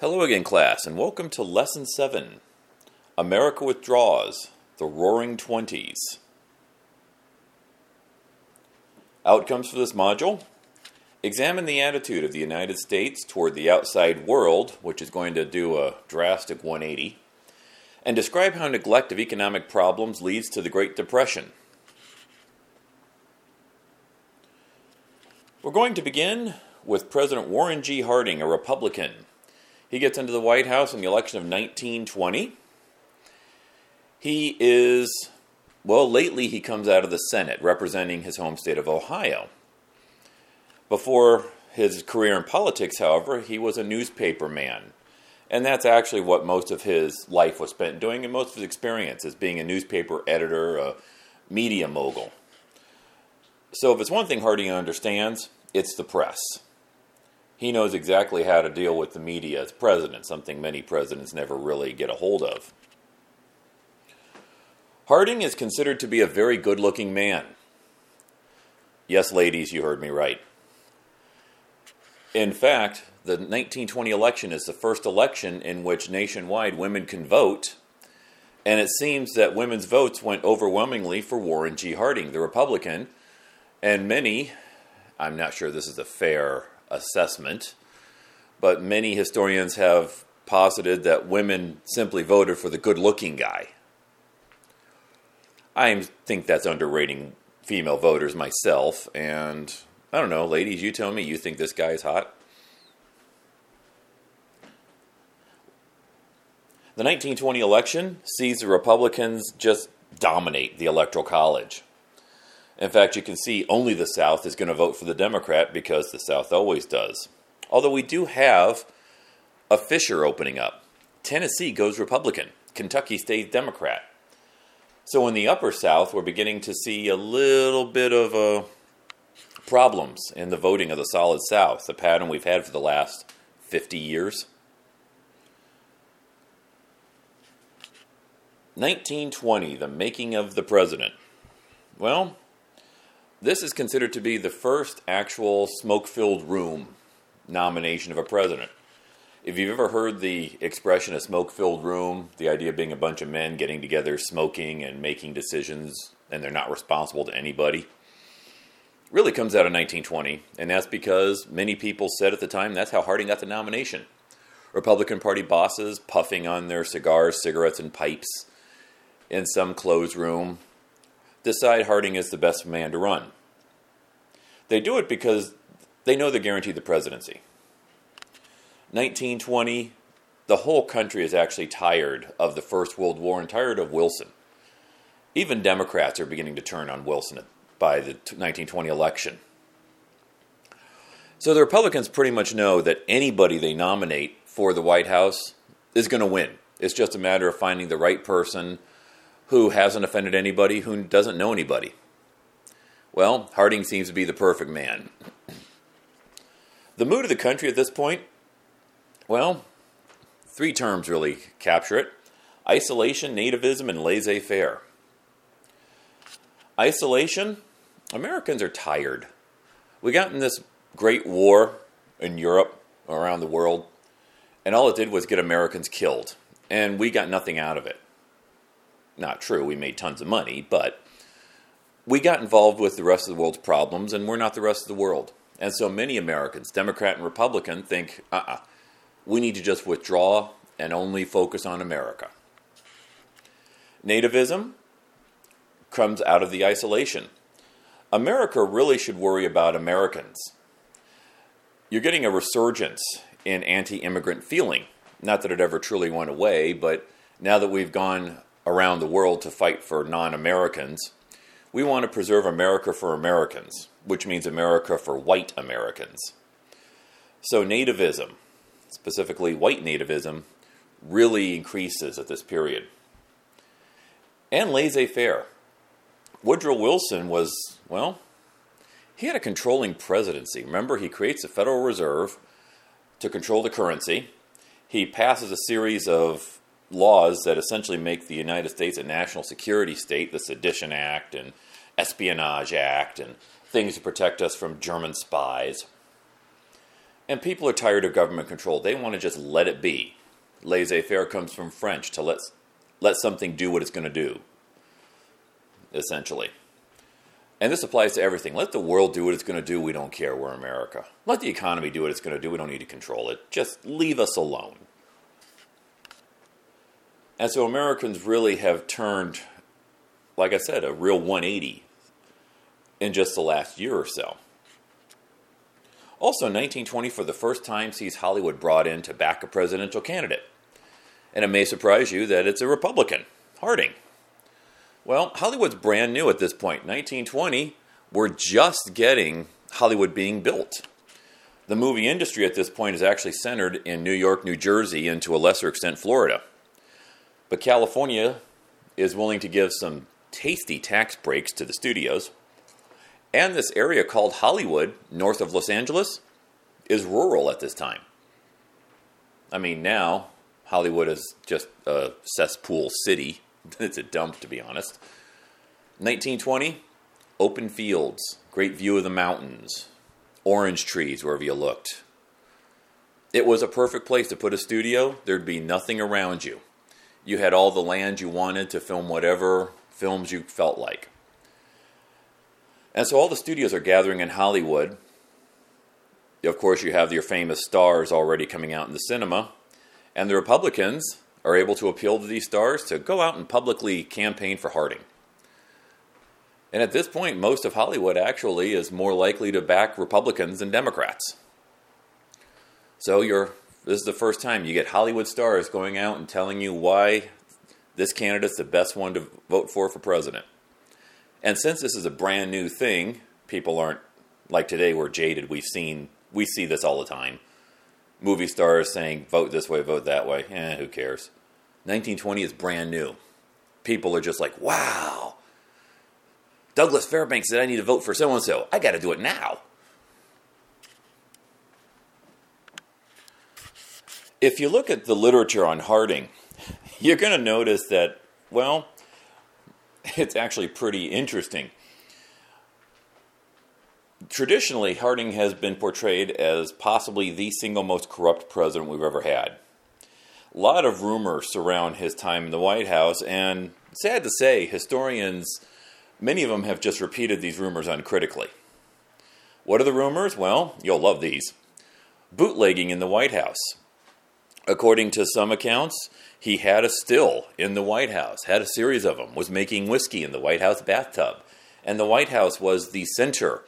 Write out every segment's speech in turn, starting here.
Hello again, class, and welcome to Lesson 7 America Withdraws The Roaring Twenties. Outcomes for this module Examine the attitude of the United States toward the outside world, which is going to do a drastic 180, and describe how neglect of economic problems leads to the Great Depression. We're going to begin with President Warren G. Harding, a Republican. He gets into the White House in the election of 1920. He is, well, lately he comes out of the Senate representing his home state of Ohio. Before his career in politics, however, he was a newspaper man. And that's actually what most of his life was spent doing, and most of his experience as being a newspaper editor, a media mogul. So, if it's one thing Harding understands, it's the press. He knows exactly how to deal with the media as president, something many presidents never really get a hold of. Harding is considered to be a very good looking man. Yes, ladies, you heard me right. In fact, the 1920 election is the first election in which nationwide women can vote, and it seems that women's votes went overwhelmingly for Warren G. Harding, the Republican, and many, I'm not sure this is a fair assessment, but many historians have posited that women simply voted for the good looking guy. I think that's underrating female voters myself, and I don't know, ladies, you tell me you think this guy is hot? The 1920 election sees the Republicans just dominate the Electoral College. In fact, you can see only the South is going to vote for the Democrat because the South always does. Although we do have a fissure opening up. Tennessee goes Republican, Kentucky stays Democrat. So in the upper South, we're beginning to see a little bit of uh, problems in the voting of the solid South, the pattern we've had for the last 50 years. 1920, the making of the president. Well, this is considered to be the first actual smoke filled room nomination of a president. If you've ever heard the expression a smoke filled room, the idea being a bunch of men getting together, smoking, and making decisions, and they're not responsible to anybody, really comes out of 1920. And that's because many people said at the time that's how Harding got the nomination. Republican Party bosses puffing on their cigars, cigarettes, and pipes in some closed room decide Harding is the best man to run. They do it because they know they're guaranteed the presidency. 1920, the whole country is actually tired of the First World War and tired of Wilson. Even Democrats are beginning to turn on Wilson by the 1920 election. So the Republicans pretty much know that anybody they nominate for the White House is going to win. It's just a matter of finding the right person who hasn't offended anybody, who doesn't know anybody. Well, Harding seems to be the perfect man. The mood of the country at this point, well, three terms really capture it isolation, nativism, and laissez faire. Isolation, Americans are tired. We got in this great war in Europe, around the world, and all it did was get Americans killed, and we got nothing out of it not true. We made tons of money, but we got involved with the rest of the world's problems, and we're not the rest of the world. And so many Americans, Democrat and Republican, think, uh uh-uh, uh we need to just withdraw and only focus on America. Nativism comes out of the isolation. America really should worry about Americans. You're getting a resurgence in anti immigrant feeling. Not that it ever truly went away, but now that we've gone around the world to fight for non Americans. We want to preserve America for Americans, which means America for white Americans. So, nativism, specifically white nativism, really increases at this period. And laissez faire. Woodrow Wilson was, well, he had a controlling presidency. Remember, he creates the Federal Reserve to control the currency. He passes a series of laws that essentially make the United States a national security state, the Sedition Act and Espionage Act, and things to protect us from German spies. And people are tired of government control. They want to just let it be. Laissez faire comes from French to let, let something do what it's going to do, essentially. And this applies to everything. Let the world do what it's going to do. We don't care. We're America. Let the economy do what it's going to do. We don't need to control it. Just leave us alone. And so Americans really have turned, like I said, a real 180 in just the last year or so. Also, 1920 for the first time sees Hollywood brought in to back a presidential candidate. And it may surprise you that it's a Republican, Harding. Well, Hollywood's brand new at this point. 1920, we're just getting Hollywood being built. The movie industry at this point is actually centered in New York, New Jersey, and to a lesser extent, Florida. But California is willing to give some tasty tax breaks to the studios. And this area called Hollywood, north of Los Angeles, is rural at this time. I mean, now Hollywood is just a cesspool city. it's a dump, to be honest. 1920, open fields, great view of the mountains, orange trees wherever you looked. It was a perfect place to put a studio. There'd be nothing around you you had all the land you wanted to film whatever films you felt like. And so all the studios are gathering in Hollywood. Of course, you have your famous stars already coming out in the cinema. And the Republicans are able to appeal to these stars to go out and publicly campaign for Harding. And at this point, most of Hollywood actually is more likely to back Republicans than Democrats. So you're this is the first time you get Hollywood stars going out and telling you why this candidate's the best one to vote for for president. And since this is a brand new thing, people aren't like today we're jaded. We've seen we see this all the time. Movie stars saying vote this way, vote that way. Eh, who cares? 1920 is brand new. People are just like, wow. Douglas Fairbanks said I need to vote for so and so. I got to do it now. If you look at the literature on Harding, you're going to notice that, well, it's actually pretty interesting. Traditionally, Harding has been portrayed as possibly the single most corrupt president we've ever had. A lot of rumors surround his time in the White House, and sad to say, historians, many of them have just repeated these rumors uncritically. What are the rumors? Well, you'll love these. Bootlegging in the White House. According to some accounts, he had a still in the White House, had a series of them, was making whiskey in the White House bathtub. And the White House was the center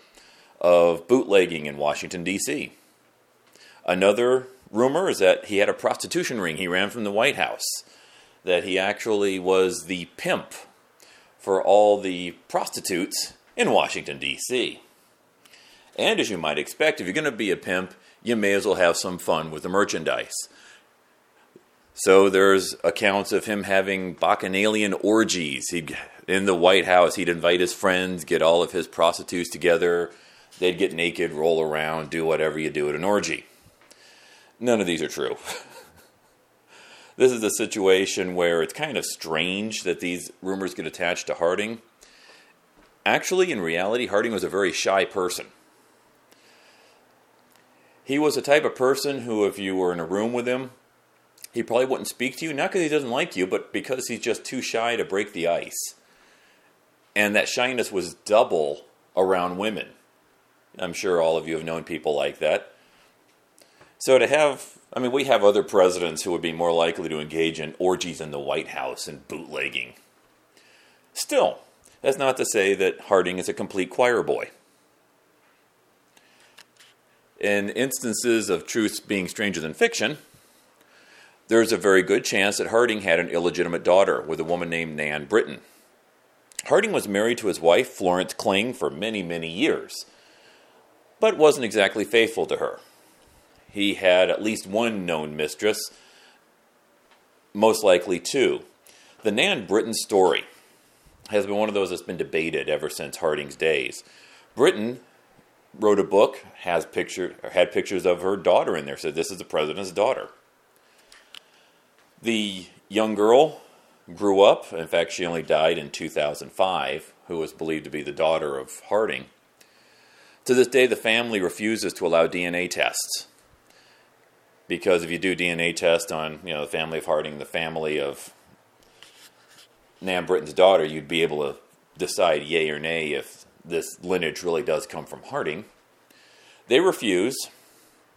of bootlegging in Washington, D.C. Another rumor is that he had a prostitution ring he ran from the White House, that he actually was the pimp for all the prostitutes in Washington, D.C. And as you might expect, if you're going to be a pimp, you may as well have some fun with the merchandise. So there's accounts of him having bacchanalian orgies. He'd in the White House, he'd invite his friends, get all of his prostitutes together. They'd get naked, roll around, do whatever you do at an orgy. None of these are true. this is a situation where it's kind of strange that these rumors get attached to Harding. Actually, in reality, Harding was a very shy person. He was the type of person who, if you were in a room with him, he probably wouldn't speak to you, not because he doesn't like you, but because he's just too shy to break the ice. And that shyness was double around women. I'm sure all of you have known people like that. So to have, I mean, we have other presidents who would be more likely to engage in orgies in the White House and bootlegging. Still, that's not to say that Harding is a complete choir boy. In instances of truth being stranger than fiction, there's a very good chance that Harding had an illegitimate daughter with a woman named Nan Britton. Harding was married to his wife, Florence Kling, for many, many years, but wasn't exactly faithful to her. He had at least one known mistress, most likely two. The Nan Britton story has been one of those that's been debated ever since Harding's days. Britton wrote a book, has picture, had pictures of her daughter in there, said this is the president's daughter. The young girl grew up. In fact, she only died in 2005, who was believed to be the daughter of Harding. To this day, the family refuses to allow DNA tests. because if you do DNA test on you know the family of Harding, the family of Nan Britton's daughter, you'd be able to decide yay or nay if this lineage really does come from Harding. They refuse,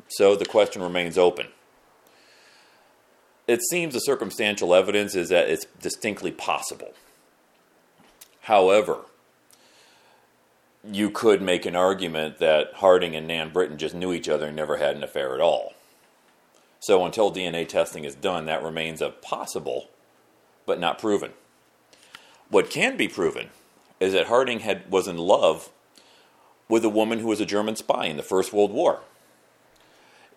so the question remains open. It seems the circumstantial evidence is that it's distinctly possible. However, you could make an argument that Harding and Nan Britton just knew each other and never had an affair at all. So until DNA testing is done, that remains a possible, but not proven. What can be proven is that Harding had, was in love with a woman who was a German spy in the First World War.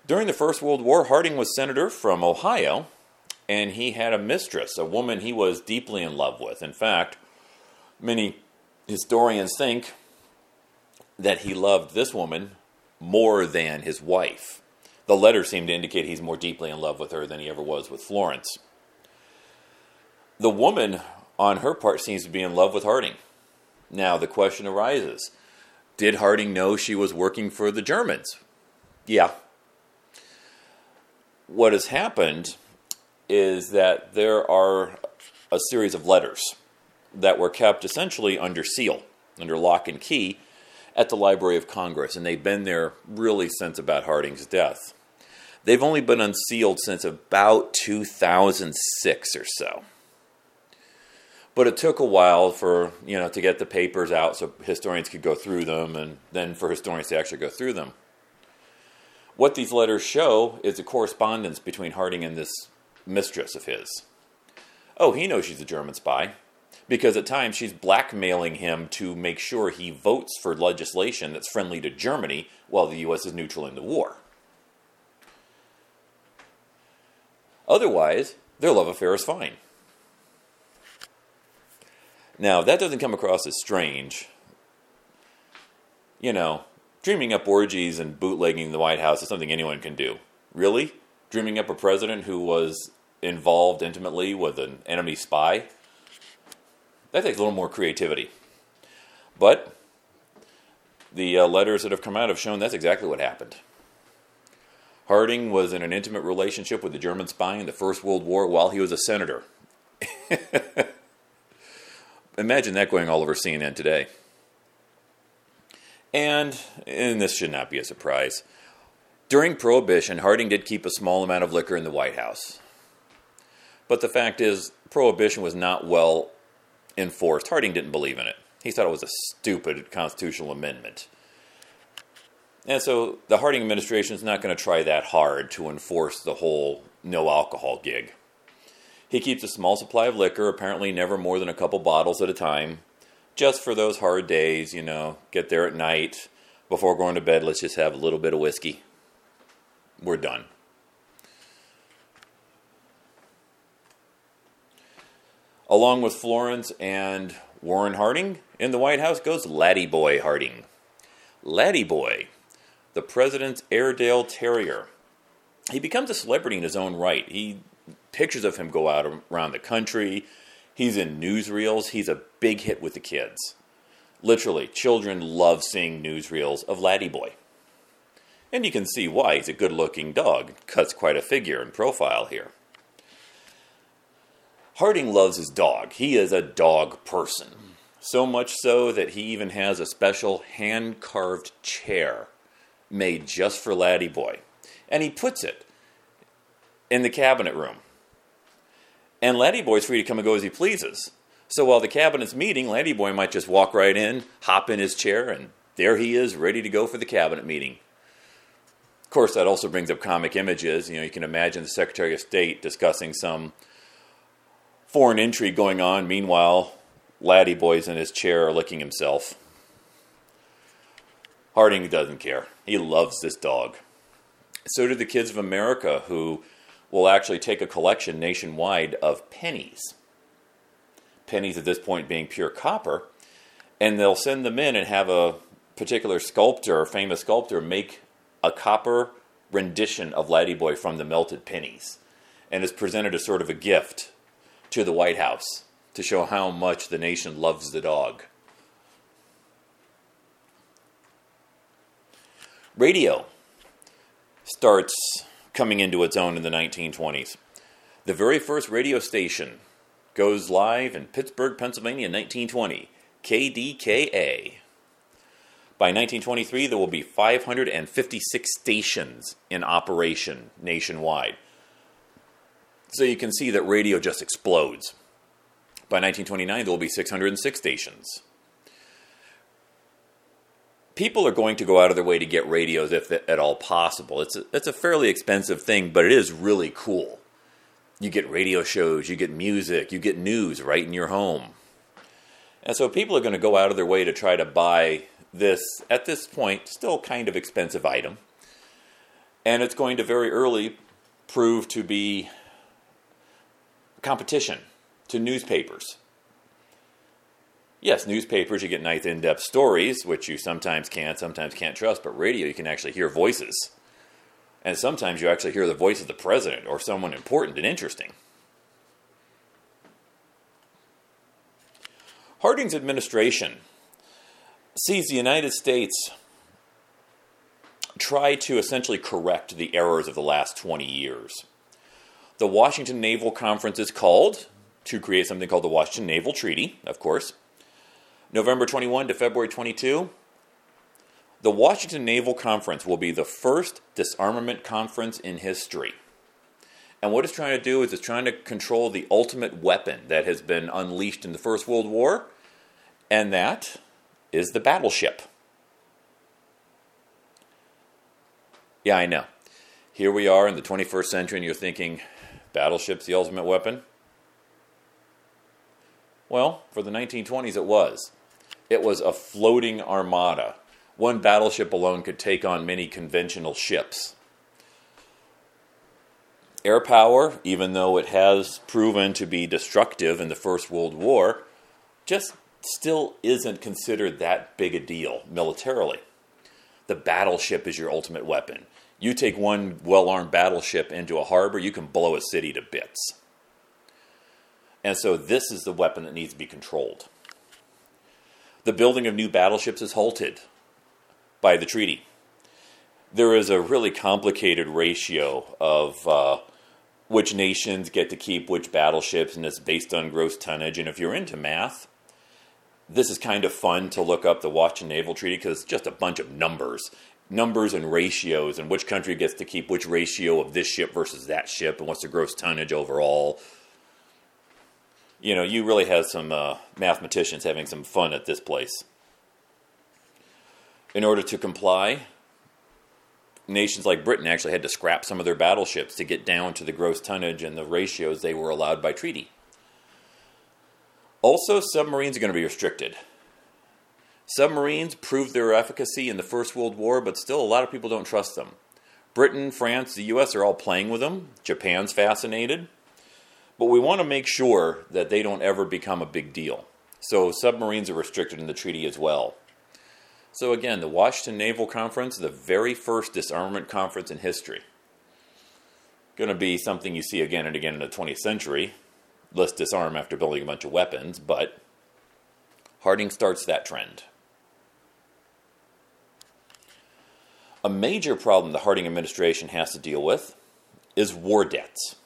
During the First World War, Harding was senator from Ohio, and he had a mistress, a woman he was deeply in love with. In fact, many historians think that he loved this woman more than his wife. The letters seem to indicate he's more deeply in love with her than he ever was with Florence. The woman, on her part, seems to be in love with Harding. Now, the question arises Did Harding know she was working for the Germans? Yeah. What has happened is that there are a series of letters that were kept essentially under seal, under lock and key, at the Library of Congress, and they've been there really since about Harding's death. They've only been unsealed since about 2006 or so. But it took a while for, you know, to get the papers out so historians could go through them and then for historians to actually go through them. What these letters show is a correspondence between Harding and this mistress of his. Oh, he knows she's a German spy because at times she's blackmailing him to make sure he votes for legislation that's friendly to Germany while the U.S. is neutral in the war. Otherwise, their love affair is fine. Now, that doesn't come across as strange. You know, dreaming up orgies and bootlegging the White House is something anyone can do. Really? Dreaming up a president who was involved intimately with an enemy spy? That takes a little more creativity. But the uh, letters that have come out have shown that's exactly what happened. Harding was in an intimate relationship with a German spy in the First World War while he was a senator. Imagine that going all over CNN today. And, and this should not be a surprise. During Prohibition, Harding did keep a small amount of liquor in the White House. But the fact is, Prohibition was not well enforced. Harding didn't believe in it. He thought it was a stupid constitutional amendment. And so the Harding administration is not going to try that hard to enforce the whole no alcohol gig. He keeps a small supply of liquor, apparently never more than a couple bottles at a time, just for those hard days, you know, get there at night. Before going to bed, let's just have a little bit of whiskey. We're done. Along with Florence and Warren Harding, in the White House goes Laddie Boy Harding. Laddie Boy the president's Airedale Terrier. He becomes a celebrity in his own right. He pictures of him go out around the country. He's in newsreels. He's a big hit with the kids. Literally, children love seeing newsreels of Laddie Boy. And you can see why. He's a good looking dog. Cuts quite a figure in profile here. Harding loves his dog. He is a dog person. So much so that he even has a special hand carved chair made just for Laddie Boy. And he puts it in the cabinet room. And Laddie Boy's free to come and go as he pleases. So while the cabinet's meeting, Laddie Boy might just walk right in, hop in his chair, and there he is, ready to go for the cabinet meeting. Course, that also brings up comic images. You know, you can imagine the Secretary of State discussing some foreign intrigue going on. Meanwhile, Laddie Boy's in his chair licking himself. Harding doesn't care. He loves this dog. So do the kids of America, who will actually take a collection nationwide of pennies. Pennies at this point being pure copper. And they'll send them in and have a particular sculptor, famous sculptor, make a copper rendition of Laddie Boy from the melted pennies. And is presented as sort of a gift to the White House to show how much the nation loves the dog. radio starts coming into its own in the 1920s. The very first radio station goes live in Pittsburgh, Pennsylvania in 1920, KDKA. By 1923, there will be 556 stations in operation nationwide. So you can see that radio just explodes. By 1929, there will be 606 stations. People are going to go out of their way to get radios if at all possible. It's a, it's a fairly expensive thing, but it is really cool. You get radio shows, you get music, you get news right in your home. And so people are going to go out of their way to try to buy this, at this point, still kind of expensive item. And it's going to very early prove to be competition to newspapers. Yes, newspapers, you get nice in depth stories, which you sometimes can, sometimes can't trust, but radio, you can actually hear voices. And sometimes you actually hear the voice of the president or someone important and interesting. Harding's administration sees the United States try to essentially correct the errors of the last 20 years. The Washington Naval Conference is called to create something called the Washington Naval Treaty, of course. November 21 to February 22. The Washington Naval Conference will be the first disarmament conference in history. And what it's trying to do is it's trying to control the ultimate weapon that has been unleashed in the First World War, and that is the battleship. Yeah, I know. Here we are in the 21st century, and you're thinking, battleship's the ultimate weapon? Well, for the 1920s, it was. It was a floating armada. One battleship alone could take on many conventional ships. Air power, even though it has proven to be destructive in the First World War, just still isn't considered that big a deal militarily. The battleship is your ultimate weapon. You take one well armed battleship into a harbor, you can blow a city to bits. And so this is the weapon that needs to be controlled. The building of new battleships is halted by the treaty. There is a really complicated ratio of uh, which nations get to keep which battleships, and it's based on gross tonnage. And if you're into math, this is kind of fun to look up the Washington Naval Treaty because it's just a bunch of numbers, numbers and ratios, and which country gets to keep which ratio of this ship versus that ship, and what's the gross tonnage overall. You know, you really have some uh, mathematicians having some fun at this place. In order to comply, nations like Britain actually had to scrap some of their battleships to get down to the gross tonnage and the ratios they were allowed by treaty. Also, submarines are going to be restricted. Submarines proved their efficacy in the First World War, but still a lot of people don't trust them. Britain, France, the US are all playing with them. Japan's fascinated. But we want to make sure that they don't ever become a big deal. So submarines are restricted in the treaty as well. So again, the Washington Naval Conference, the very first disarmament conference in history. Going to be something you see again and again in the 20th century let's disarm after building a bunch of weapons, but Harding starts that trend. A major problem the Harding administration has to deal with is war debts.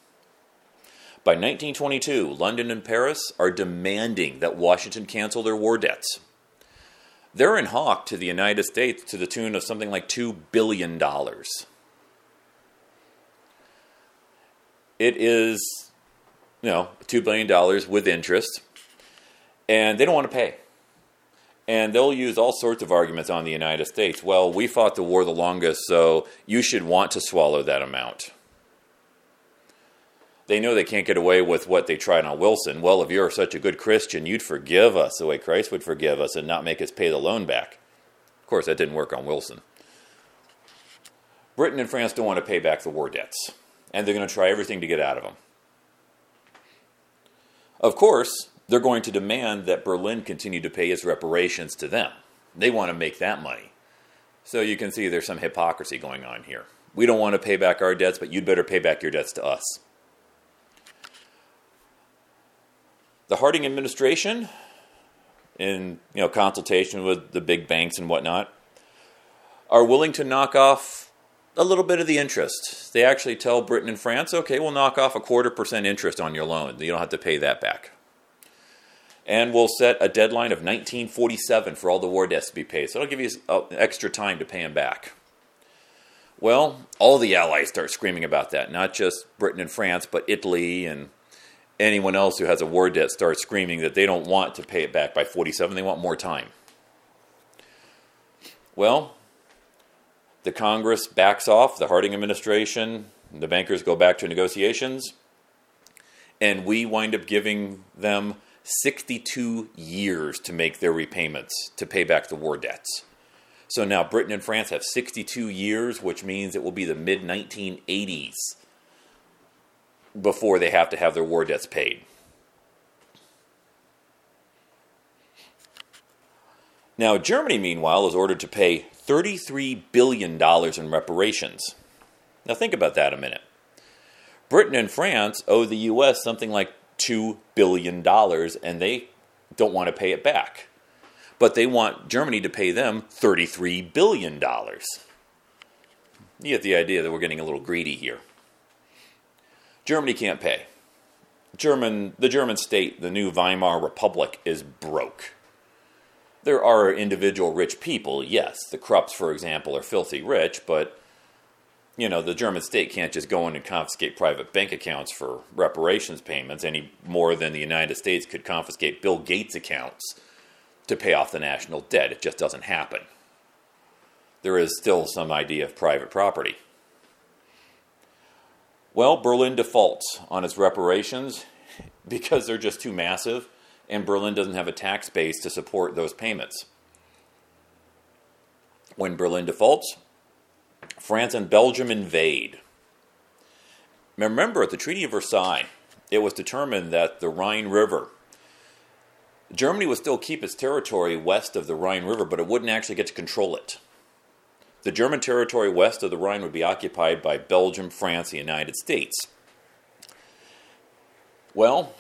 By 1922, London and Paris are demanding that Washington cancel their war debts. They're in hawk to the United States to the tune of something like $2 billion. It is you know, $2 billion with interest, and they don't want to pay. And they'll use all sorts of arguments on the United States. Well, we fought the war the longest, so you should want to swallow that amount. They know they can't get away with what they tried on Wilson. Well, if you're such a good Christian, you'd forgive us the way Christ would forgive us and not make us pay the loan back. Of course, that didn't work on Wilson. Britain and France don't want to pay back the war debts, and they're going to try everything to get out of them. Of course, they're going to demand that Berlin continue to pay its reparations to them. They want to make that money. So you can see there's some hypocrisy going on here. We don't want to pay back our debts, but you'd better pay back your debts to us. The Harding administration, in you know consultation with the big banks and whatnot, are willing to knock off a little bit of the interest. They actually tell Britain and France, okay, we'll knock off a quarter percent interest on your loan. You don't have to pay that back. And we'll set a deadline of 1947 for all the war debts to be paid. So it'll give you uh, extra time to pay them back. Well, all the allies start screaming about that, not just Britain and France, but Italy and anyone else who has a war debt starts screaming that they don't want to pay it back by 47, they want more time. Well, the Congress backs off, the Harding administration, the bankers go back to negotiations, and we wind up giving them 62 years to make their repayments to pay back the war debts. So now Britain and France have 62 years, which means it will be the mid 1980s before they have to have their war debts paid. Now, Germany, meanwhile, is ordered to pay $33 billion in reparations. Now, think about that a minute. Britain and France owe the U.S. something like $2 billion, and they don't want to pay it back. But they want Germany to pay them $33 billion. You get the idea that we're getting a little greedy here. Germany can't pay. German, the German state, the new Weimar Republic, is broke. There are individual rich people, yes. The Krupps, for example, are filthy rich, but you know, the German state can't just go in and confiscate private bank accounts for reparations payments any more than the United States could confiscate Bill Gates' accounts to pay off the national debt. It just doesn't happen. There is still some idea of private property. Well, Berlin defaults on its reparations because they're just too massive and Berlin doesn't have a tax base to support those payments. When Berlin defaults, France and Belgium invade. Remember, at the Treaty of Versailles, it was determined that the Rhine River, Germany would still keep its territory west of the Rhine River, but it wouldn't actually get to control it. The German territory west of the Rhine would be occupied by Belgium, France, and the United States. Well,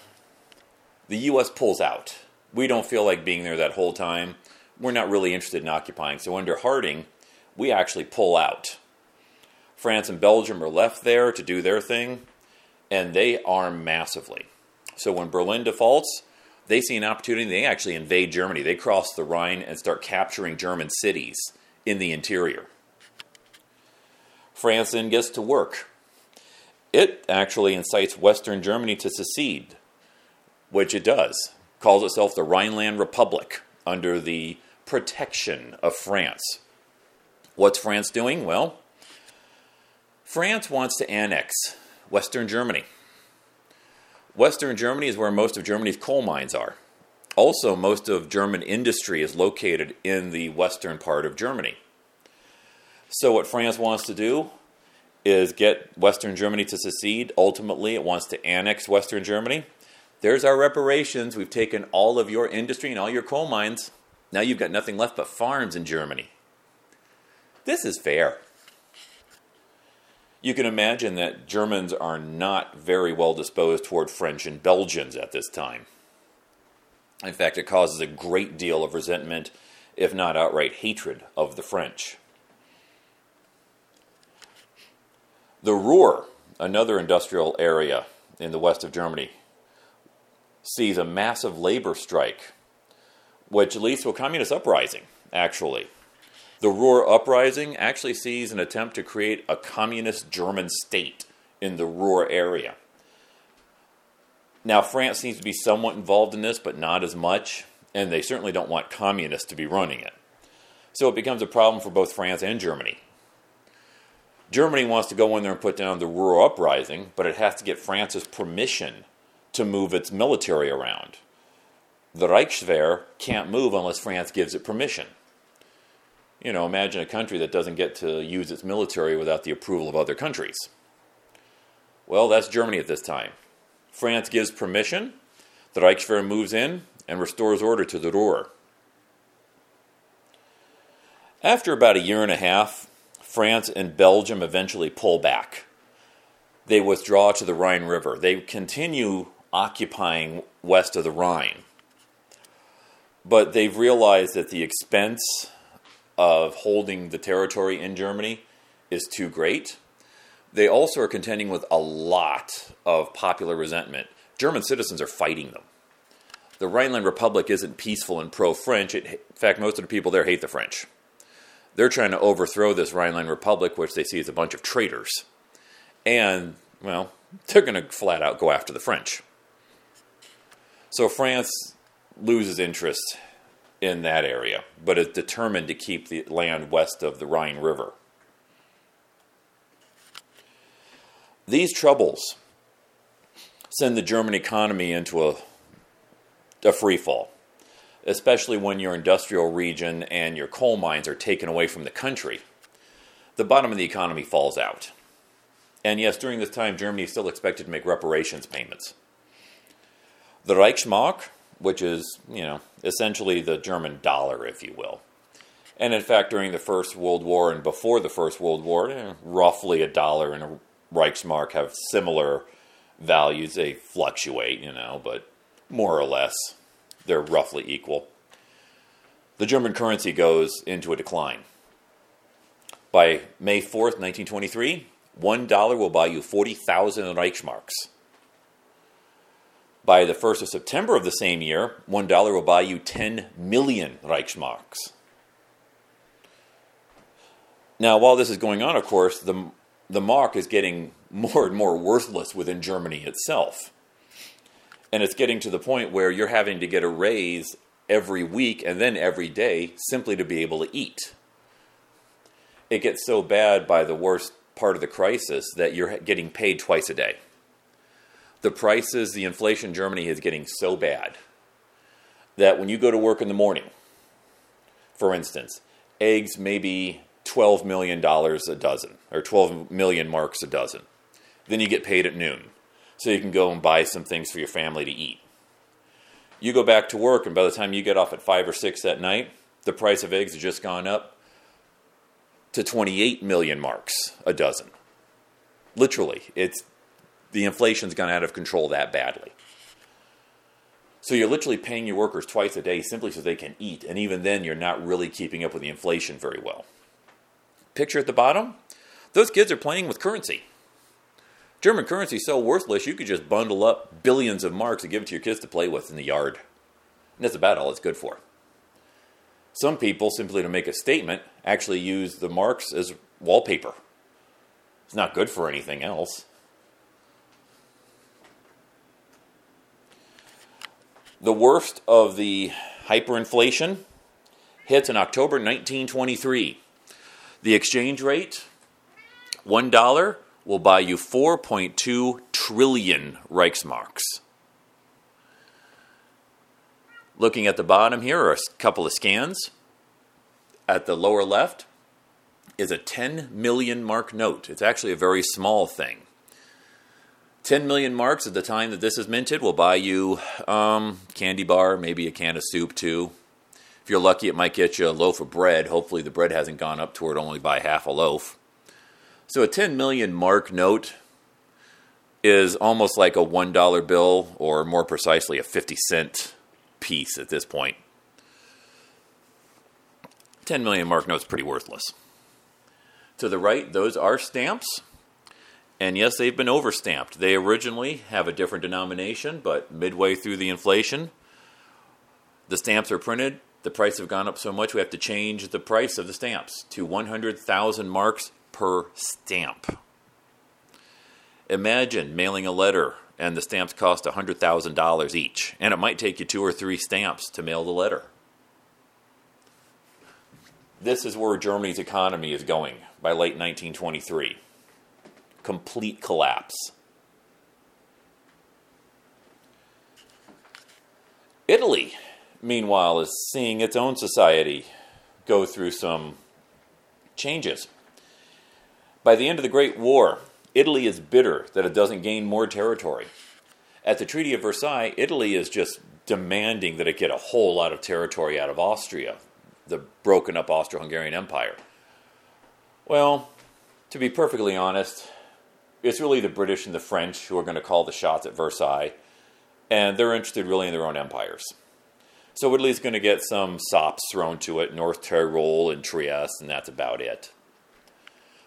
the U.S. pulls out. We don't feel like being there that whole time. We're not really interested in occupying. So under Harding, we actually pull out. France and Belgium are left there to do their thing, and they arm massively. So when Berlin defaults, they see an opportunity. They actually invade Germany. They cross the Rhine and start capturing German cities in the interior. France then gets to work. It actually incites Western Germany to secede which it does, calls itself the Rhineland Republic under the protection of France. What's France doing? Well, France wants to annex Western Germany. Western Germany is where most of Germany's coal mines are. Also, most of German industry is located in the western part of Germany. So, what France wants to do is get Western Germany to secede. Ultimately, it wants to annex Western Germany. There's our reparations. We've taken all of your industry and all your coal mines. Now you've got nothing left but farms in Germany. This is fair. You can imagine that Germans are not very well disposed toward French and Belgians at this time. In fact, it causes a great deal of resentment, if not outright hatred, of the French. The Ruhr, another industrial area in the west of Germany, sees a massive labor strike, which leads to a communist uprising, actually. The Ruhr Uprising actually sees an attempt to create a communist German state in the Ruhr area. Now, France seems to be somewhat involved in this, but not as much, and they certainly don't want communists to be running it. So it becomes a problem for both France and Germany. Germany wants to go in there and put down the Ruhr Uprising, but it has to get France's permission to move its military around. The Reichswehr can't move unless France gives it permission. You know, imagine a country that doesn't get to use its military without the approval of other countries. Well, that's Germany at this time. France gives permission, the Reichswehr moves in and restores order to the Ruhr. After about a year and a half, France and Belgium eventually pull back. They withdraw to the Rhine River. They continue occupying west of the Rhine. But they've realized that the expense of holding the territory in Germany is too great. They also are contending with a lot of popular resentment. German citizens are fighting them. The Rhineland Republic isn't peaceful and pro French. In fact, most of the people there hate the French. They're trying to overthrow this Rhineland Republic, which they see as a bunch of traitors. And, well, they're going to flat out go after the French. So France loses interest in that area, but is determined to keep the land west of the Rhine River. These troubles send the German economy into a, a free fall, especially when your industrial region and your coal mines are taken away from the country. The bottom of the economy falls out. And yes, during this time, Germany is still expected to make reparations payments. The Reichsmark, which is, you know, essentially the German dollar, if you will. And in fact, during the First World War and before the First World War, eh, roughly a dollar and a Reichsmark have similar values. They fluctuate, you know, but more or less they're roughly equal. The German currency goes into a decline. By May 4th, 1923, $1 will buy you 40,000 Reichsmarks. By the 1st of September of the same year, $1 will buy you 10 million Reichsmarks. Now, while this is going on, of course, the, the mark is getting more and more worthless within Germany itself. And it's getting to the point where you're having to get a raise every week and then every day simply to be able to eat. It gets so bad by the worst part of the crisis that you're getting paid twice a day the prices, the inflation in Germany is getting so bad that when you go to work in the morning, for instance, eggs may be $12 million a dozen, or 12 million marks a dozen. Then you get paid at noon, so you can go and buy some things for your family to eat. You go back to work, and by the time you get off at 5 or 6 at night, the price of eggs has just gone up to 28 million marks a dozen. Literally, it's the inflation's gone out of control that badly. So you're literally paying your workers twice a day simply so they can eat, and even then you're not really keeping up with the inflation very well. Picture at the bottom, those kids are playing with currency. German currency is so worthless you could just bundle up billions of marks and give it to your kids to play with in the yard. And that's about all it's good for. Some people, simply to make a statement, actually use the marks as wallpaper. It's not good for anything else. The worst of the hyperinflation hits in October 1923. The exchange rate, $1 will buy you 4.2 trillion Reichsmarks. Looking at the bottom here are a couple of scans. At the lower left is a 10 million mark note. It's actually a very small thing. 10 million marks at the time that this is minted will buy you um, candy bar, maybe a can of soup too. If you're lucky, it might get you a loaf of bread. Hopefully, the bread hasn't gone up to it only buy half a loaf. So, a 10 million mark note is almost like a $1 bill, or more precisely, a 50 cent piece at this point. 10 million mark notes pretty worthless. To the right, those are stamps. And yes, they've been overstamped. They originally have a different denomination, but midway through the inflation, the stamps are printed. The price have gone up so much we have to change the price of the stamps to 100,000 marks per stamp. Imagine mailing a letter and the stamps cost $100,000 each, and it might take you two or three stamps to mail the letter. This is where Germany's economy is going by late 1923 complete collapse. Italy, meanwhile, is seeing its own society go through some changes. By the end of the Great War, Italy is bitter that it doesn't gain more territory. At the Treaty of Versailles, Italy is just demanding that it get a whole lot of territory out of Austria, the broken up Austro Hungarian Empire. Well, to be perfectly honest, it's really the British and the French who are going to call the shots at Versailles, and they're interested really in their own empires. So Italy's going to get some sops thrown to it, North Tyrol and Trieste, and that's about it.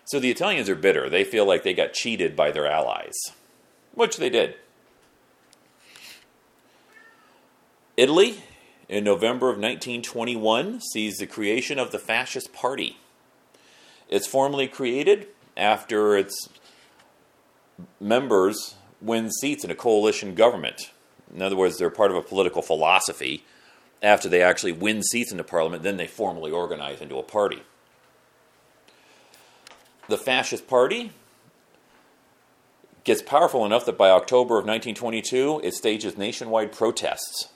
So the Italians are bitter. They feel like they got cheated by their allies, which they did. Italy, in November of 1921, sees the creation of the Fascist Party. It's formally created after its members win seats in a coalition government. In other words, they're part of a political philosophy. After they actually win seats in the parliament, then they formally organize into a party. The Fascist Party gets powerful enough that by October of 1922, it stages nationwide protests.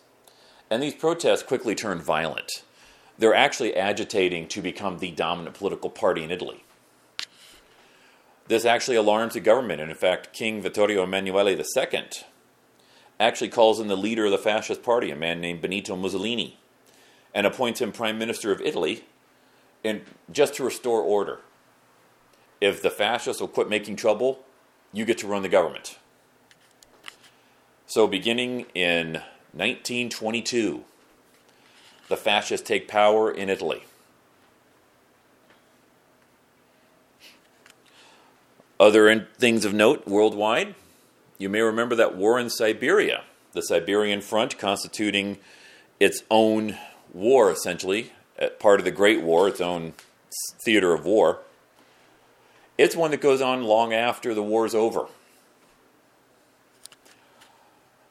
And these protests quickly turn violent. They're actually agitating to become the dominant political party in Italy. This actually alarms the government, and in fact, King Vittorio Emanuele II actually calls in the leader of the fascist party, a man named Benito Mussolini, and appoints him prime minister of Italy and just to restore order. If the fascists will quit making trouble, you get to run the government. So, beginning in 1922, the fascists take power in Italy. Other things of note worldwide, you may remember that war in Siberia, the Siberian Front constituting its own war, essentially, part of the Great War, its own theater of war. It's one that goes on long after the war is over.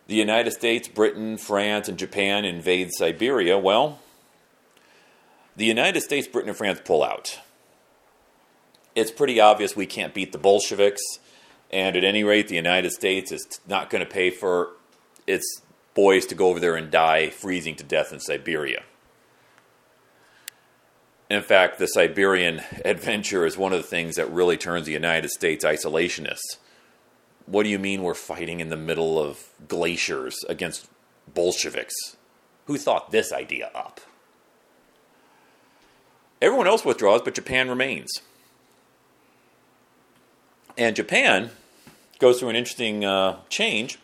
The United States, Britain, France, and Japan invade Siberia. Well, the United States, Britain, and France pull out it's pretty obvious we can't beat the Bolsheviks, and at any rate, the United States is not going to pay for its boys to go over there and die freezing to death in Siberia. In fact, the Siberian adventure is one of the things that really turns the United States isolationist. What do you mean we're fighting in the middle of glaciers against Bolsheviks? Who thought this idea up? Everyone else withdraws, but Japan remains. And Japan goes through an interesting uh, change.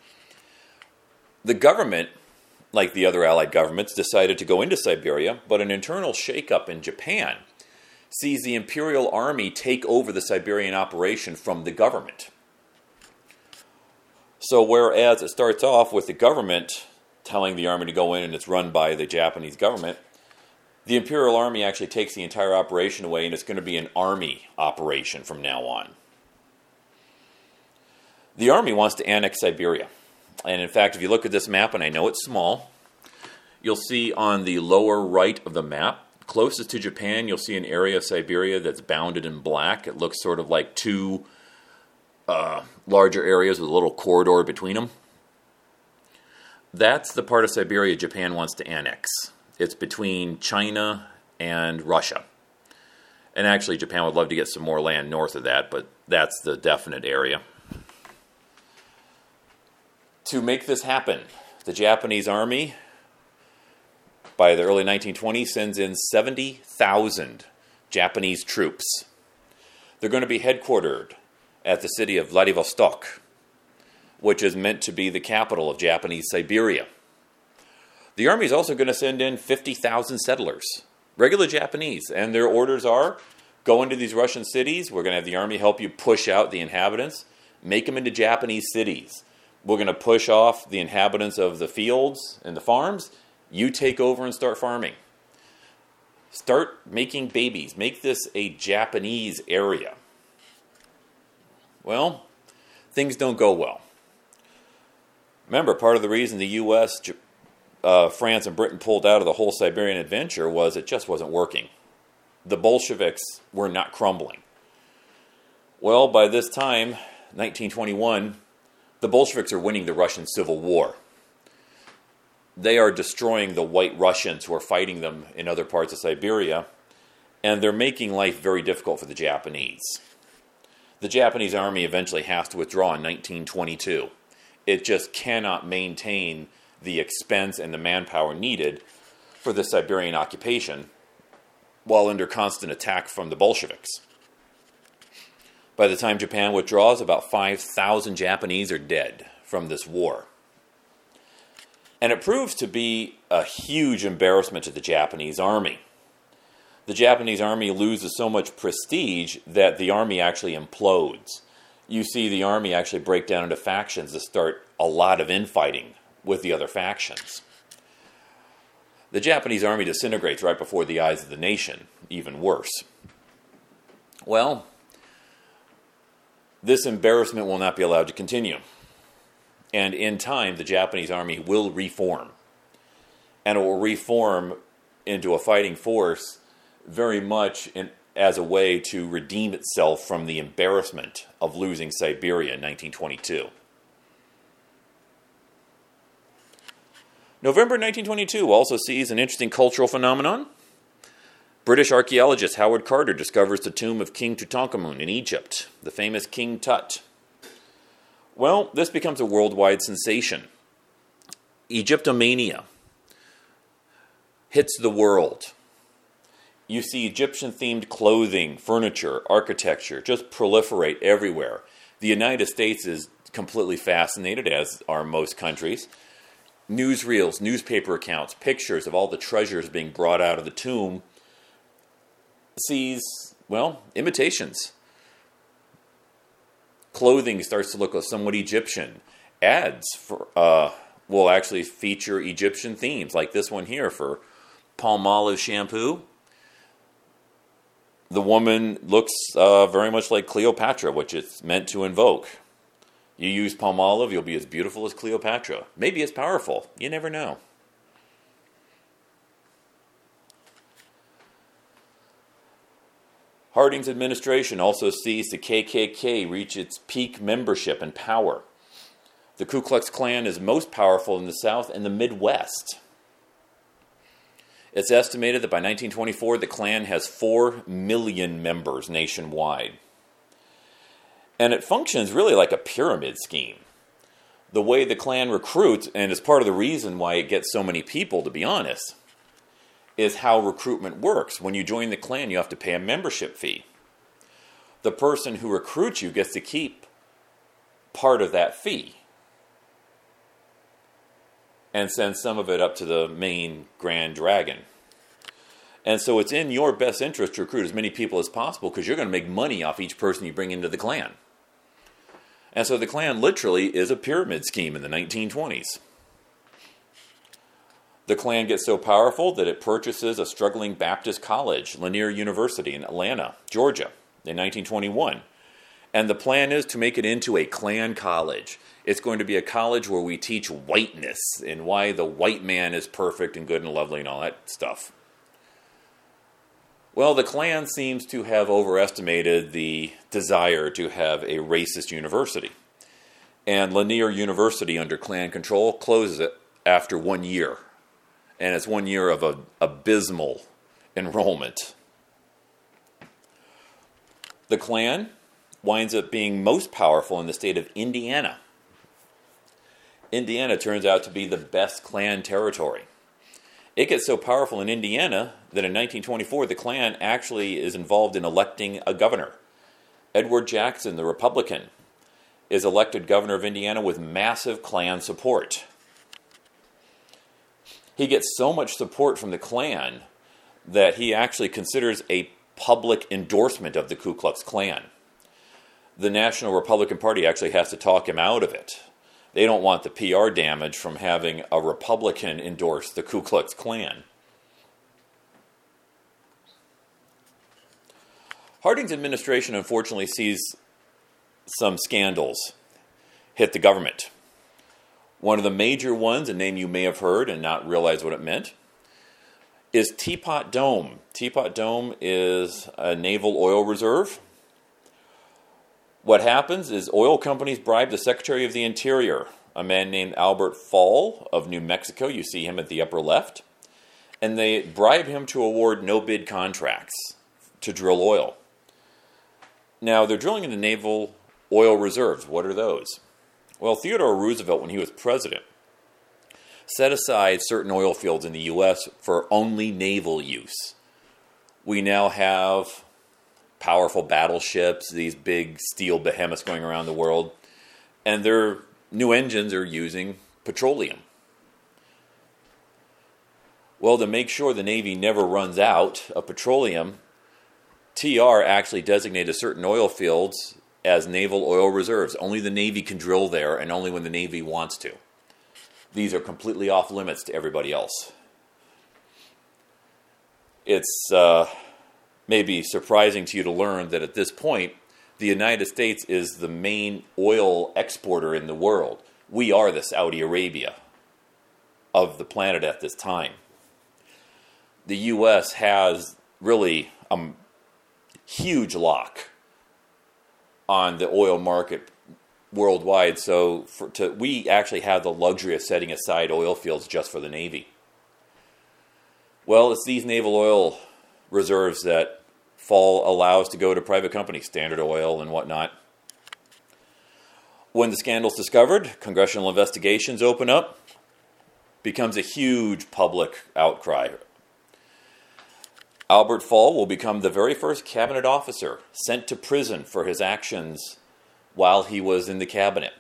The government, like the other allied governments, decided to go into Siberia, but an internal shakeup in Japan sees the imperial army take over the Siberian operation from the government. So, whereas it starts off with the government telling the army to go in and it's run by the Japanese government, the Imperial Army actually takes the entire operation away and it's going to be an army operation from now on. The army wants to annex Siberia. And in fact, if you look at this map, and I know it's small, you'll see on the lower right of the map, closest to Japan, you'll see an area of Siberia that's bounded in black. It looks sort of like two uh, larger areas with a little corridor between them. That's the part of Siberia Japan wants to annex. It's between China and Russia. And actually, Japan would love to get some more land north of that, but that's the definite area to make this happen, the Japanese army, by the early 1920s, sends in 70,000 Japanese troops. They're going to be headquartered at the city of Vladivostok, which is meant to be the capital of Japanese Siberia. The army is also going to send in 50,000 settlers, regular Japanese, and their orders are go into these Russian cities. We're going to have the army help you push out the inhabitants, make them into Japanese cities. We're going to push off the inhabitants of the fields and the farms. You take over and start farming. Start making babies. Make this a Japanese area. Well, things don't go well. Remember, part of the reason the U.S., uh, France, and Britain pulled out of the whole Siberian adventure was it just wasn't working. The Bolsheviks were not crumbling. Well, by this time, 1921, the Bolsheviks are winning the Russian Civil War. They are destroying the white Russians who are fighting them in other parts of Siberia, and they're making life very difficult for the Japanese. The Japanese army eventually has to withdraw in 1922. It just cannot maintain the expense and the manpower needed for the Siberian occupation while under constant attack from the Bolsheviks. By the time Japan withdraws, about 5,000 Japanese are dead from this war. And it proves to be a huge embarrassment to the Japanese army. the Japanese army loses so much prestige that the army actually implodes. You see the army actually break down into factions to start a lot of infighting with the other factions. The Japanese army disintegrates right before the eyes of the nation, even worse. Well, this embarrassment will not be allowed to continue. And in time, the Japanese army will reform. And it will reform into a fighting force very much in, as a way to redeem itself from the embarrassment of losing Siberia in 1922. November 1922 also sees an interesting cultural phenomenon. British archaeologist Howard Carter discovers the tomb of King Tutankhamun in Egypt, the famous King Tut. Well, this becomes a worldwide sensation. Egyptomania hits the world. You see Egyptian themed clothing, furniture, architecture just proliferate everywhere. The United States is completely fascinated, as are most countries newsreels, newspaper accounts, pictures of all the treasures being brought out of the tomb, sees, well, imitations. Clothing starts to look somewhat Egyptian. Ads for, uh, will actually feature Egyptian themes, like this one here for Palmolive shampoo. The woman looks uh, very much like Cleopatra, which it's meant to invoke. You use Palmolive, you'll be as beautiful as Cleopatra. Maybe as powerful. You never know. Harding's administration also sees the KKK reach its peak membership and power. The Ku Klux Klan is most powerful in the South and the Midwest. It's estimated that by 1924, the Klan has 4 million members nationwide. And it functions really like a pyramid scheme. The way the Klan recruits, and is part of the reason why it gets so many people, to be honest, is how recruitment works. When you join the Klan, you have to pay a membership fee. The person who recruits you gets to keep part of that fee and send some of it up to the main Grand Dragon. And so it's in your best interest to recruit as many people as possible because you're going to make money off each person you bring into the Klan. And so the Klan literally is a pyramid scheme in the 1920s. The Klan gets so powerful that it purchases a struggling Baptist college, Lanier University in Atlanta, Georgia, in 1921. And the plan is to make it into a Klan college. It's going to be a college where we teach whiteness and why the white man is perfect and good and lovely and all that stuff. Well, the Klan seems to have overestimated the desire to have a racist university. And Lanier University, under Klan control, closes it after one year. And it's one year of a, abysmal enrollment. The Klan winds up being most powerful in the state of Indiana. Indiana turns out to be the best Klan territory. It gets so powerful in Indiana that in 1924 the Klan actually is involved in electing a governor. Edward Jackson, the Republican, is elected governor of Indiana with massive Klan support. He gets so much support from the Klan that he actually considers a public endorsement of the Ku Klux Klan. The National Republican Party actually has to talk him out of it they don't want the PR damage from having a Republican endorse the Ku Klux Klan. Harding's administration unfortunately sees some scandals hit the government. One of the major ones, a name you may have heard and not realize what it meant, is Teapot Dome. Teapot Dome is a naval oil reserve what happens is oil companies bribe the Secretary of the Interior, a man named Albert Fall of New Mexico. You see him at the upper left. And they bribe him to award no bid contracts to drill oil. Now, they're drilling in the naval oil reserves. What are those? Well, Theodore Roosevelt, when he was president, set aside certain oil fields in the U.S. for only naval use. We now have powerful battleships, these big steel behemoths going around the world, and their new engines are using petroleum. Well, to make sure the Navy never runs out of petroleum, TR actually designated certain oil fields as naval oil reserves. Only the Navy can drill there, and only when the Navy wants to. These are completely off limits to everybody else. It's uh, maybe surprising to you to learn that at this point, the United States is the main oil exporter in the world. We are the Saudi Arabia of the planet at this time. The U.S. has really a huge lock on the oil market worldwide. So to, we actually have the luxury of setting aside oil fields just for the Navy. Well, it's these naval oil reserves that Fall allow us to go to private companies, Standard Oil and whatnot. When the scandal's discovered, congressional investigations open up, becomes a huge public outcry. Albert Fall will become the very first cabinet officer sent to prison for his actions while he was in the cabinet.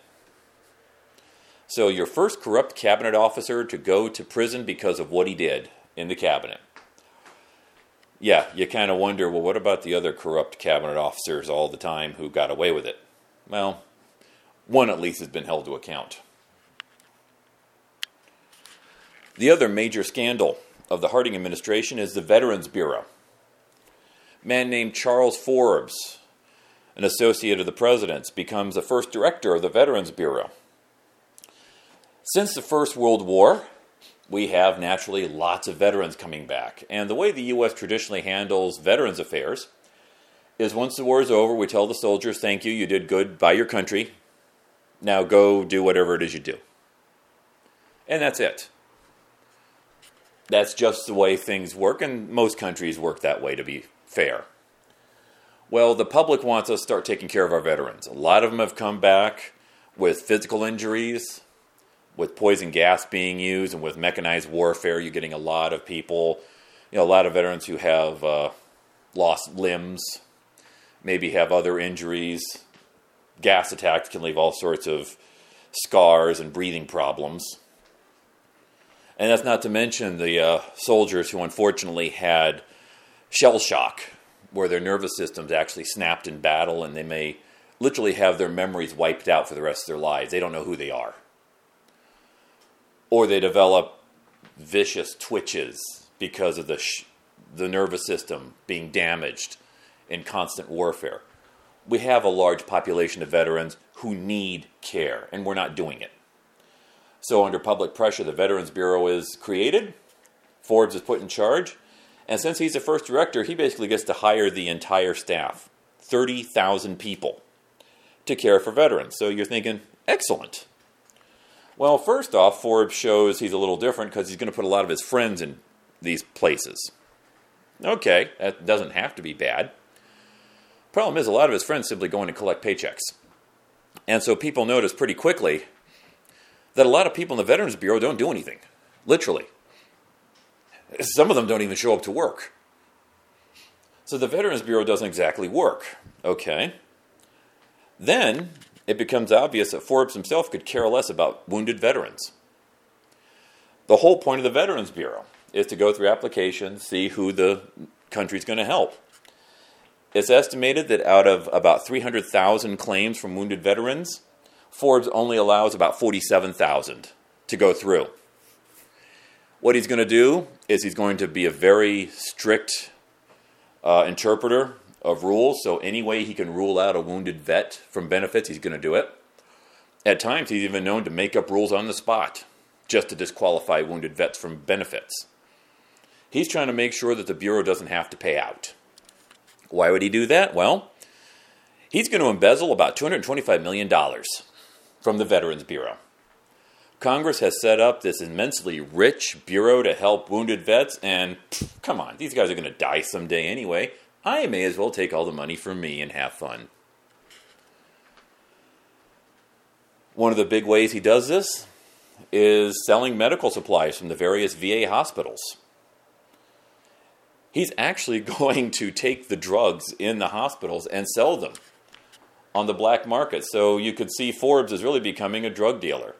So, your first corrupt cabinet officer to go to prison because of what he did in the cabinet. Yeah, you kind of wonder well, what about the other corrupt cabinet officers all the time who got away with it? Well, one at least has been held to account. The other major scandal of the Harding administration is the Veterans Bureau. A man named Charles Forbes, an associate of the president's, becomes the first director of the Veterans Bureau. Since the First World War, we have naturally lots of veterans coming back. And the way the U.S. traditionally handles veterans affairs is once the war is over, we tell the soldiers, thank you, you did good by your country. Now go do whatever it is you do. And that's it. That's just the way things work, and most countries work that way, to be fair. Well, the public wants us to start taking care of our veterans. A lot of them have come back with physical injuries, with poison gas being used, and with mechanized warfare. You're getting a lot of people, you know, a lot of veterans who have uh, lost limbs, maybe have other injuries. Gas attacks can leave all sorts of scars and breathing problems. And that's not to mention the uh, soldiers who unfortunately had shell shock where their nervous systems actually snapped in battle and they may literally have their memories wiped out for the rest of their lives. They don't know who they are. Or they develop vicious twitches because of the, the nervous system being damaged in constant warfare. We have a large population of veterans who need care, and we're not doing it. So, under public pressure, the Veterans Bureau is created. Forbes is put in charge. And since he's the first director, he basically gets to hire the entire staff 30,000 people to care for veterans. So you're thinking, excellent. Well, first off, Forbes shows he's a little different because he's going to put a lot of his friends in these places. Okay, that doesn't have to be bad. Problem is, a lot of his friends simply going to collect paychecks. And so people notice pretty quickly that a lot of people in the Veterans Bureau don't do anything. Literally. Some of them don't even show up to work. So the Veterans Bureau doesn't exactly work. Okay. Then it becomes obvious that Forbes himself could care less about wounded veterans. The whole point of the Veterans Bureau is to go through applications, see who the country's going to help. It's estimated that out of about 300,000 claims from wounded veterans, Forbes only allows about 47,000 to go through. What he's going to do is he's going to be a very strict uh, interpreter of rules. So, any way he can rule out a wounded vet from benefits, he's going to do it. At times, he's even known to make up rules on the spot just to disqualify wounded vets from benefits. He's trying to make sure that the Bureau doesn't have to pay out. Why would he do that? Well, he's going to embezzle about $225 million from the Veterans Bureau. Congress has set up this immensely rich bureau to help wounded vets, and pff, come on, these guys are going to die someday anyway. I may as well take all the money for me and have fun. One of the big ways he does this is selling medical supplies from the various VA hospitals. He's actually going to take the drugs in the hospitals and sell them on the black market. So you could see Forbes is really becoming a drug dealer.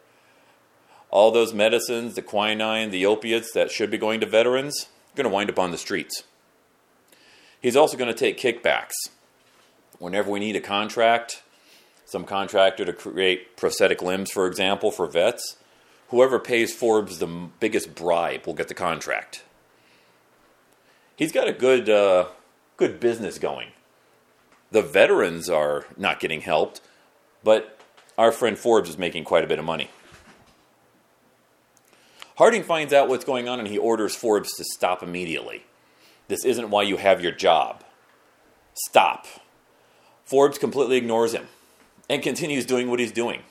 all those medicines, the quinine, the opiates that should be going to veterans, going to wind up on the streets. He's also going to take kickbacks. Whenever we need a contract, some contractor to create prosthetic limbs, for example, for vets, whoever pays Forbes the biggest bribe will get the contract. He's got a good, uh, good business going. The veterans are not getting helped, but our friend Forbes is making quite a bit of money. Harding finds out what's going on and he orders Forbes to stop immediately. This isn't why you have your job. Stop. Forbes completely ignores him and continues doing what he's doing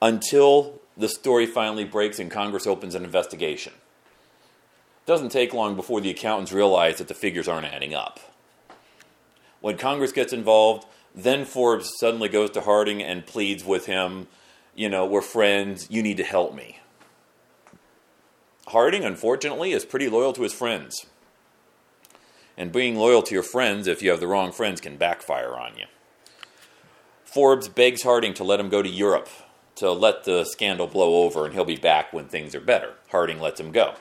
until the story finally breaks and Congress opens an investigation. It doesn't take long before the accountants realize that the figures aren't adding up. When Congress gets involved, then Forbes suddenly goes to Harding and pleads with him, you know, we're friends, you need to help me. Harding, unfortunately, is pretty loyal to his friends. And being loyal to your friends, if you have the wrong friends, can backfire on you. Forbes begs Harding to let him go to Europe, to let the scandal blow over, and he'll be back when things are better. Harding lets him go.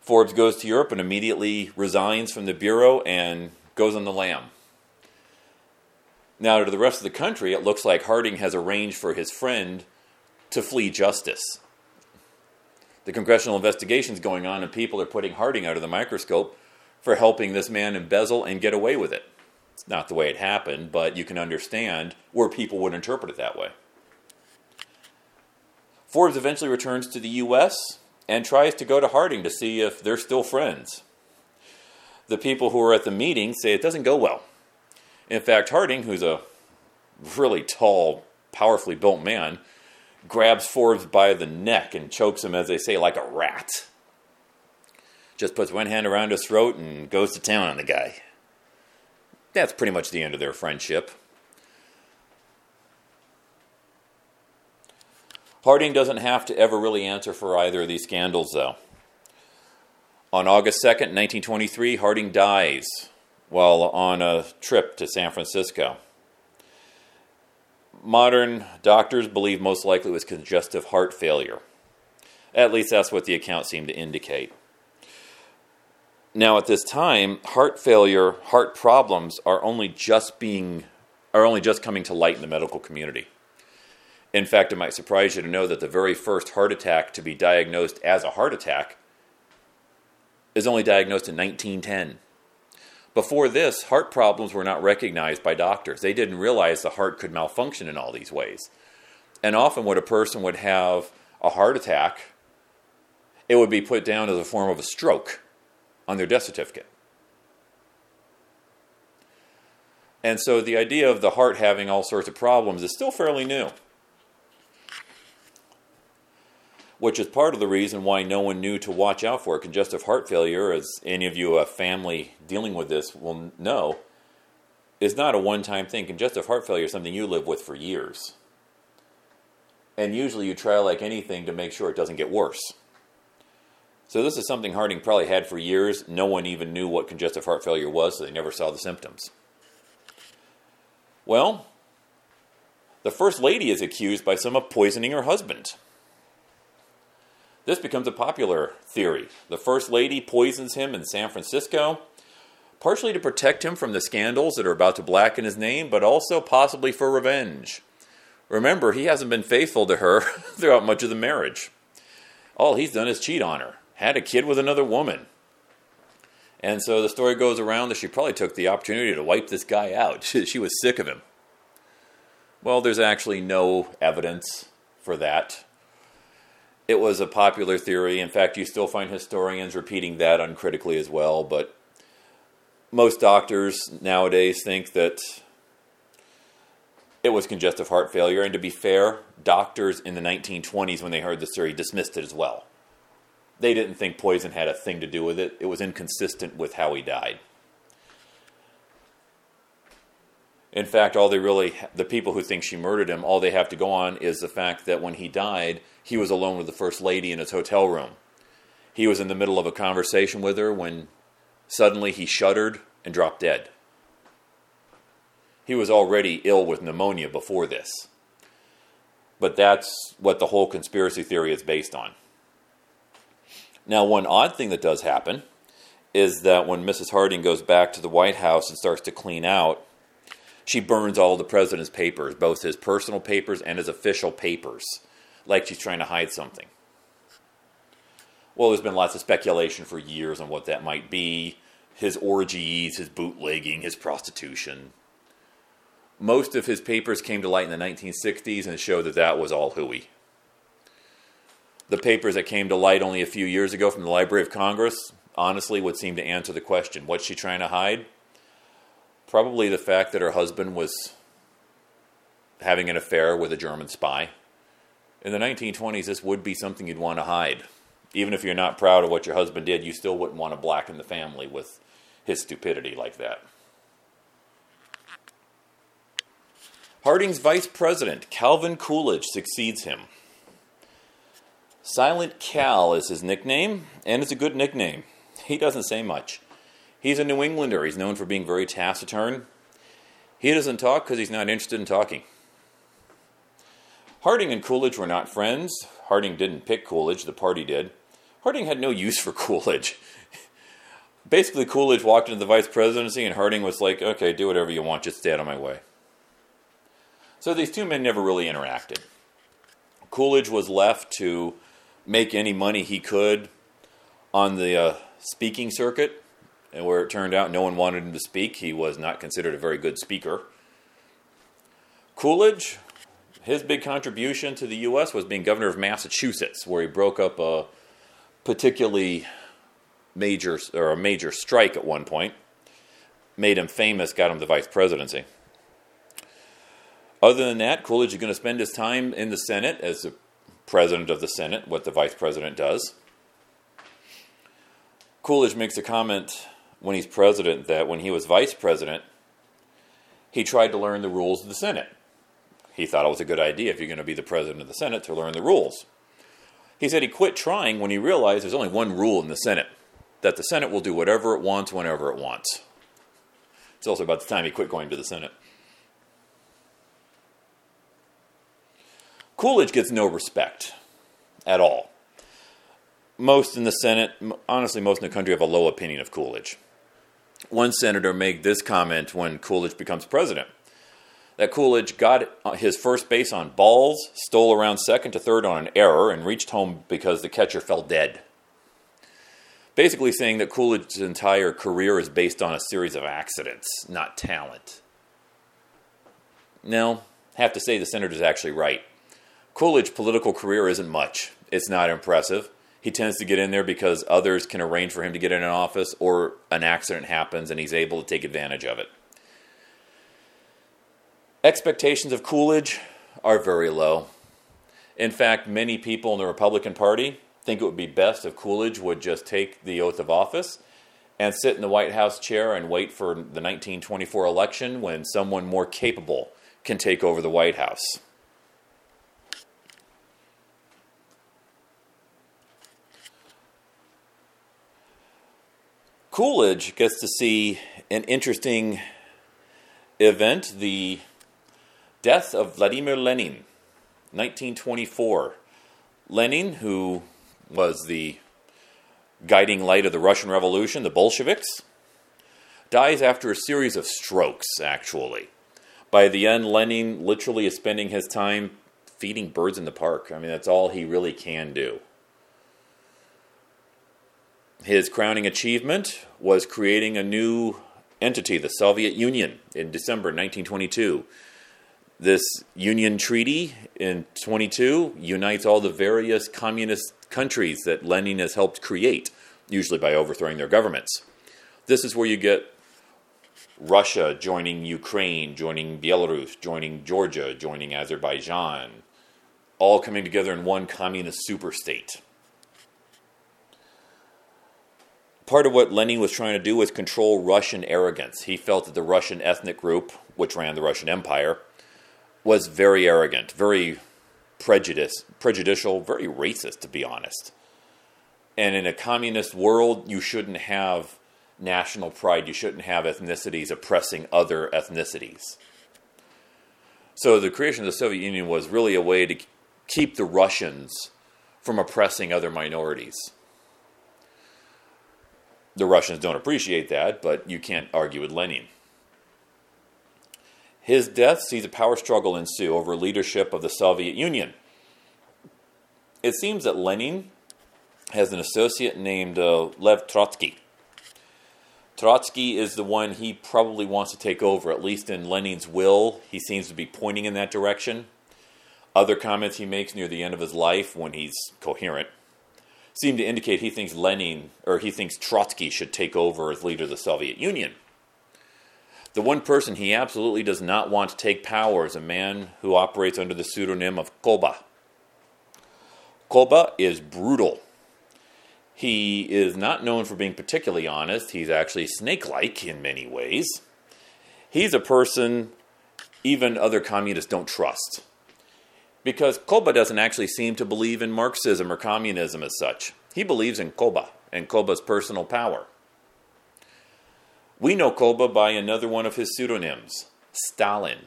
Forbes goes to Europe and immediately resigns from the Bureau and goes on the lam. Now, to the rest of the country, it looks like Harding has arranged for his friend to flee justice the congressional investigations going on, and people are putting Harding under the microscope for helping this man embezzle and get away with it. It's not the way it happened, but you can understand where people would interpret it that way. Forbes eventually returns to the U.S. and tries to go to Harding to see if they're still friends. The people who are at the meeting say it doesn't go well. In fact, Harding, who's a really tall, powerfully built man, grabs Forbes by the neck and chokes him, as they say, like a rat. Just puts one hand around his throat and goes to town on the guy. That's pretty much the end of their friendship. Harding doesn't have to ever really answer for either of these scandals, though. On August 2nd, 1923, Harding dies while on a trip to San Francisco modern doctors believe most likely it was congestive heart failure. At least that's what the accounts seem to indicate. Now, at this time, heart failure, heart problems are only just being are only just coming to light in the medical community. In fact, it might surprise you to know that the very first heart attack to be diagnosed as a heart attack is only diagnosed in 1910. Before this, heart problems were not recognized by doctors. They didn't realize the heart could malfunction in all these ways. And often, when a person would have a heart attack, it would be put down as a form of a stroke on their death certificate. And so the idea of the heart having all sorts of problems is still fairly new. Which is part of the reason why no one knew to watch out for congestive heart failure, as any of you a family dealing with this will know, is not a one-time thing. Congestive heart failure is something you live with for years. And usually you try like anything to make sure it doesn't get worse. So this is something Harding probably had for years. No one even knew what congestive heart failure was, so they never saw the symptoms. Well, the first lady is accused by some of poisoning her husband. This becomes a popular theory. The First Lady poisons him in San Francisco, partially to protect him from the scandals that are about to blacken his name, but also possibly for revenge. Remember, he hasn't been faithful to her throughout much of the marriage. All he's done is cheat on her, had a kid with another woman. And so the story goes around that she probably took the opportunity to wipe this guy out. She, was sick of him. Well, there's actually no evidence for that it was a popular theory. In fact, you still find historians repeating that uncritically as well. But most doctors nowadays think that it was congestive heart failure. And to be fair, doctors in the 1920s, when they heard this theory, dismissed it as well. They didn't think poison had a thing to do with it, it was inconsistent with how he died. In fact, all they really, the people who think she murdered him, all they have to go on is the fact that when he died, he was alone with the First Lady in his hotel room. He was in the middle of a conversation with her when suddenly he shuddered and dropped dead. He was already ill with pneumonia before this. But that's what the whole conspiracy theory is based on. Now, one odd thing that does happen is that when Mrs. Harding goes back to the White House and starts to clean out, she burns all the president's papers, both his personal papers and his official papers, like she's trying to hide something. Well, there's been lots of speculation for years on what that might be his orgies, his bootlegging, his prostitution. Most of his papers came to light in the 1960s and showed that that was all hooey. The papers that came to light only a few years ago from the Library of Congress honestly would seem to answer the question what's she trying to hide? Probably the fact that her husband was having an affair with a German spy. In the 1920s, this would be something you'd want to hide. Even if you're not proud of what your husband did, you still wouldn't want to blacken the family with his stupidity like that. Harding's vice president, Calvin Coolidge, succeeds him. Silent Cal is his nickname, and it's a good nickname. He doesn't say much. He's a New Englander. He's known for being very taciturn. He doesn't talk because he's not interested in talking. Harding and Coolidge were not friends. Harding didn't pick Coolidge, the party did. Harding had no use for Coolidge. Basically, Coolidge walked into the vice presidency, and Harding was like, okay, do whatever you want, just stay out of my way. So these two men never really interacted. Coolidge was left to make any money he could on the uh, speaking circuit, and where it turned out no one wanted him to speak, he was not considered a very good speaker. Coolidge, his big contribution to the U.S. was being governor of Massachusetts, where he broke up a particularly major or a major strike at one point, made him famous, got him the vice presidency. Other than that, Coolidge is going to spend his time in the Senate as the president of the Senate, what the vice president does. Coolidge makes a comment when he's president that when he was vice president, he tried to learn the rules of the Senate. He thought it was a good idea if you're going to be the president of the Senate to learn the rules. He said he quit trying when he realized there's only one rule in the Senate that the Senate will do whatever it wants whenever it wants. It's also about the time he quit going to the Senate. Coolidge gets no respect at all most in the Senate, honestly, most in the country have a low opinion of Coolidge. One senator made this comment when Coolidge becomes president that Coolidge got his first base on balls, stole around second to third on an error, and reached home because the catcher fell dead. Basically, saying that Coolidge's entire career is based on a series of accidents, not talent. Now, have to say the senator's actually right. Coolidge's political career isn't much. It's not impressive he tends to get in there because others can arrange for him to get in an office or an accident happens and he's able to take advantage of it. Expectations of Coolidge are very low. In fact, many people in the Republican Party think it would be best if Coolidge would just take the oath of office and sit in the White House chair and wait for the 1924 election when someone more capable can take over the White House. Coolidge gets to see an interesting event the death of Vladimir Lenin, 1924. Lenin, who was the guiding light of the Russian Revolution, the Bolsheviks, dies after a series of strokes, actually. By the end, Lenin literally is spending his time feeding birds in the park. I mean, that's all he really can do. His crowning achievement was creating a new entity, the Soviet Union, in December 1922. This Union Treaty in 22 unites all the various communist countries that Lenin has helped create, usually by overthrowing their governments. This is where you get Russia joining Ukraine, joining Belarus, joining Georgia, joining Azerbaijan, all coming together in one communist superstate. Part of what Lenin was trying to do was control Russian arrogance. He felt that the Russian ethnic group, which ran the Russian Empire, was very arrogant, very prejudice, prejudicial, very racist, to be honest. And in a communist world, you shouldn't have national pride. You shouldn't have ethnicities oppressing other ethnicities. So the creation of the Soviet Union was really a way to keep the Russians from oppressing other minorities. The Russians don't appreciate that, but you can't argue with Lenin. His death sees a power struggle ensue over leadership of the Soviet Union. It seems that Lenin has an associate named uh, Lev Trotsky. Trotsky is the one he probably wants to take over, at least in Lenin's will. He seems to be pointing in that direction. Other comments he makes near the end of his life, when he's coherent, seem to indicate he thinks Lenin, or he thinks Trotsky should take over as leader of the Soviet Union. The one person he absolutely does not want to take power is a man who operates under the pseudonym of Koba. Koba is brutal he is not known for being particularly honest. He's actually snake like in many ways. He's a person even other communists don't trust. Because Koba doesn't actually seem to believe in Marxism or communism as such. He believes in Koba and Koba's personal power. We know Koba by another one of his pseudonyms, Stalin.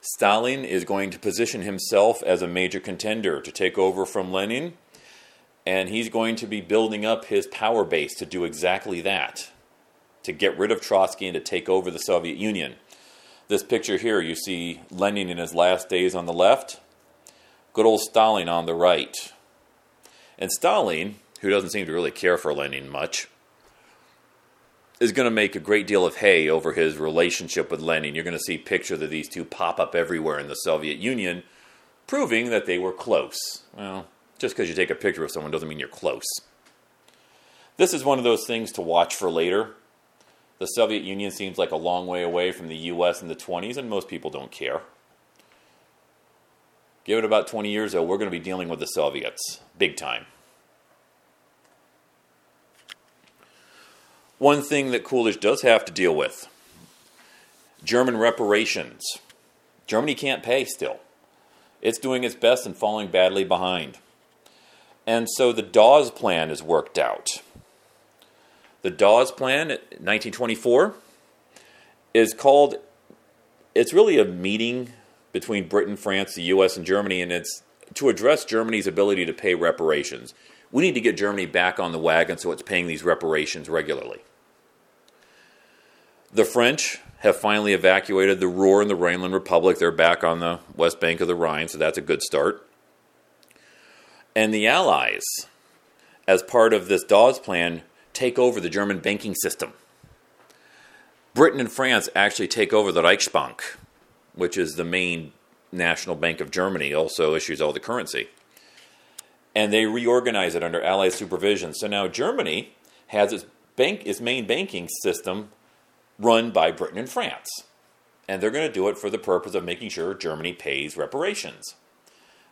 Stalin is going to position himself as a major contender to take over from Lenin and he's going to be building up his power base to do exactly that to get rid of Trotsky and to take over the Soviet Union. This picture here, you see Lenin in his last days on the left, good old Stalin on the right. And Stalin, who doesn't seem to really care for Lenin much, is going to make a great deal of hay over his relationship with Lenin. You're going to see pictures of these two pop up everywhere in the Soviet Union, proving that they were close. Well, just because you take a picture of someone doesn't mean you're close. This is one of those things to watch for later. The Soviet Union seems like a long way away from the US in the 20s, and most people don't care. Give it about 20 years, though, we're going to be dealing with the Soviets, big time. One thing that Coolidge does have to deal with German reparations. Germany can't pay still. It's doing its best and falling badly behind. And so the Dawes Plan is worked out. The Dawes Plan, 1924, is called, it's really a meeting between Britain, France, the US, and Germany, and it's to address Germany's ability to pay reparations. We need to get Germany back on the wagon so it's paying these reparations regularly. The French have finally evacuated the Ruhr and the Rhineland Republic. They're back on the west bank of the Rhine, so that's a good start and the Allies, as part of this Dawes plan, take over the German banking system. Britain and France actually take over the Reichsbank, which is the main national bank of Germany, also issues all the currency. And they reorganize it under Allied supervision. So now Germany has its bank, its main banking system run by Britain and France. And they're going to do it for the purpose of making sure Germany pays reparations.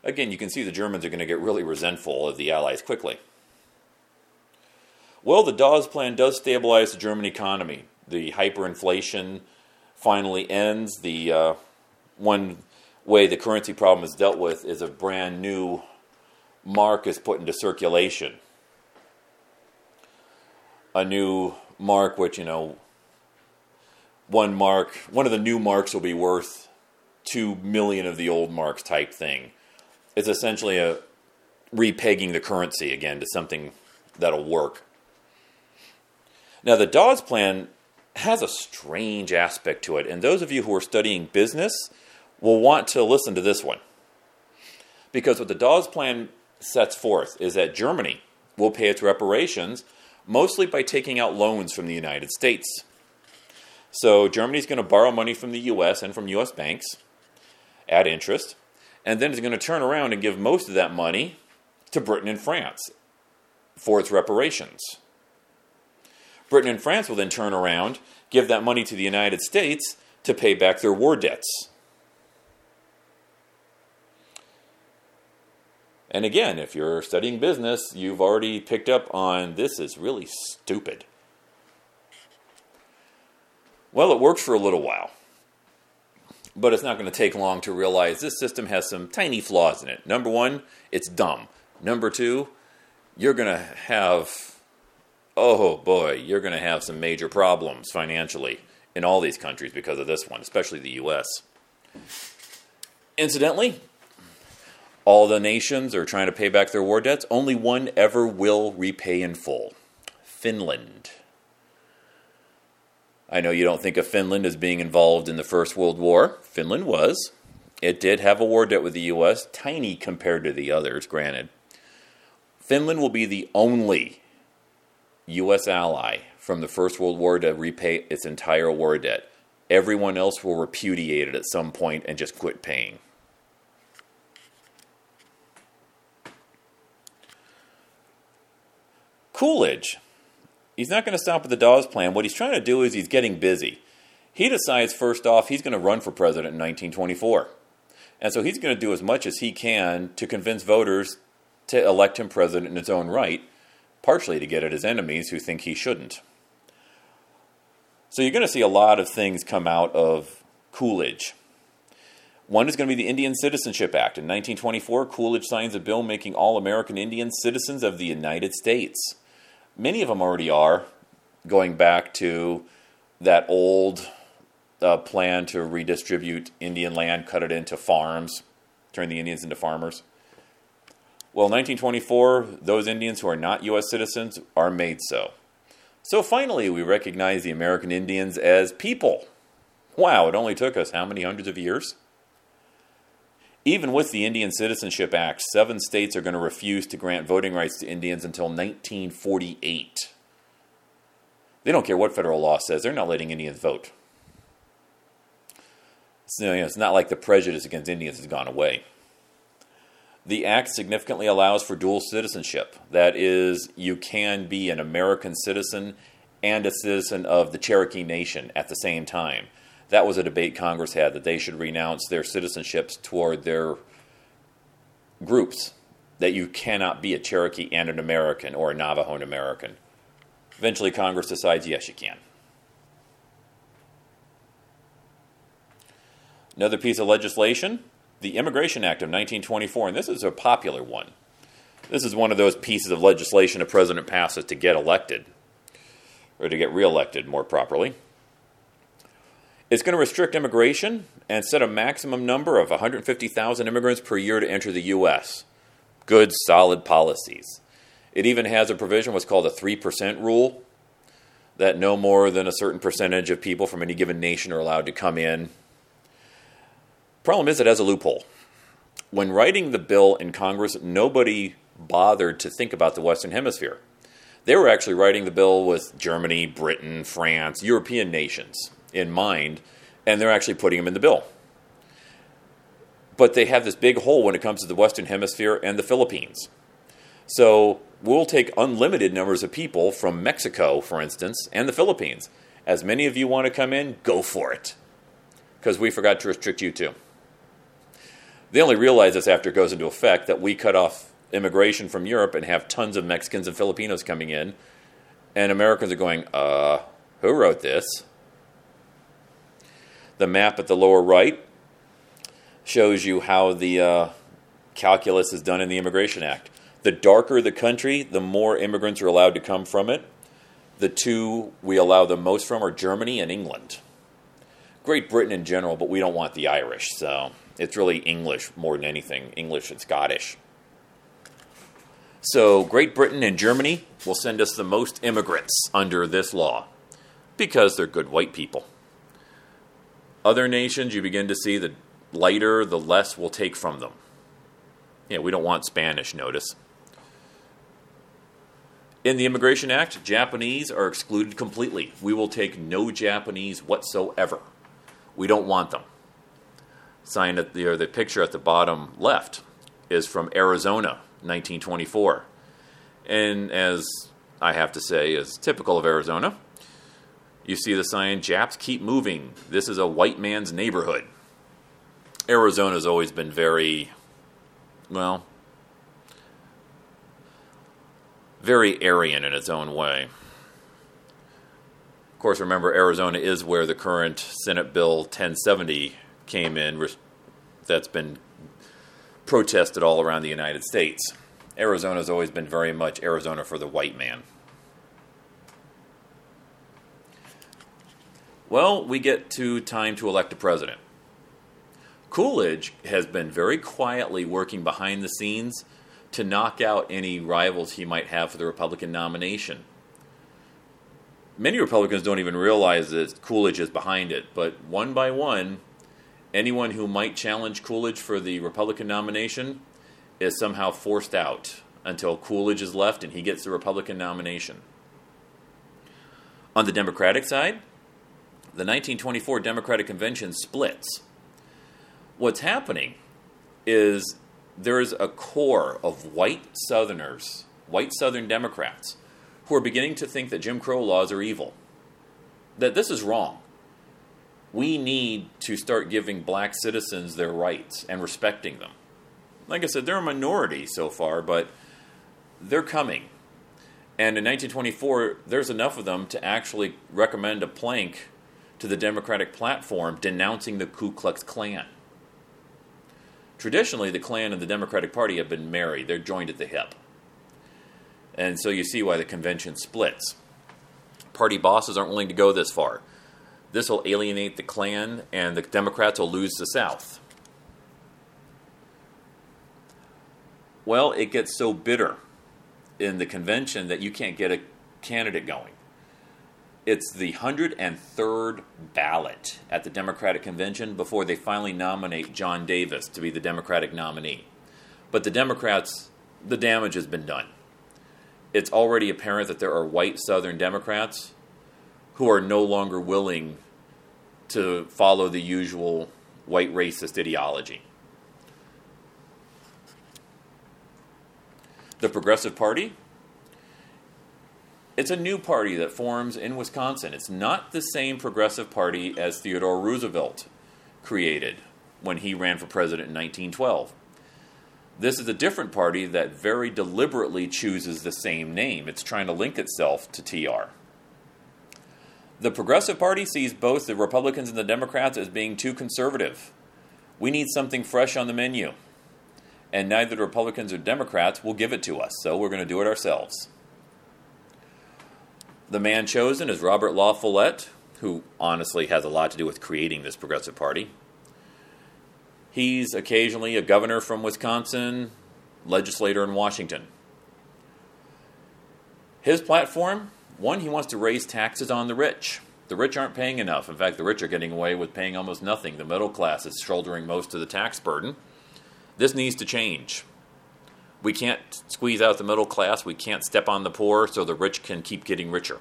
Again, you can see the Germans are going to get really resentful of the Allies quickly. Well, the Dawes Plan does stabilize the German economy. The hyperinflation finally ends. The uh, one way the currency problem is dealt with is a brand new mark is put into circulation. A new mark, which, you know, one mark, one of the new marks will be worth two million of the old marks type thing. It's essentially a repegging the currency again to something that'll work. Now, the Dawes plan has a strange aspect to it, and those of you who are studying business will want to listen to this one. Because what the Dawes plan sets forth is that Germany will pay its reparations mostly by taking out loans from the United States. So Germany's going to borrow money from the US and from US banks at interest and then it's going to turn around and give most of that money to Britain and France for its reparations. Britain and France will then turn around, give that money to the United States to pay back their war debts. And again, if you're studying business, you've already picked up on this is really stupid. Well, it works for a little while but it's not going to take long to realize this system has some tiny flaws in it. Number one, it's dumb. Number two, you're going to have, oh boy, you're going to have some major problems financially in all these countries because of this one, especially the U.S. Incidentally, all the nations are trying to pay back their war debts. Only one ever will repay in full Finland. I know you don't think of Finland as being involved in the First World War. Finland was. It did have a war debt with the U.S., tiny compared to the others, granted. Finland will be the only U.S. ally from the First World War to repay its entire war debt. Everyone else will repudiate it at some point and just quit paying. Coolidge he's not going to stop at the Dawes Plan. What he's trying to do is he's getting busy. He decides, first off, he's going to run for president in 1924. And so he's going to do as much as he can to convince voters to elect him president in his own right, partially to get at his enemies who think he shouldn't. So you're going to see a lot of things come out of Coolidge. One is going to be the Indian Citizenship Act. In 1924, Coolidge signs a bill making all American Indians citizens of the United States many of them already are, going back to that old uh, plan to redistribute Indian land, cut it into farms, turn the Indians into farmers. Well, 1924, those Indians who are not U.S. citizens are made so. So finally, we recognize the American Indians as people. Wow, it only took us how many hundreds of years? Even with the Indian Citizenship Act, seven states are going to refuse to grant voting rights to Indians until 1948. They don't care what federal law says, they're not letting Indians vote. So, you know, it's not like the prejudice against Indians has gone away. The act significantly allows for dual citizenship. That is, you can be an American citizen and a citizen of the Cherokee Nation at the same time that was a debate Congress had that they should renounce their citizenships toward their groups. That you cannot be a Cherokee and an American or a Navajo and American. Eventually, Congress decides yes, you can. Another piece of legislation the Immigration Act of 1924, and this is a popular one. This is one of those pieces of legislation a president passes to get elected, or to get reelected more properly. It's going to restrict immigration and set a maximum number of 150,000 immigrants per year to enter the U.S. Good, solid policies. It even has a provision, what's called a 3% rule, that no more than a certain percentage of people from any given nation are allowed to come in. The problem is, it has a loophole. When writing the bill in Congress, nobody bothered to think about the Western Hemisphere. They were actually writing the bill with Germany, Britain, France, European nations in mind, and they're actually putting them in the bill. But they have this big hole when it comes to the Western Hemisphere and the Philippines. So we'll take unlimited numbers of people from Mexico, for instance, and the Philippines. As many of you want to come in, go for it. Because we forgot to restrict you too. They only realize this after it goes into effect that we cut off immigration from Europe and have tons of Mexicans and Filipinos coming in. And Americans are going, uh, who wrote this? The map at the lower right shows you how the uh, calculus is done in the Immigration Act. The darker the country, the more immigrants are allowed to come from it. The two we allow the most from are Germany and England. Great Britain in general, but we don't want the Irish, so it's really English more than anything, English and Scottish. So Great Britain and Germany will send us the most immigrants under this law because they're good white people. Other nations, you begin to see the lighter, the less we'll take from them. Yeah, we don't want Spanish, notice. In the Immigration Act, Japanese are excluded completely. We will take no Japanese whatsoever. We don't want them. Sign at the, or the picture at the bottom left is from Arizona, 1924. And as I have to say is typical of Arizona, you see the sign, Japs keep moving. This is a white man's neighborhood. Arizona's always been very, well, very Aryan in its own way. Of course, remember, Arizona is where the current Senate Bill 1070 came in, that's been protested all around the United States. Arizona's always been very much Arizona for the white man. Well, we get to time to elect a president. Coolidge has been very quietly working behind the scenes to knock out any rivals he might have for the Republican nomination. Many Republicans don't even realize that Coolidge is behind it, but one by one, anyone who might challenge Coolidge for the Republican nomination is somehow forced out until Coolidge is left and he gets the Republican nomination. On the Democratic side, the 1924 Democratic Convention splits. What's happening is there is a core of white Southerners, white Southern Democrats, who are beginning to think that Jim Crow laws are evil. That this is wrong. We need to start giving black citizens their rights and respecting them. Like I said, they're a minority so far, but they're coming. And in 1924, there's enough of them to actually recommend a plank to the Democratic platform denouncing the Ku Klux Klan. Traditionally, the Klan and the Democratic Party have been married, they're joined at the hip. And so you see why the convention splits. Party bosses aren't willing to go this far. This will alienate the Klan, and the Democrats will lose the South. Well, it gets so bitter in the convention that you can't get a candidate going. It's the 103rd ballot at the Democratic convention before they finally nominate John Davis to be the Democratic nominee. But the Democrats, the damage has been done. It's already apparent that there are white Southern Democrats who are no longer willing to follow the usual white racist ideology. The Progressive Party it's a new party that forms in Wisconsin. It's not the same progressive party as Theodore Roosevelt created when he ran for president in 1912. This is a different party that very deliberately chooses the same name. It's trying to link itself to TR. The Progressive Party sees both the Republicans and the Democrats as being too conservative. We need something fresh on the menu. And neither the Republicans or Democrats will give it to us, so we're going to do it ourselves. The man chosen is Robert La Follette, who honestly has a lot to do with creating this Progressive Party. He's occasionally a governor from Wisconsin, legislator in Washington. His platform one, he wants to raise taxes on the rich. The rich aren't paying enough. In fact, the rich are getting away with paying almost nothing. The middle class is shouldering most of the tax burden. This needs to change. We can't squeeze out the middle class. We can't step on the poor so the rich can keep getting richer.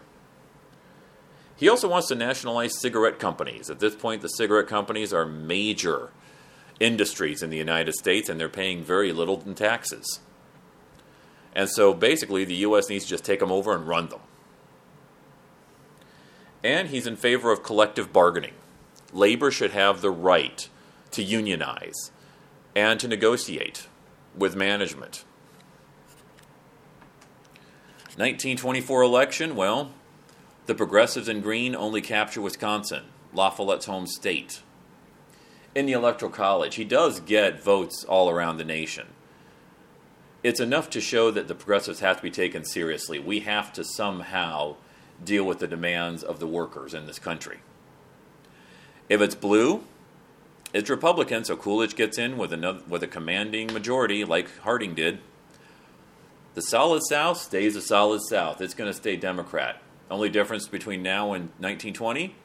He also wants to nationalize cigarette companies. At this point, the cigarette companies are major industries in the United States and they're paying very little in taxes. And so basically, the U.S. needs to just take them over and run them. And he's in favor of collective bargaining. Labor should have the right to unionize and to negotiate with management. 1924 election, well, the progressives in green only capture Wisconsin, La Follette's home state. In the Electoral College, he does get votes all around the nation. It's enough to show that the progressives have to be taken seriously. We have to somehow deal with the demands of the workers in this country. If it's blue, it's Republican, so Coolidge gets in with another with a commanding majority, like Harding did. The solid South stays a solid South. It's going to stay Democrat. Only difference between now and 1920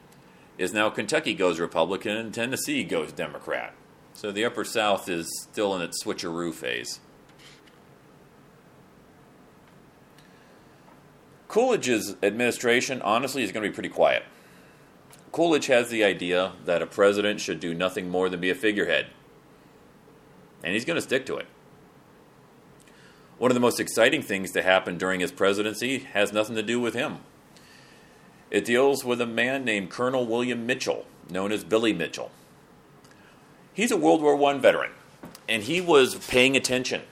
is now Kentucky goes Republican and Tennessee goes Democrat. So the Upper South is still in its switcheroo phase. Coolidge's administration, honestly, is going to be pretty quiet. Coolidge has the idea that a president should do nothing more than be a figurehead. And he's going to stick to it. One of the most exciting things to happen during his presidency has nothing to do with him. It deals with a man named Colonel William Mitchell, known as Billy Mitchell. He's a World War I veteran, and he was paying attention.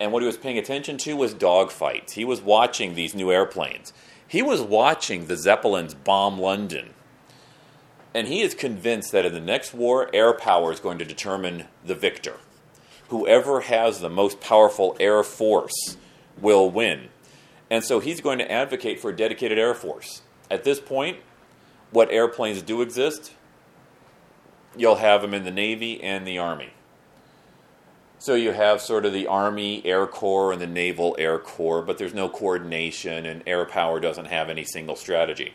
And what he was paying attention to was dogfights. He was watching these new airplanes. He was watching the Zeppelins bomb London. And he is convinced that in the next war, air power is going to determine the victor. Whoever has the most powerful air force will win. And so he's going to advocate for a dedicated air force. At this point, what airplanes do exist, you'll have them in the Navy and the Army. So you have sort of the Army Air Corps and the Naval Air Corps, but there's no coordination, and air power doesn't have any single strategy.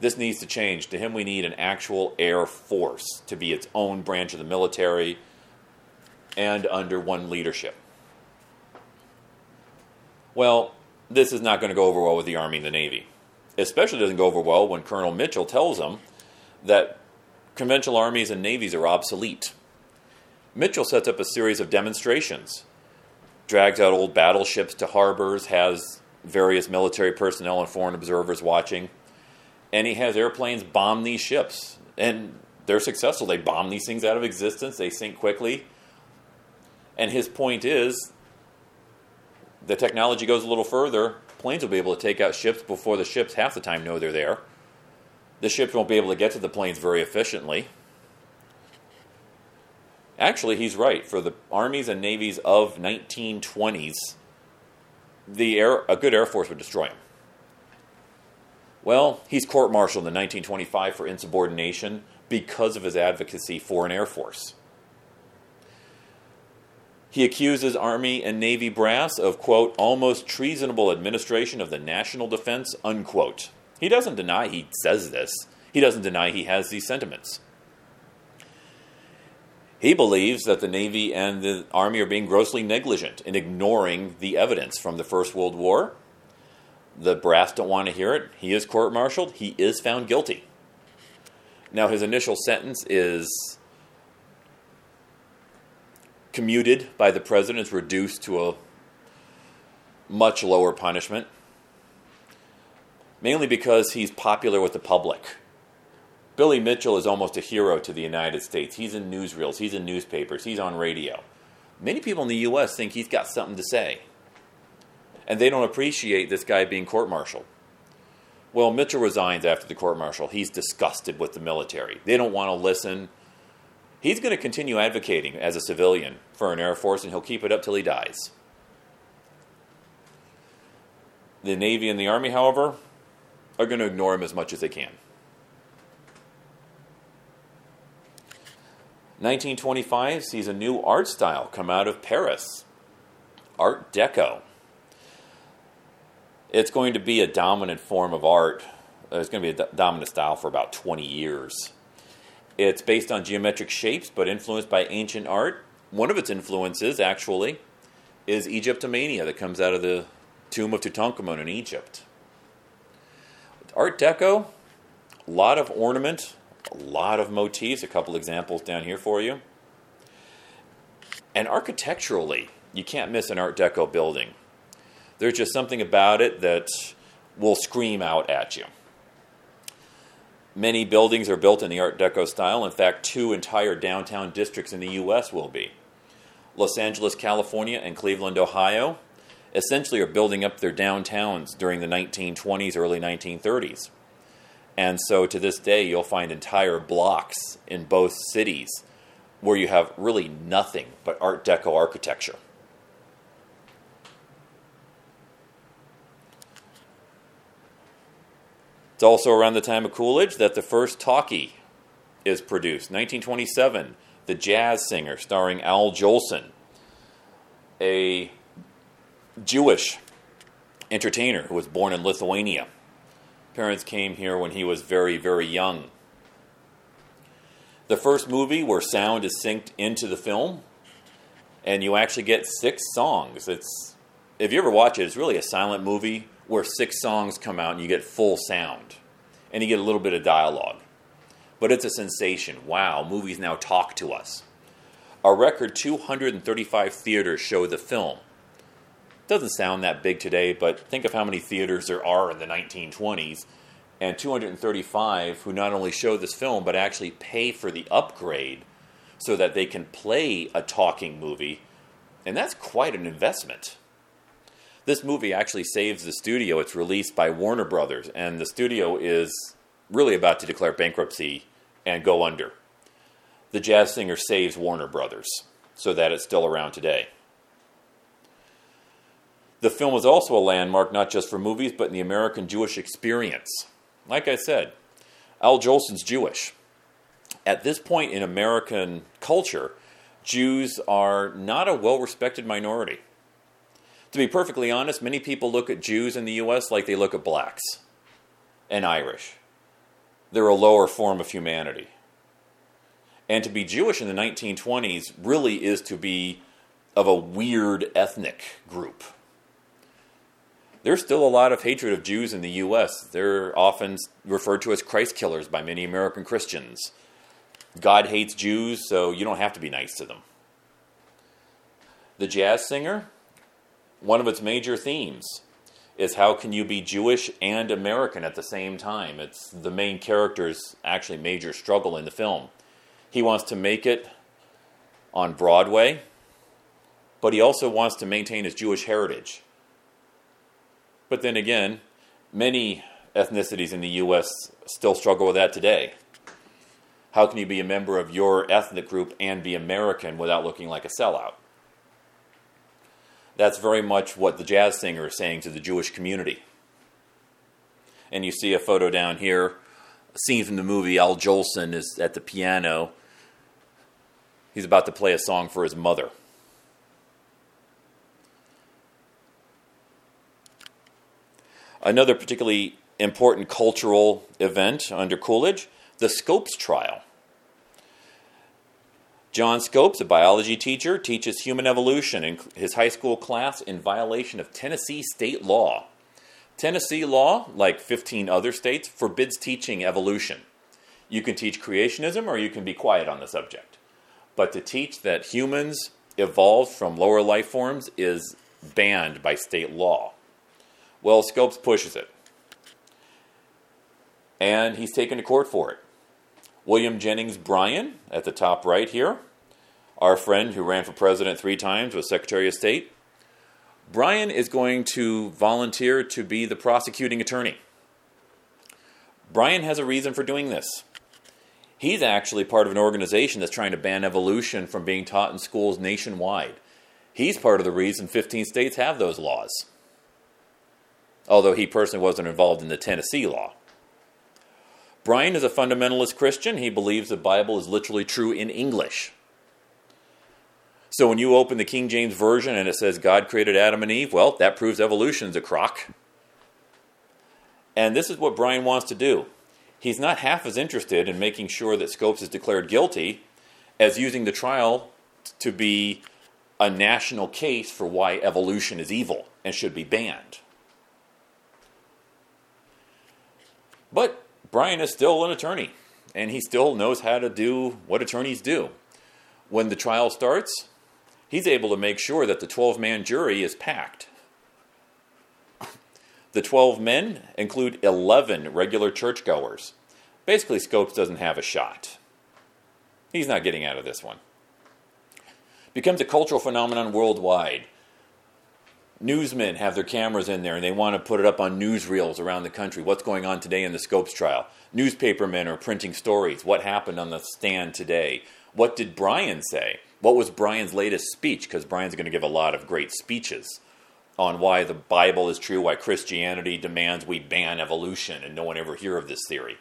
This needs to change. To him, we need an actual air force to be its own branch of the military and under one leadership. Well, this is not going to go over well with the Army and the Navy. Especially doesn't go over well when Colonel Mitchell tells them that conventional armies and navies are obsolete. Mitchell sets up a series of demonstrations, drags out old battleships to harbors, has various military personnel and foreign observers watching, and he has airplanes bomb these ships. And they're successful. They bomb these things out of existence, they sink quickly. And his point is the technology goes a little further. Planes will be able to take out ships before the ships half the time know they're there. The ships won't be able to get to the planes very efficiently. Actually, he's right. For the armies and navies of 1920s, the air, a good air force would destroy them. Well, he's court-martialed in 1925 for insubordination because of his advocacy for an air force. He accuses Army and Navy brass of, quote, almost treasonable administration of the national defense, unquote. He doesn't deny he says this. He doesn't deny he has these sentiments. He believes that the Navy and the Army are being grossly negligent in ignoring the evidence from the First World War. The brass don't want to hear it. He is court martialed. He is found guilty. Now, his initial sentence is commuted by the president, reduced to a much lower punishment, mainly because he's popular with the public. Billy Mitchell is almost a hero to the United States. He's in newsreels, he's in newspapers, he's on radio. Many people in the U.S. think he's got something to say. And they don't appreciate this guy being court martialed. Well, Mitchell resigns after the court martial. He's disgusted with the military. They don't want to listen. He's going to continue advocating as a civilian for an Air Force, and he'll keep it up till he dies. The Navy and the Army, however, are going to ignore him as much as they can. 1925 sees a new art style come out of Paris Art Deco. It's going to be a dominant form of art. It's going to be a dominant style for about 20 years. It's based on geometric shapes but influenced by ancient art. One of its influences, actually, is Egyptomania that comes out of the tomb of Tutankhamun in Egypt. Art Deco, a lot of ornament, a lot of motifs, a couple examples down here for you. And architecturally, you can't miss an Art Deco building. There's just something about it that will scream out at you. Many buildings are built in the Art Deco style. In fact, two entire downtown districts in the U.S. will be. Los Angeles, California, and Cleveland, Ohio essentially are building up their downtowns during the 1920s, early 1930s. And so to this day, you'll find entire blocks in both cities where you have really nothing but Art Deco architecture. It's also around the time of Coolidge that the first talkie is produced. 1927, The Jazz Singer, starring Al Jolson, a Jewish entertainer who was born in Lithuania parents came here when he was very, very young. The first movie where sound is synced into the film, and you actually get six songs. It's if you ever watch it, it's really a silent movie where six songs come out and you get full sound, and you get a little bit of dialogue. But it's a sensation. Wow, movies now talk to us. A record 235 theaters show the film. Doesn't sound that big today, but think of how many theaters there are in the 1920s, and 235 who not only show this film but actually pay for the upgrade so that they can play a talking movie, and that's quite an investment. This movie actually saves the studio. It's released by Warner Brothers, and the studio is really about to declare bankruptcy and go under. The jazz singer saves Warner Brothers so that it's still around today. The film was also a landmark not just for movies, but in the American Jewish experience. Like I said, Al Jolson's Jewish. At this point in American culture, Jews are not a well respected minority. To be perfectly honest, many people look at Jews in the U.S. like they look at blacks and Irish. They're a lower form of humanity. And to be Jewish in the 1920s really is to be of a weird ethnic group. There's still a lot of hatred of Jews in the U.S. They're often referred to as Christ killers by many American Christians. God hates Jews, so you don't have to be nice to them. The jazz singer, one of its major themes is how can you be Jewish and American at the same time? It's the main character's actually major struggle in the film. He wants to make it on Broadway, but he also wants to maintain his Jewish heritage. But then again, many ethnicities in the U.S. still struggle with that today. How can you be a member of your ethnic group and be American without looking like a sellout? That's very much what the jazz singer is saying to the Jewish community. And you see a photo down here, a scene from the movie. Al Jolson is at the piano. He's about to play a song for his mother. Another particularly important cultural event under Coolidge the Scopes trial. John Scopes, a biology teacher, teaches human evolution in his high school class in violation of Tennessee state law. Tennessee law, like 15 other states, forbids teaching evolution. You can teach creationism or you can be quiet on the subject. But to teach that humans evolved from lower life forms is banned by state law. Well, Scopes pushes it. And he's taken to court for it. William Jennings Bryan at the top right here, our friend who ran for president three times, was Secretary of State. Bryan is going to volunteer to be the prosecuting attorney. Bryan has a reason for doing this. He's actually part of an organization that's trying to ban evolution from being taught in schools nationwide. He's part of the reason 15 states have those laws. Although he personally wasn't involved in the Tennessee law. Bryan is a fundamentalist Christian. He believes the Bible is literally true in English. So when you open the King James Version and it says God created Adam and Eve, well, that proves evolution's a crock. And this is what Bryan wants to do. He's not half as interested in making sure that Scopes is declared guilty as using the trial to be a national case for why evolution is evil and should be banned. But Bryan is still an attorney, and he still knows how to do what attorneys do. When the trial starts, he's able to make sure that the 12 man jury is packed. The 12 men include 11 regular churchgoers. Basically, Scopes doesn't have a shot. He's not getting out of this one. Becomes a cultural phenomenon worldwide newsmen have their cameras in there and they want to put it up on newsreels around the country. What's going on today in the Scopes trial? Newspapermen are printing stories. What happened on the stand today? What did Bryan say? What was Bryan's latest speech? Because Bryan's going to give a lot of great speeches on why the Bible is true, why Christianity demands we ban evolution, and no one ever hear of this theory.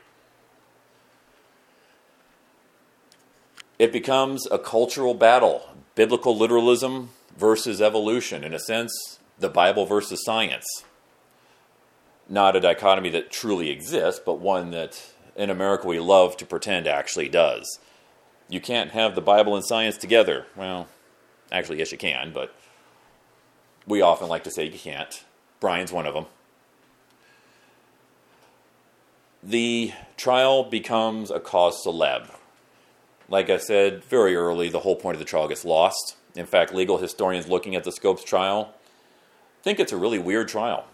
It becomes a cultural battle biblical literalism versus evolution. In a sense, the Bible versus science. Not a dichotomy that truly exists, but one that in America we love to pretend actually does. You can't have the Bible and science together. Well, actually, yes, you can, but we often like to say you can't. Bryan's one of them. The trial becomes a cause celeb. Like I said very early, the whole point of the trial gets lost. In fact, legal historians looking at the Scopes trial think it's a really weird trial.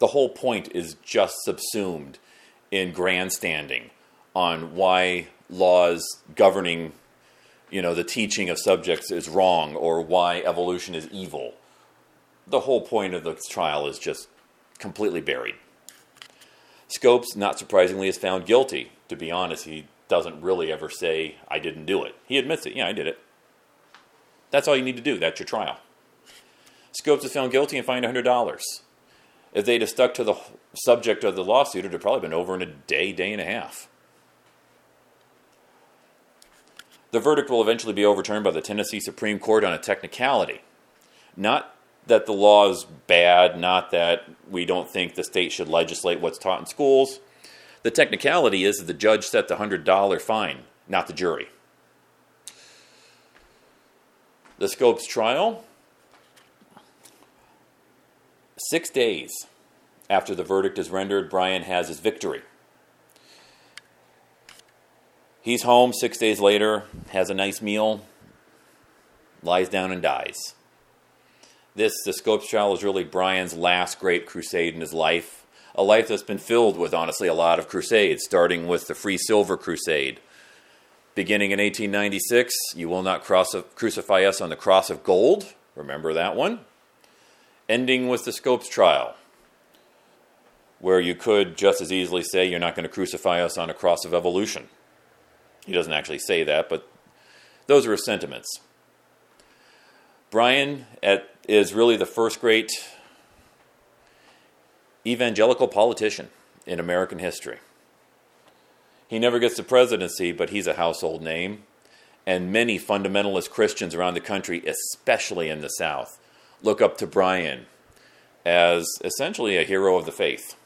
The whole point is just subsumed in grandstanding on why laws governing you know the teaching of subjects is wrong or why evolution is evil. The whole point of the trial is just completely buried. Scopes, not surprisingly, is found guilty. To be honest, he doesn't really ever say, I didn't do it. He admits it. Yeah, I did it. That's all you need to do. That's your trial. Scopes is found guilty and fined $100. If they'd have stuck to the subject of the lawsuit, it would have probably been over in a day, day and a half. The verdict will eventually be overturned by the Tennessee Supreme Court on a technicality. Not that the law is bad, not that we don't think the state should legislate what's taught in schools. The technicality is that the judge set the $100 fine, not the jury. The Scopes trial, six days after the verdict is rendered, Bryan has his victory. He's home six days later, has a nice meal, lies down and dies. This, the Scopes trial, is really Bryan's last great crusade in his life. A life that's been filled with, honestly, a lot of crusades, starting with the Free Silver Crusade. Beginning in 1896, You Will Not cross, Crucify Us on the Cross of Gold. Remember that one? Ending with the Scopes trial, where you could just as easily say, You're not going to crucify us on a cross of evolution. He doesn't actually say that, but those are his sentiments. Bryan at, is really the first great evangelical politician in American history. He never gets the presidency, but he's a household name. And many fundamentalist Christians around the country, especially in the South, look up to Bryan as essentially a hero of the faith.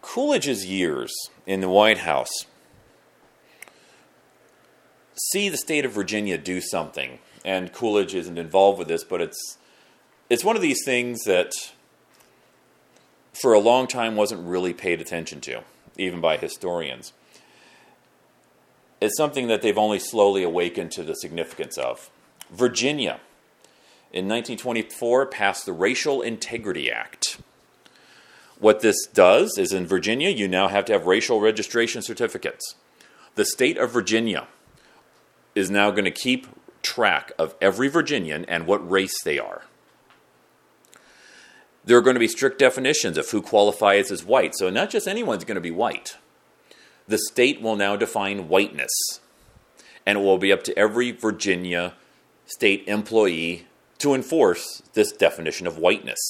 Coolidge's years in the White House see the state of Virginia do something, and Coolidge isn't involved with this, but it's it's one of these things that for a long time wasn't really paid attention to, even by historians. It's something that they've only slowly awakened to the significance of. Virginia, in 1924, passed the Racial Integrity Act. What this does is in Virginia, you now have to have racial registration certificates. The state of Virginia is now going to keep track of every Virginian and what race they are. There are going to be strict definitions of who qualifies as white. So, not just anyone's going to be white. The state will now define whiteness, and it will be up to every Virginia state employee to enforce this definition of whiteness.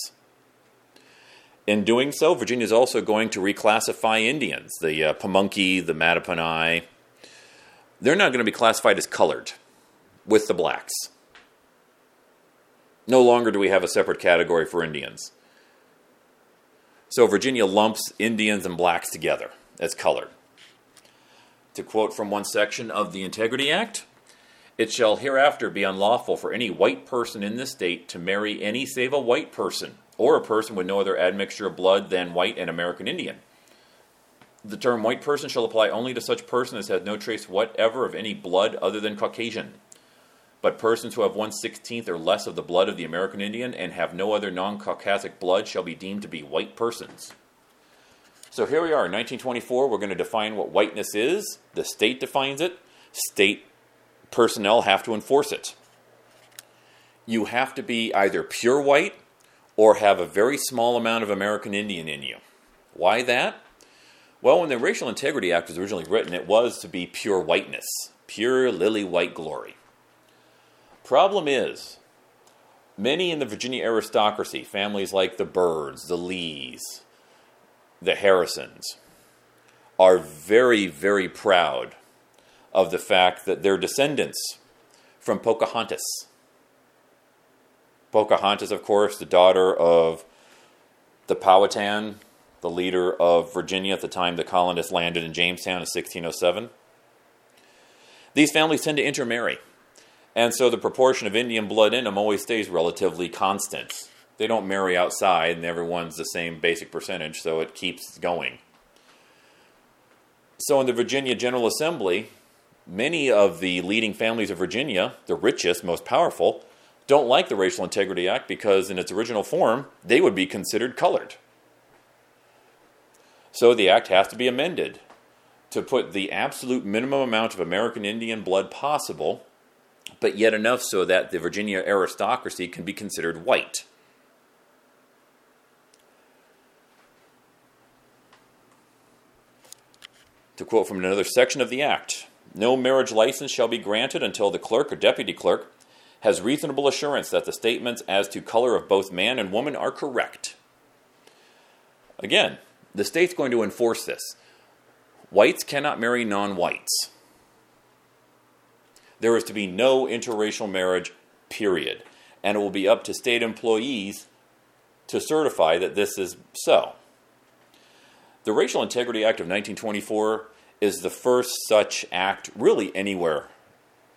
In doing so, Virginia is also going to reclassify Indians, the uh, Pamunkey, the Mattaponi. They're not going to be classified as colored with the blacks. No longer do we have a separate category for Indians. So Virginia lumps Indians and blacks together as colored. To quote from one section of the Integrity Act, it shall hereafter be unlawful for any white person in this state to marry any save a white person or a person with no other admixture of blood than white and American Indian. The term white person shall apply only to such person as has no trace whatever of any blood other than Caucasian. But persons who have one sixteenth or less of the blood of the American Indian and have no other non Caucasic blood shall be deemed to be white persons. So here we are in 1924. We're going to define what whiteness is. The state defines it. State personnel have to enforce it. You have to be either pure white or have a very small amount of American Indian in you. Why that? Well, when the Racial Integrity Act was originally written, it was to be pure whiteness, pure lily white glory. Problem is, many in the Virginia aristocracy, families like the Byrds, the Lees, the Harrisons, are very, very proud of the fact that their descendants from Pocahontas Pocahontas, of course, the daughter of the Powhatan, the leader of Virginia at the time the colonists landed in Jamestown in 1607. These families tend to intermarry, and so the proportion of Indian blood in them always stays relatively constant. They don't marry outside, and everyone's the same basic percentage, so it keeps going. So, in the Virginia General Assembly, many of the leading families of Virginia, the richest, most powerful, don't like the Racial Integrity Act because, in its original form, they would be considered colored. So the act has to be amended to put the absolute minimum amount of American Indian blood possible, but yet enough so that the Virginia aristocracy can be considered white. To quote from another section of the Act, no marriage license shall be granted until the clerk or deputy clerk has reasonable assurance that the statements as to color of both man and woman are correct. Again, the state's going to enforce this. Whites cannot marry non whites. There is to be no interracial marriage, period. And it will be up to state employees to certify that this is so. The Racial Integrity Act of 1924 is the first such act really anywhere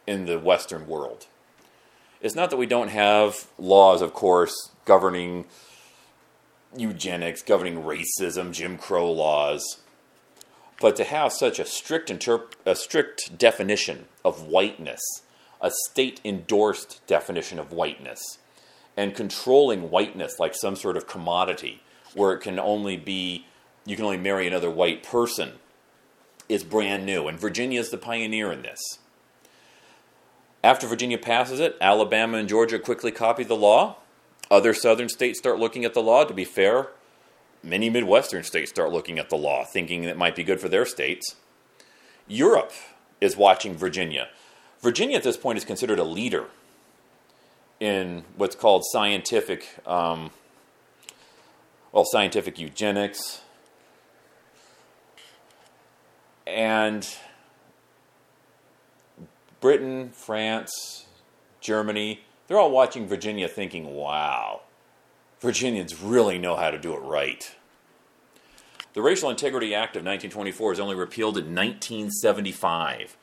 in the Western world. It's not that we don't have laws, of course, governing eugenics, governing racism, Jim Crow laws, but to have such a strict, a strict definition of whiteness, a state endorsed definition of whiteness, and controlling whiteness like some sort of commodity where it can only be, you can only marry another white person, is brand new. And Virginia is the pioneer in this. After Virginia passes it, Alabama and Georgia quickly copy the law. Other southern states start looking at the law. To be fair, many Midwestern states start looking at the law, thinking it might be good for their states. Europe is watching Virginia. Virginia at this point is considered a leader in what's called scientific, um, well, scientific eugenics. And Britain, France, Germany, they're all watching Virginia thinking, wow, Virginians really know how to do it right. The Racial Integrity Act of 1924 is only repealed in 1975,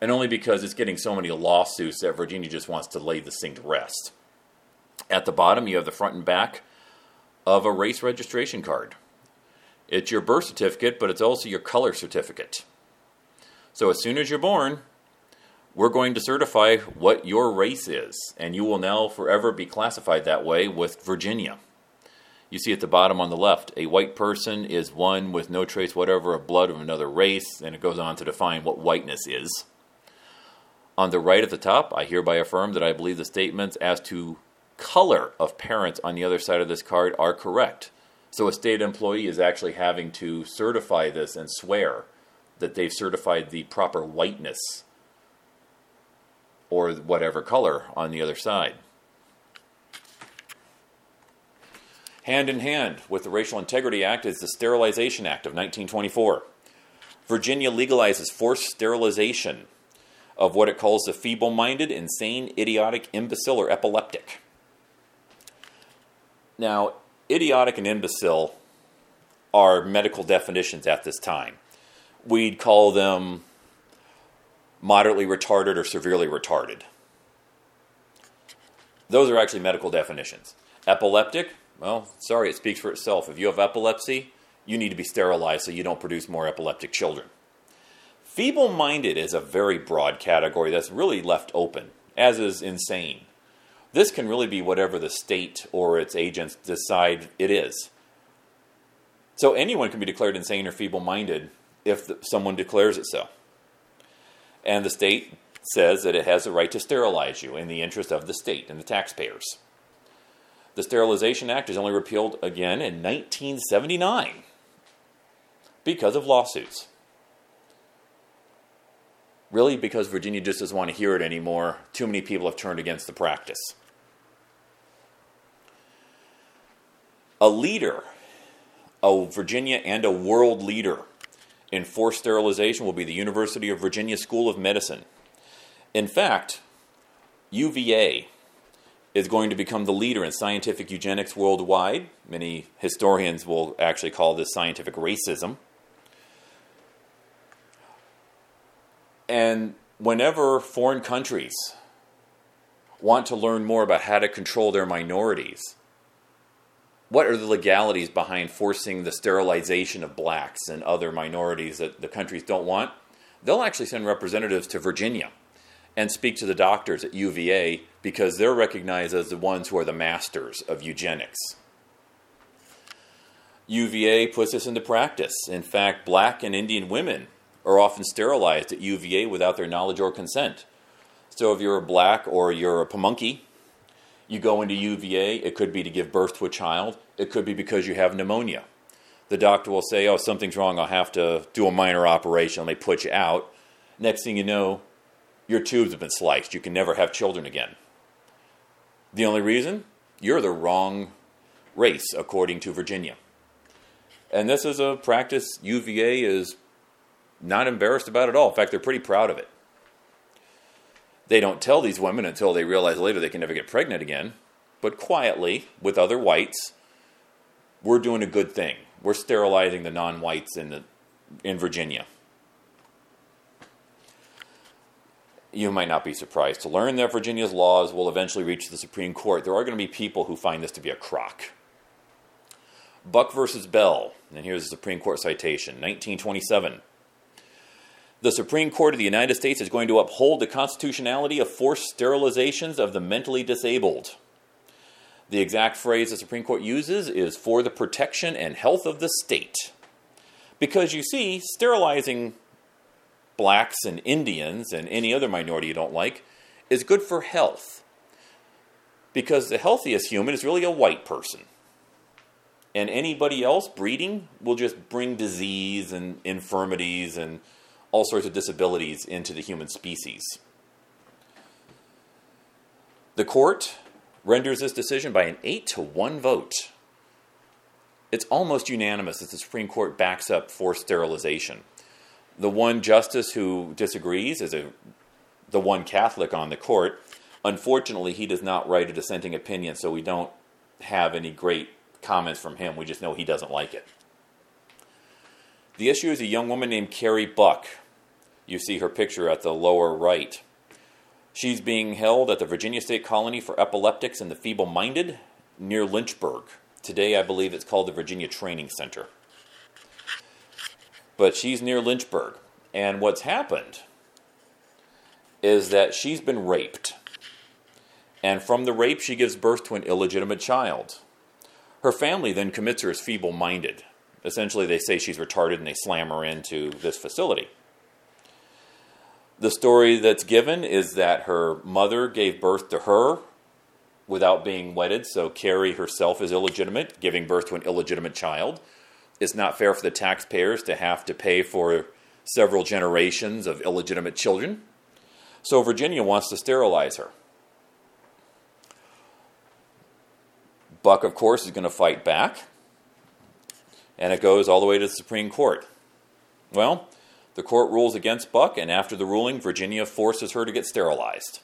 and only because it's getting so many lawsuits that Virginia just wants to lay this thing to rest. At the bottom, you have the front and back of a race registration card. It's your birth certificate, but it's also your color certificate. So as soon as you're born, we're going to certify what your race is, and you will now forever be classified that way with Virginia. You see at the bottom on the left, a white person is one with no trace whatever of blood of another race, and it goes on to define what whiteness is. On the right at the top, I hereby affirm that I believe the statements as to color of parents on the other side of this card are correct. So a state employee is actually having to certify this and swear that they've certified the proper whiteness or whatever color on the other side. Hand in hand with the Racial Integrity Act is the Sterilization Act of 1924. Virginia legalizes forced sterilization of what it calls the feeble minded, insane, idiotic, imbecile, or epileptic. Now, idiotic and imbecile are medical definitions at this time. We'd call them moderately retarded or severely retarded. Those are actually medical definitions. Epileptic, well, sorry, it speaks for itself. If you have epilepsy, you need to be sterilized so you don't produce more epileptic children. Feeble minded is a very broad category that's really left open, as is insane. This can really be whatever the state or its agents decide it is. So anyone can be declared insane or feeble minded if the, someone declares it so and the state says that it has the right to sterilize you in the interest of the state and the taxpayers. The Sterilization Act is only repealed again in 1979 because of lawsuits. Really, because Virginia just doesn't want to hear it anymore. Too many people have turned against the practice. A leader, a Virginia and a world leader in forced sterilization will be the University of Virginia School of Medicine. In fact, UVA is going to become the leader in scientific eugenics worldwide. Many historians will actually call this scientific racism. And whenever foreign countries want to learn more about how to control their minorities, what are the legalities behind forcing the sterilization of blacks and other minorities that the countries don't want? They'll actually send representatives to Virginia and speak to the doctors at UVA because they're recognized as the ones who are the masters of eugenics. UVA puts this into practice. In fact, black and Indian women are often sterilized at UVA without their knowledge or consent. So if you're a black or you're a pamunkey, you go into UVA, it could be to give birth to a child, it could be because you have pneumonia. The doctor will say, Oh, something's wrong, I'll have to do a minor operation, they put you out. Next thing you know, your tubes have been sliced. You can never have children again. The only reason? You're the wrong race, according to Virginia. And this is a practice UVA is not embarrassed about at all. In fact, they're pretty proud of it. They don't tell these women until they realize later they can never get pregnant again. But quietly, with other whites, we're doing a good thing. We're sterilizing the non-whites in the in Virginia. You might not be surprised to learn that Virginia's laws will eventually reach the Supreme Court. There are going to be people who find this to be a crock. Buck versus Bell, and here's the Supreme Court citation 1927. The Supreme Court of the United States is going to uphold the constitutionality of forced sterilizations of the mentally disabled. The exact phrase the Supreme Court uses is for the protection and health of the state. Because you see, sterilizing blacks and Indians and any other minority you don't like is good for health. Because the healthiest human is really a white person. And anybody else breeding will just bring disease and infirmities and all sorts of disabilities into the human species. The court renders this decision by an 8 to 1 vote. It's almost unanimous that the Supreme Court backs up forced sterilization. The one justice who disagrees is a, the one Catholic on the court. Unfortunately, he does not write a dissenting opinion, so we don't have any great comments from him. We just know he doesn't like it. The issue is a young woman named Carrie Buck. You see her picture at the lower right. She's being held at the Virginia State Colony for Epileptics and the Feeble Minded near Lynchburg. Today, I believe it's called the Virginia Training Center. But she's near Lynchburg. And what's happened is that she's been raped. And from the rape, she gives birth to an illegitimate child. Her family then commits her as feeble minded. Essentially, they say she's retarded and they slam her into this facility. The story that's given is that her mother gave birth to her without being wedded, so Carrie herself is illegitimate, giving birth to an illegitimate child. It's not fair for the taxpayers to have to pay for several generations of illegitimate children. So Virginia wants to sterilize her. Buck, of course, is going to fight back, and it goes all the way to the Supreme Court. Well, the court rules against Buck, and after the ruling, Virginia forces her to get sterilized.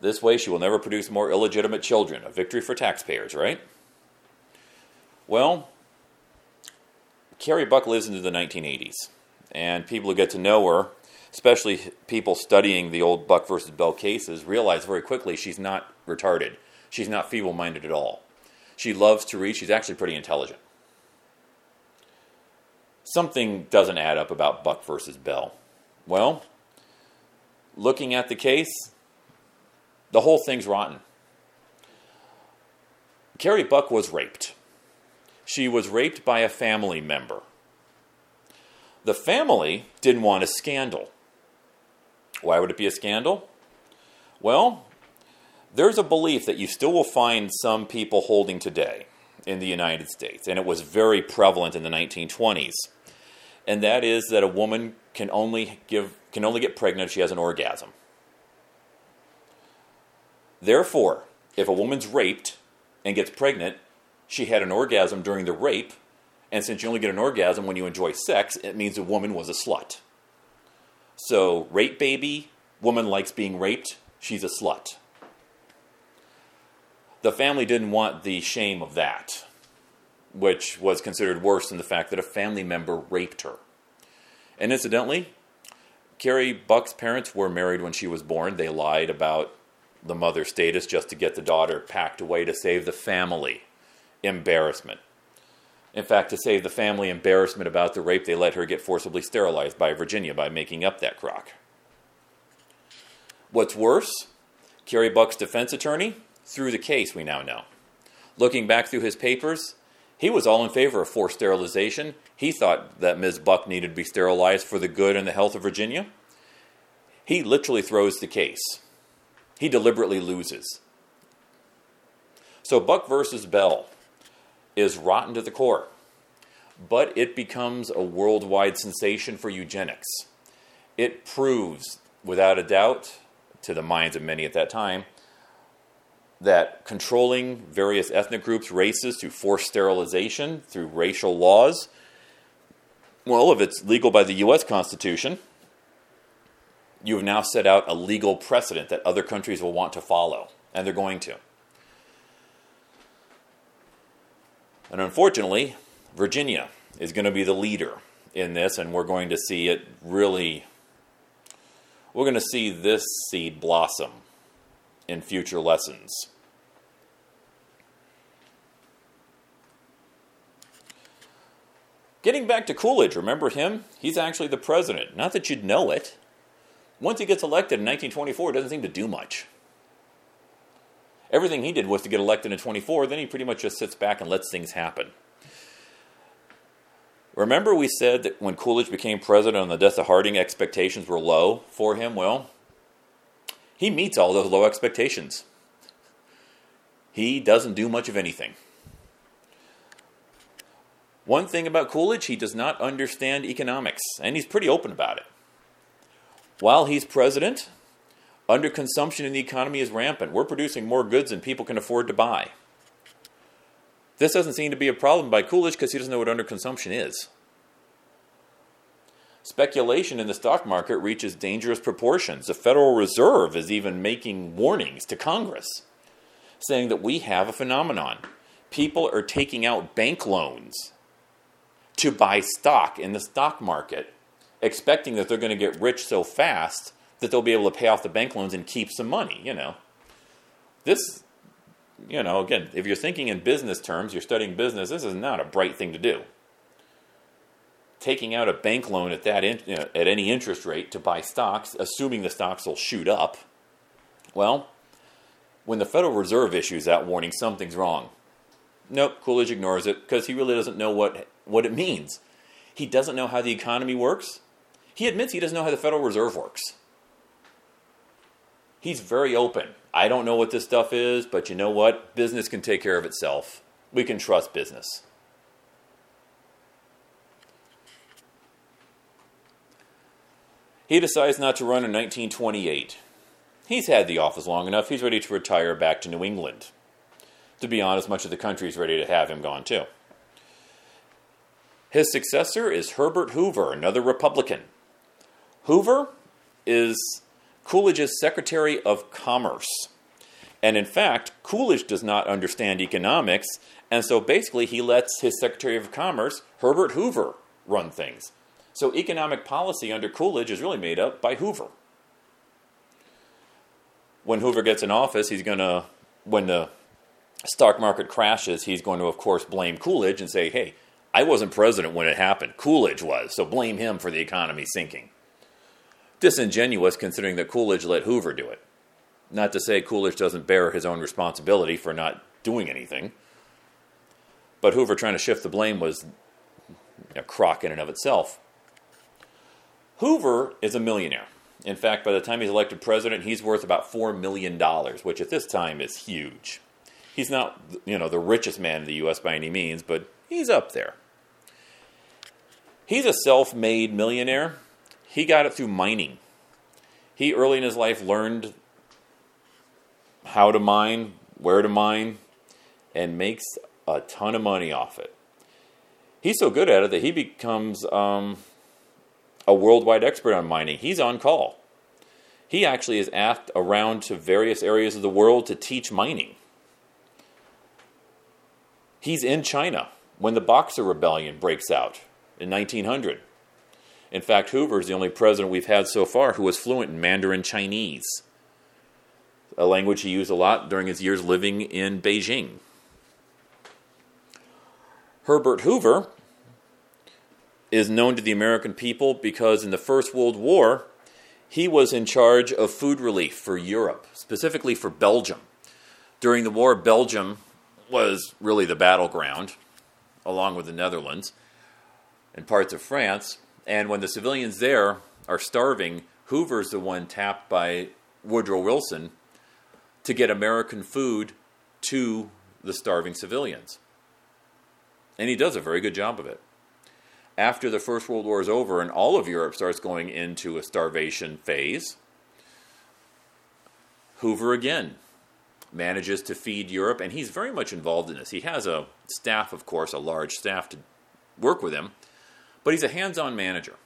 This way, she will never produce more illegitimate children. A victory for taxpayers, right? Well, Carrie Buck lives into the 1980s, and people who get to know her, especially people studying the old Buck versus Bell cases, realize very quickly she's not retarded. She's not feeble minded at all. She loves to read, she's actually pretty intelligent something doesn't add up about Buck versus Bell. Well, looking at the case, the whole thing's rotten. Carrie Buck was raped. She was raped by a family member. The family didn't want a scandal. Why would it be a scandal? Well, there's a belief that you still will find some people holding today in the United States, and it was very prevalent in the 1920s and that is that a woman can only give can only get pregnant if she has an orgasm. Therefore, if a woman's raped and gets pregnant, she had an orgasm during the rape, and since you only get an orgasm when you enjoy sex, it means a woman was a slut. So, rape baby, woman likes being raped, she's a slut. The family didn't want the shame of that which was considered worse than the fact that a family member raped her. And incidentally, Carrie Buck's parents were married when she was born. They lied about the mother's status just to get the daughter packed away to save the family embarrassment. In fact, to save the family embarrassment about the rape, they let her get forcibly sterilized by Virginia by making up that crock. What's worse, Carrie Buck's defense attorney threw the case, we now know. Looking back through his papers, he was all in favor of forced sterilization. He thought that Ms. Buck needed to be sterilized for the good and the health of Virginia. He literally throws the case. He deliberately loses. So Buck versus Bell is rotten to the core, but it becomes a worldwide sensation for eugenics. It proves, without a doubt, to the minds of many at that time, that controlling various ethnic groups, races, through forced sterilization, through racial laws, well, if it's legal by the U.S. Constitution, you have now set out a legal precedent that other countries will want to follow, and they're going to. And unfortunately, Virginia is going to be the leader in this, and we're going to see it really, we're going to see this seed blossom in future lessons. Getting back to Coolidge, remember him? He's actually the president. Not that you'd know it. Once he gets elected in 1924, it doesn't seem to do much. Everything he did was to get elected in 24, then he pretty much just sits back and lets things happen. Remember, we said that when Coolidge became president on the death of Harding, expectations were low for him? Well, he meets all those low expectations. He doesn't do much of anything. One thing about Coolidge, he does not understand economics, and he's pretty open about it. While he's president, underconsumption in the economy is rampant. We're producing more goods than people can afford to buy. This doesn't seem to be a problem by Coolidge because he doesn't know what underconsumption is. Speculation in the stock market reaches dangerous proportions. The Federal Reserve is even making warnings to Congress saying that we have a phenomenon. People are taking out bank loans to buy stock in the stock market, expecting that they're going to get rich so fast that they'll be able to pay off the bank loans and keep some money, you know. This, you know, again, if you're thinking in business terms, you're studying business, this is not a bright thing to do. Taking out a bank loan at that in, you know, at any interest rate to buy stocks, assuming the stocks will shoot up, well, when the Federal Reserve issues that warning, something's wrong. Nope, Coolidge ignores it because he really doesn't know what what it means. He doesn't know how the economy works. He admits he doesn't know how the Federal Reserve works. He's very open. I don't know what this stuff is, but you know what? Business can take care of itself. We can trust business. He decides not to run in 1928. He's had the office long enough, he's ready to retire back to New England. To be honest, much of the country is ready to have him gone too. His successor is Herbert Hoover, another Republican. Hoover is Coolidge's Secretary of Commerce. And in fact, Coolidge does not understand economics, and so basically he lets his Secretary of Commerce, Herbert Hoover, run things. So economic policy under Coolidge is really made up by Hoover. When Hoover gets in office, he's going to, when the stock market crashes, he's going to, of course, blame Coolidge and say, hey, I wasn't president when it happened. Coolidge was, so blame him for the economy sinking. Disingenuous considering that Coolidge let Hoover do it. Not to say Coolidge doesn't bear his own responsibility for not doing anything, but Hoover trying to shift the blame was a crock in and of itself. Hoover is a millionaire. In fact, by the time he's elected president, he's worth about $4 million, which at this time is huge. He's not, you know, the richest man in the U.S. by any means, but he's up there. He's a self made millionaire. He got it through mining. He early in his life learned how to mine, where to mine, and makes a ton of money off it. He's so good at it that he becomes um, a worldwide expert on mining. He's on call. He actually is asked around to various areas of the world to teach mining. He's in China when the Boxer Rebellion breaks out in 1900. In fact, Hoover is the only president we've had so far who was fluent in Mandarin Chinese, a language he used a lot during his years living in Beijing. Herbert Hoover is known to the American people because in the First World War, he was in charge of food relief for Europe, specifically for Belgium. During the war, Belgium was really the battleground, along with the Netherlands and parts of France. And when the civilians there are starving, Hoover's the one tapped by Woodrow Wilson to get American food to the starving civilians. And he does a very good job of it. After the First World War is over and all of Europe starts going into a starvation phase, Hoover again manages to feed Europe, and he's very much involved in this. He has a staff, of course, a large staff to work with him, but he's a hands on manager.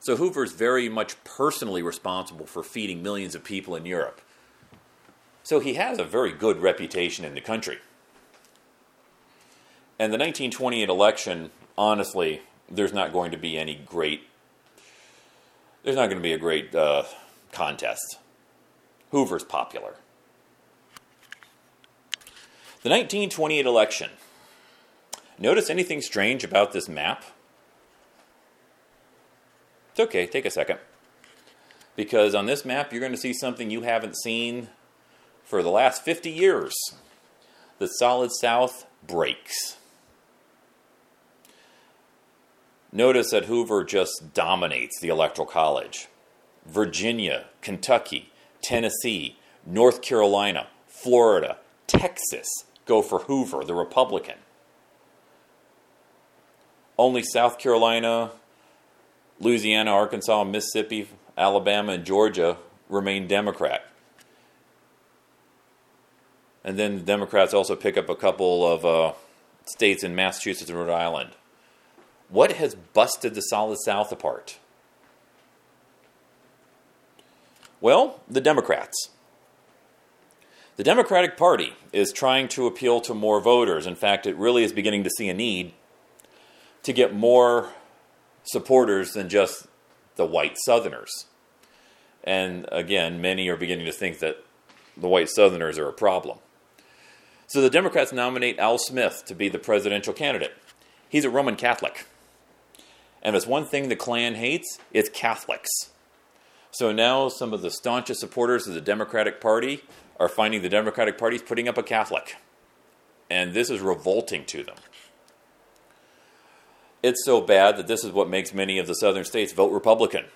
So Hoover is very much personally responsible for feeding millions of people in Europe. So he has a very good reputation in the country. And the 1928 election, honestly, there's not going to be any great. There's not going to be a great uh, contest. Hoover's popular. The 1928 election. Notice anything strange about this map? It's okay, take a second. Because on this map, you're going to see something you haven't seen for the last 50 years. The Solid South breaks. Notice that Hoover just dominates the Electoral College. Virginia, Kentucky, Tennessee, North Carolina, Florida, Texas go for Hoover, the Republican. Only South Carolina, Louisiana, Arkansas, Mississippi, Alabama, and Georgia remain Democrat. And then the Democrats also pick up a couple of uh, states in Massachusetts and Rhode Island. What has busted the Solid South apart? Well, the Democrats. The Democratic Party is trying to appeal to more voters. In fact, it really is beginning to see a need to get more supporters than just the white Southerners. And again, many are beginning to think that the white Southerners are a problem. So the Democrats nominate Al Smith to be the presidential candidate. He's a Roman Catholic. And if it's one thing the Klan hates, it's Catholics. So now some of the staunchest supporters of the Democratic Party are finding the Democratic Party is putting up a Catholic. And this is revolting to them. It's so bad that this is what makes many of the southern states vote Republican.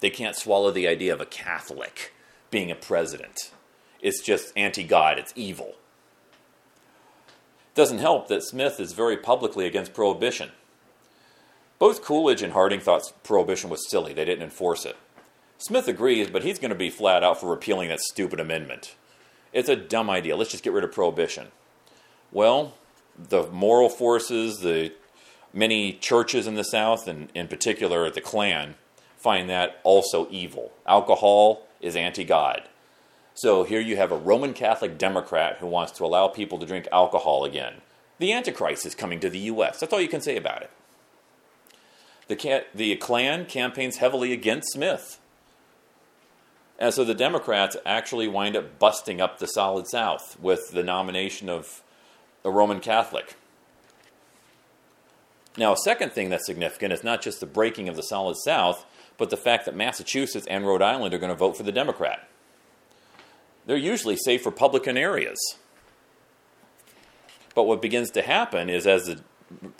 They can't swallow the idea of a Catholic being a president. It's just anti God, it's evil. It doesn't help that Smith is very publicly against prohibition. Both Coolidge and Harding thought prohibition was silly, they didn't enforce it. Smith agrees, but he's going to be flat out for repealing that stupid amendment. It's a dumb idea. Let's just get rid of prohibition. Well, the moral forces, the many churches in the South, and in particular the Klan, find that also evil. Alcohol is anti God. So here you have a Roman Catholic Democrat who wants to allow people to drink alcohol again. The Antichrist is coming to the U.S. That's all you can say about it. The, the Klan campaigns heavily against Smith. And so the Democrats actually wind up busting up the Solid South with the nomination of a Roman Catholic. Now, a second thing that's significant is not just the breaking of the Solid South, but the fact that Massachusetts and Rhode Island are going to vote for the Democrat they're usually safe Republican areas. But what begins to happen is as the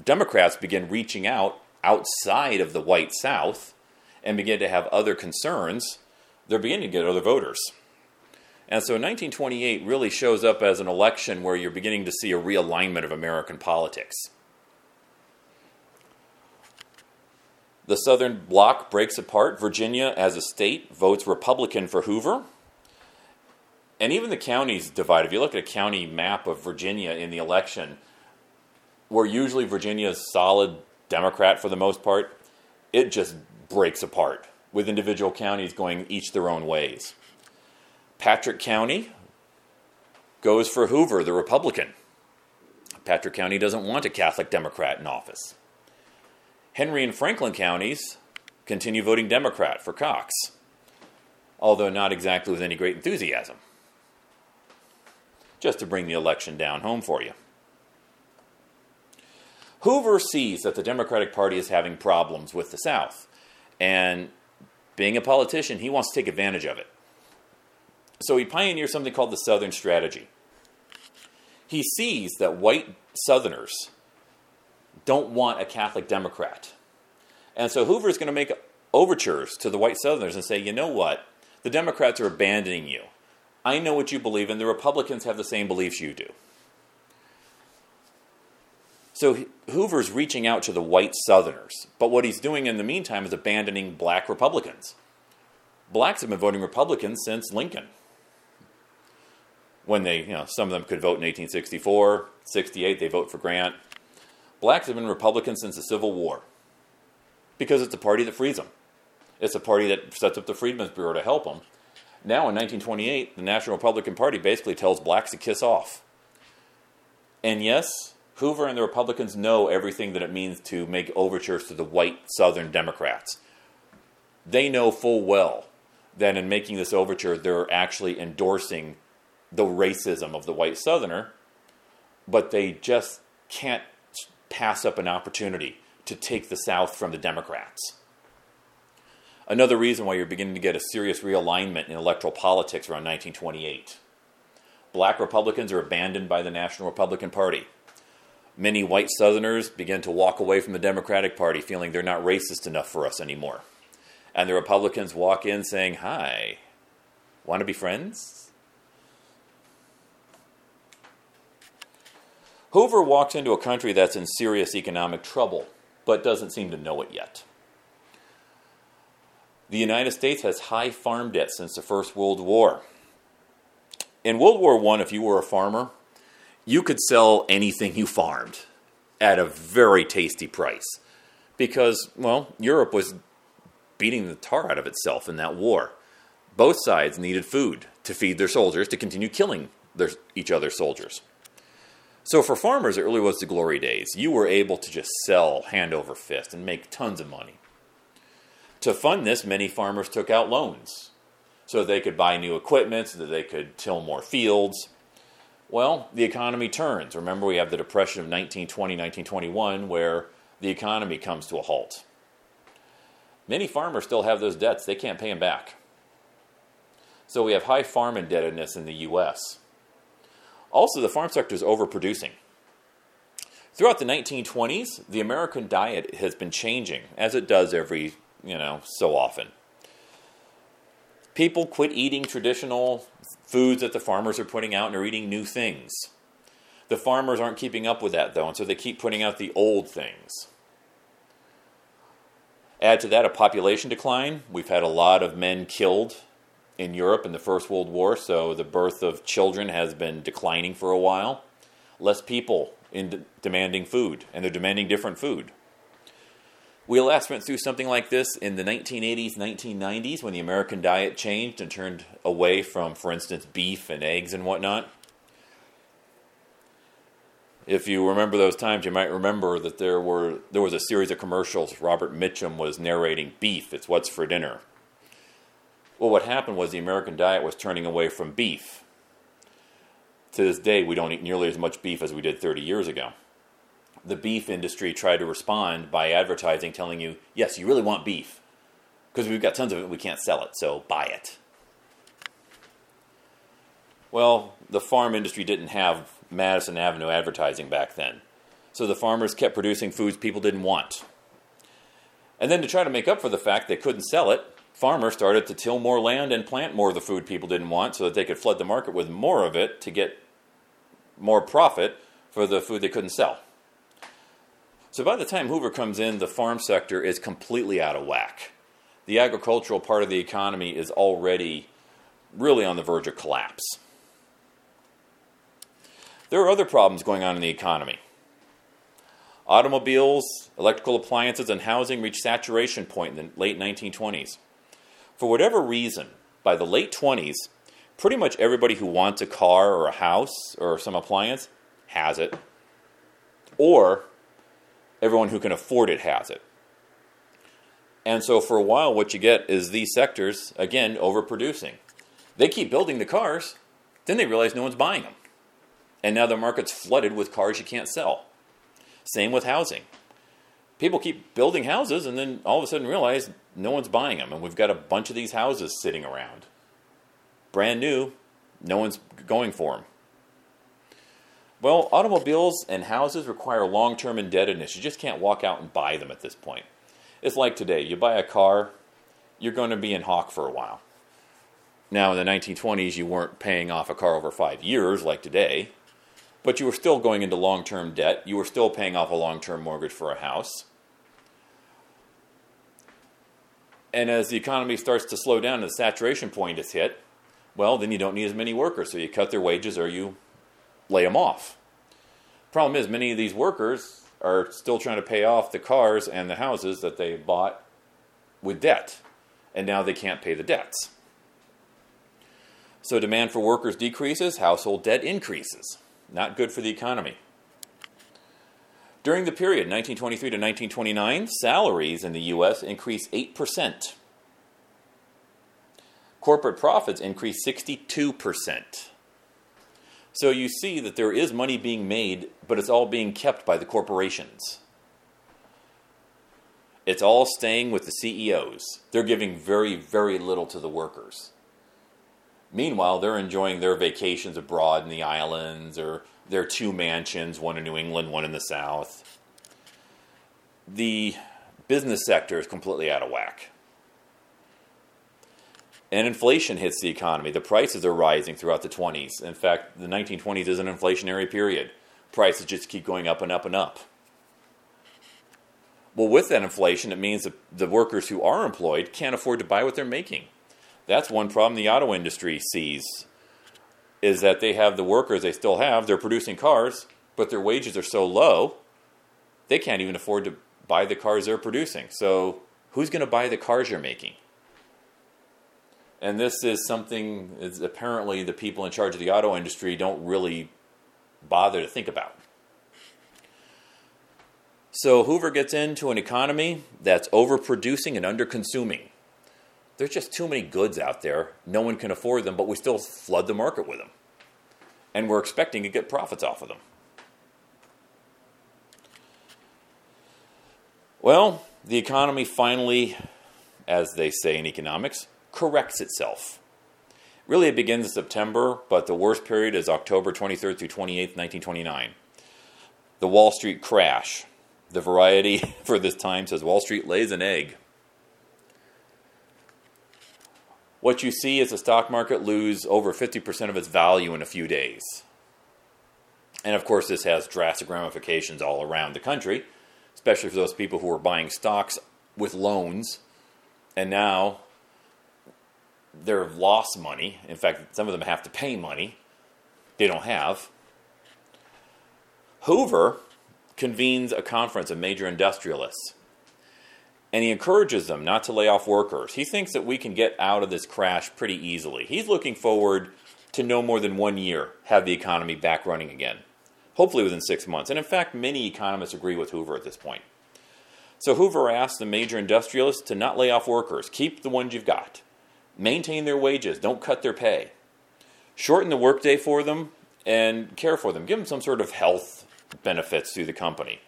Democrats begin reaching out outside of the white South and begin to have other concerns, they're beginning to get other voters. And so 1928 really shows up as an election where you're beginning to see a realignment of American politics. The Southern Bloc breaks apart. Virginia, as a state, votes Republican for Hoover and even the counties divide. If you look at a county map of Virginia in the election, where usually Virginia is solid Democrat for the most part, it just breaks apart with individual counties going each their own ways. Patrick County goes for Hoover, the Republican. Patrick County doesn't want a Catholic Democrat in office. Henry and Franklin counties continue voting Democrat for Cox, although not exactly with any great enthusiasm just to bring the election down home for you. Hoover sees that the Democratic Party is having problems with the South, and being a politician, he wants to take advantage of it. So he pioneers something called the Southern Strategy. He sees that white Southerners don't want a Catholic Democrat. And so Hoover is going to make overtures to the white Southerners and say, you know what? The Democrats are abandoning you. I know what you believe, and the Republicans have the same beliefs you do. So Hoover's reaching out to the white Southerners, but what he's doing in the meantime is abandoning black Republicans. Blacks have been voting Republican since Lincoln. when they, you know, some of them could vote in 1864, 68, they vote for Grant. Blacks have been Republicans since the Civil War because it's a party that frees them. It's a party that sets up the Freedmen's Bureau to help them. Now, in 1928, the National Republican Party basically tells blacks to kiss off. And yes, Hoover and the Republicans know everything that it means to make overtures to the white Southern Democrats. They know full well that in making this overture, they're actually endorsing the racism of the white Southerner, but they just can't pass up an opportunity to take the South from the Democrats. Another reason why you're beginning to get a serious realignment in electoral politics around 1928. Black Republicans are abandoned by the National Republican Party. Many white Southerners begin to walk away from the Democratic Party feeling they're not racist enough for us anymore. And the Republicans walk in saying, Hi, want to be friends? Hoover walks into a country that's in serious economic trouble, but doesn't seem to know it yet. The United States has high farm debt since the First World War. In World War I, if you were a farmer, you could sell anything you farmed at a very tasty price because, well, Europe was beating the tar out of itself in that war. Both sides needed food to feed their soldiers to continue killing their, each other's soldiers. So for farmers, it really was the glory days. You were able to just sell hand over fist and make tons of money. To fund this, many farmers took out loans so they could buy new equipment, so that they could till more fields. Well, the economy turns. Remember, we have the Depression of 1920, 1921, where the economy comes to a halt. Many farmers still have those debts, they can't pay them back. So we have high farm indebtedness in the U.S. Also, the farm sector is overproducing. Throughout the 1920s, the American diet has been changing, as it does every, you know, so often. People quit eating traditional foods that the farmers are putting out and are eating new things. The farmers aren't keeping up with that, though, and so they keep putting out the old things. Add to that a population decline. We've had a lot of men killed in Europe in the First World War, so the birth of children has been declining for a while. Less people in de- demanding food, and they're demanding different food. We last went through something like this in the 1980s, 1990s, when the American diet changed and turned away from, for instance, beef and eggs and whatnot. If you remember those times, you might remember that there were there was a series of commercials. Robert Mitchum was narrating beef. It's what's for dinner. Well, what happened was the American diet was turning away from beef. To this day, we don't eat nearly as much beef as we did 30 years ago. The beef industry tried to respond by advertising, telling you, yes, you really want beef. Because we've got tons of it, we can't sell it, so buy it. Well, the farm industry didn't have Madison Avenue advertising back then. So the farmers kept producing foods people didn't want. And then to try to make up for the fact they couldn't sell it, farmers started to till more land and plant more of the food people didn't want so that they could flood the market with more of it to get more profit for the food they couldn't sell. So by the time Hoover comes in, the farm sector is completely out of whack. The agricultural part of the economy is already really on the verge of collapse. There are other problems going on in the economy. Automobiles, electrical appliances, and housing reached saturation point in the late 1920s for whatever reason, by the late 20s, pretty much everybody who wants a car or a house or some appliance has it. Or everyone who can afford it has it. And so for a while, what you get is these sectors, again, overproducing. They keep building the cars, then they realize no one's buying them. And now the market's flooded with cars you can't sell. Same with housing people keep building houses and then all of a sudden realize no one's buying them. And we've got a bunch of these houses sitting around. Brand new, no one's going for them. Well, automobiles and houses require long term indebtedness. You just can't walk out and buy them at this point. It's like today you buy a car, you're going to be in hawk for a while. Now, in the 1920s, you weren't paying off a car over five years like today, but you were still going into long term debt. You were still paying off a long term mortgage for a house. And as the economy starts to slow down and the saturation point is hit, well, then you don't need as many workers, so you cut their wages or you lay them off. Problem is, many of these workers are still trying to pay off the cars and the houses that they bought with debt, and now they can't pay the debts. So demand for workers decreases, household debt increases. Not good for the economy. During the period 1923 to 1929, salaries in the U.S. increased 8%. Corporate profits increased 62%. So you see that there is money being made, but it's all being kept by the corporations. It's all staying with the CEOs. They're giving very, very little to the workers. Meanwhile, they're enjoying their vacations abroad in the islands or their two mansions, one in New England, one in the South. The business sector is completely out of whack. And inflation hits the economy. The prices are rising throughout the 20s. In fact, the 1920s is an inflationary period. Prices just keep going up and up and up. Well, with that inflation, it means that the workers who are employed can't afford to buy what they're making. That's one problem the auto industry sees is that they have the workers they still have, they're producing cars, but their wages are so low, they can't even afford to buy the cars they're producing. So, who's going to buy the cars you're making? And this is something is apparently the people in charge of the auto industry don't really bother to think about. So Hoover gets into an economy that's overproducing and underconsuming. There's just too many goods out there. No one can afford them, but we still flood the market with them. And we're expecting to get profits off of them. Well, the economy finally, as they say in economics, corrects itself. Really, it begins in September, but the worst period is October 23rd through 28th, 1929. The Wall Street crash. The variety for this time says Wall Street lays an egg. What you see is the stock market lose over 50% of its value in a few days. And of course, this has drastic ramifications all around the country, especially for those people who are buying stocks with loans and now they've lost money. In fact, some of them have to pay money they don't have. Hoover convenes a conference of major industrialists and he encourages them not to lay off workers. He thinks that we can get out of this crash pretty easily. He's looking forward to no more than one year have the economy back running again, hopefully within six months. And in fact, many economists agree with Hoover at this point. So Hoover asks the major industrialists to not lay off workers, keep the ones you've got maintain their wages, don't cut their pay, shorten the workday for them, and care for them. Give them some sort of health benefits through the company,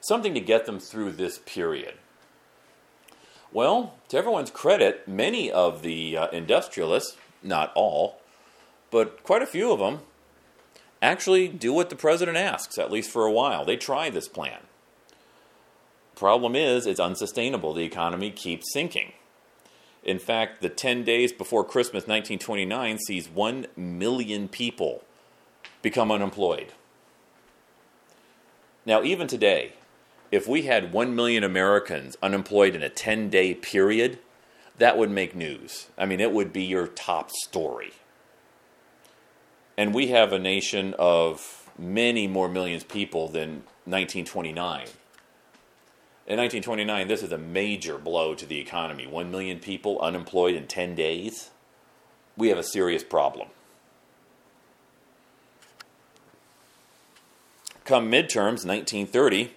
something to get them through this period. Well, to everyone's credit, many of the uh, industrialists, not all, but quite a few of them, actually do what the president asks, at least for a while. They try this plan. Problem is, it's unsustainable. The economy keeps sinking. In fact, the 10 days before Christmas 1929 sees 1 million people become unemployed. Now, even today, if we had 1 million Americans unemployed in a 10 day period, that would make news. I mean, it would be your top story. And we have a nation of many more millions of people than 1929. In 1929, this is a major blow to the economy. One million people unemployed in 10 days. We have a serious problem. Come midterms, 1930,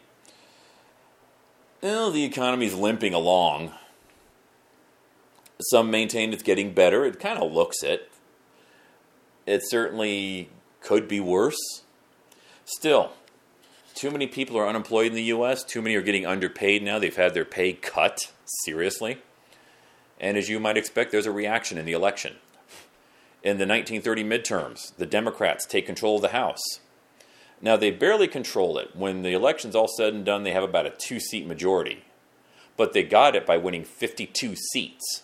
well, the economy's limping along. Some maintain it's getting better. It kind of looks it. It certainly could be worse. Still, too many people are unemployed in the U.S. Too many are getting underpaid now. They've had their pay cut seriously. And as you might expect, there's a reaction in the election. In the 1930 midterms, the Democrats take control of the House. Now, they barely control it. When the election's all said and done, they have about a two seat majority. But they got it by winning 52 seats.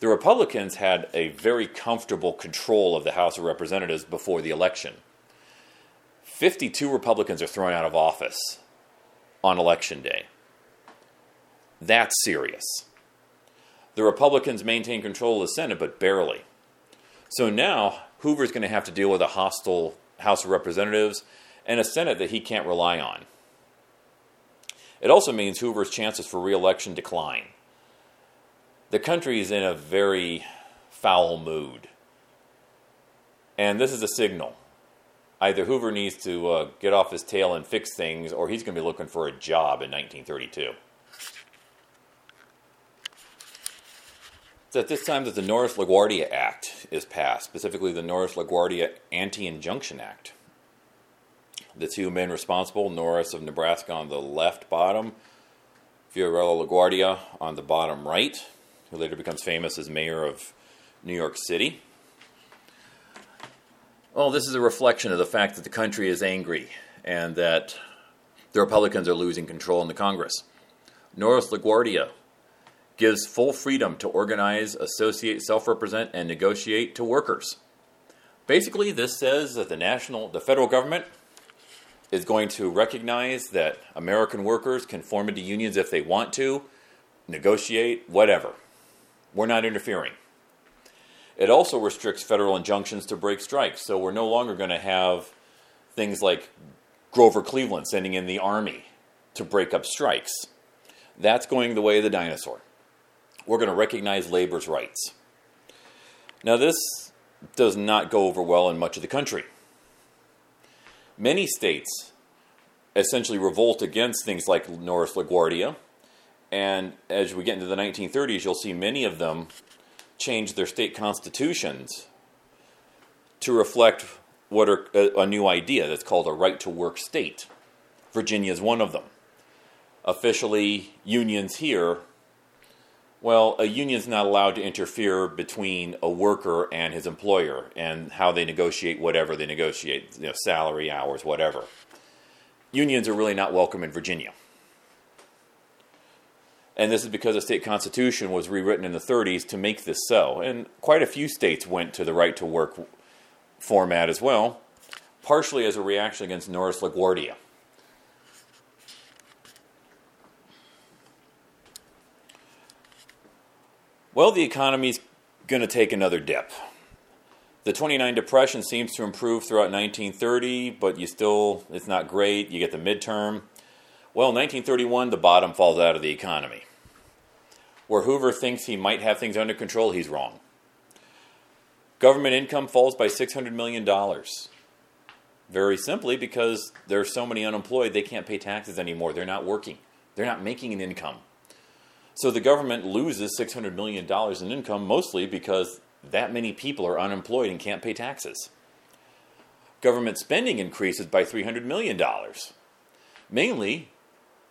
The Republicans had a very comfortable control of the House of Representatives before the election. 52 Republicans are thrown out of office on election day. That's serious. The Republicans maintain control of the Senate, but barely. So now Hoover's going to have to deal with a hostile House of Representatives and a Senate that he can't rely on. It also means Hoover's chances for reelection decline. The country is in a very foul mood. And this is a signal. Either Hoover needs to uh, get off his tail and fix things, or he's going to be looking for a job in 1932. It's at this time that the Norris LaGuardia Act is passed, specifically the Norris LaGuardia Anti Injunction Act. The two men responsible, Norris of Nebraska on the left bottom, Fiorello LaGuardia on the bottom right, who later becomes famous as mayor of New York City. Well, this is a reflection of the fact that the country is angry and that the Republicans are losing control in the Congress. Norris LaGuardia gives full freedom to organize, associate, self represent, and negotiate to workers. Basically, this says that the national, the federal government is going to recognize that American workers can form into unions if they want to, negotiate, whatever. We're not interfering. It also restricts federal injunctions to break strikes, so we're no longer going to have things like Grover Cleveland sending in the army to break up strikes. That's going the way of the dinosaur. We're going to recognize labor's rights. Now, this does not go over well in much of the country. Many states essentially revolt against things like Norris LaGuardia, and as we get into the 1930s, you'll see many of them change their state constitutions to reflect what are a, a new idea that's called a right to work state. Virginia is one of them. Officially, unions here, well, a union's not allowed to interfere between a worker and his employer and how they negotiate whatever they negotiate, you know, salary, hours, whatever. Unions are really not welcome in Virginia. And this is because the state constitution was rewritten in the 30s to make this so. And quite a few states went to the right to work format as well, partially as a reaction against Norris LaGuardia. Well, the economy's going to take another dip. The 29 depression seems to improve throughout 1930, but you still, it's not great. You get the midterm. Well, 1931, the bottom falls out of the economy. Where Hoover thinks he might have things under control, he's wrong. Government income falls by $600 million. Very simply because there are so many unemployed, they can't pay taxes anymore. They're not working, they're not making an income. So the government loses $600 million in income mostly because that many people are unemployed and can't pay taxes. Government spending increases by $300 million. Mainly,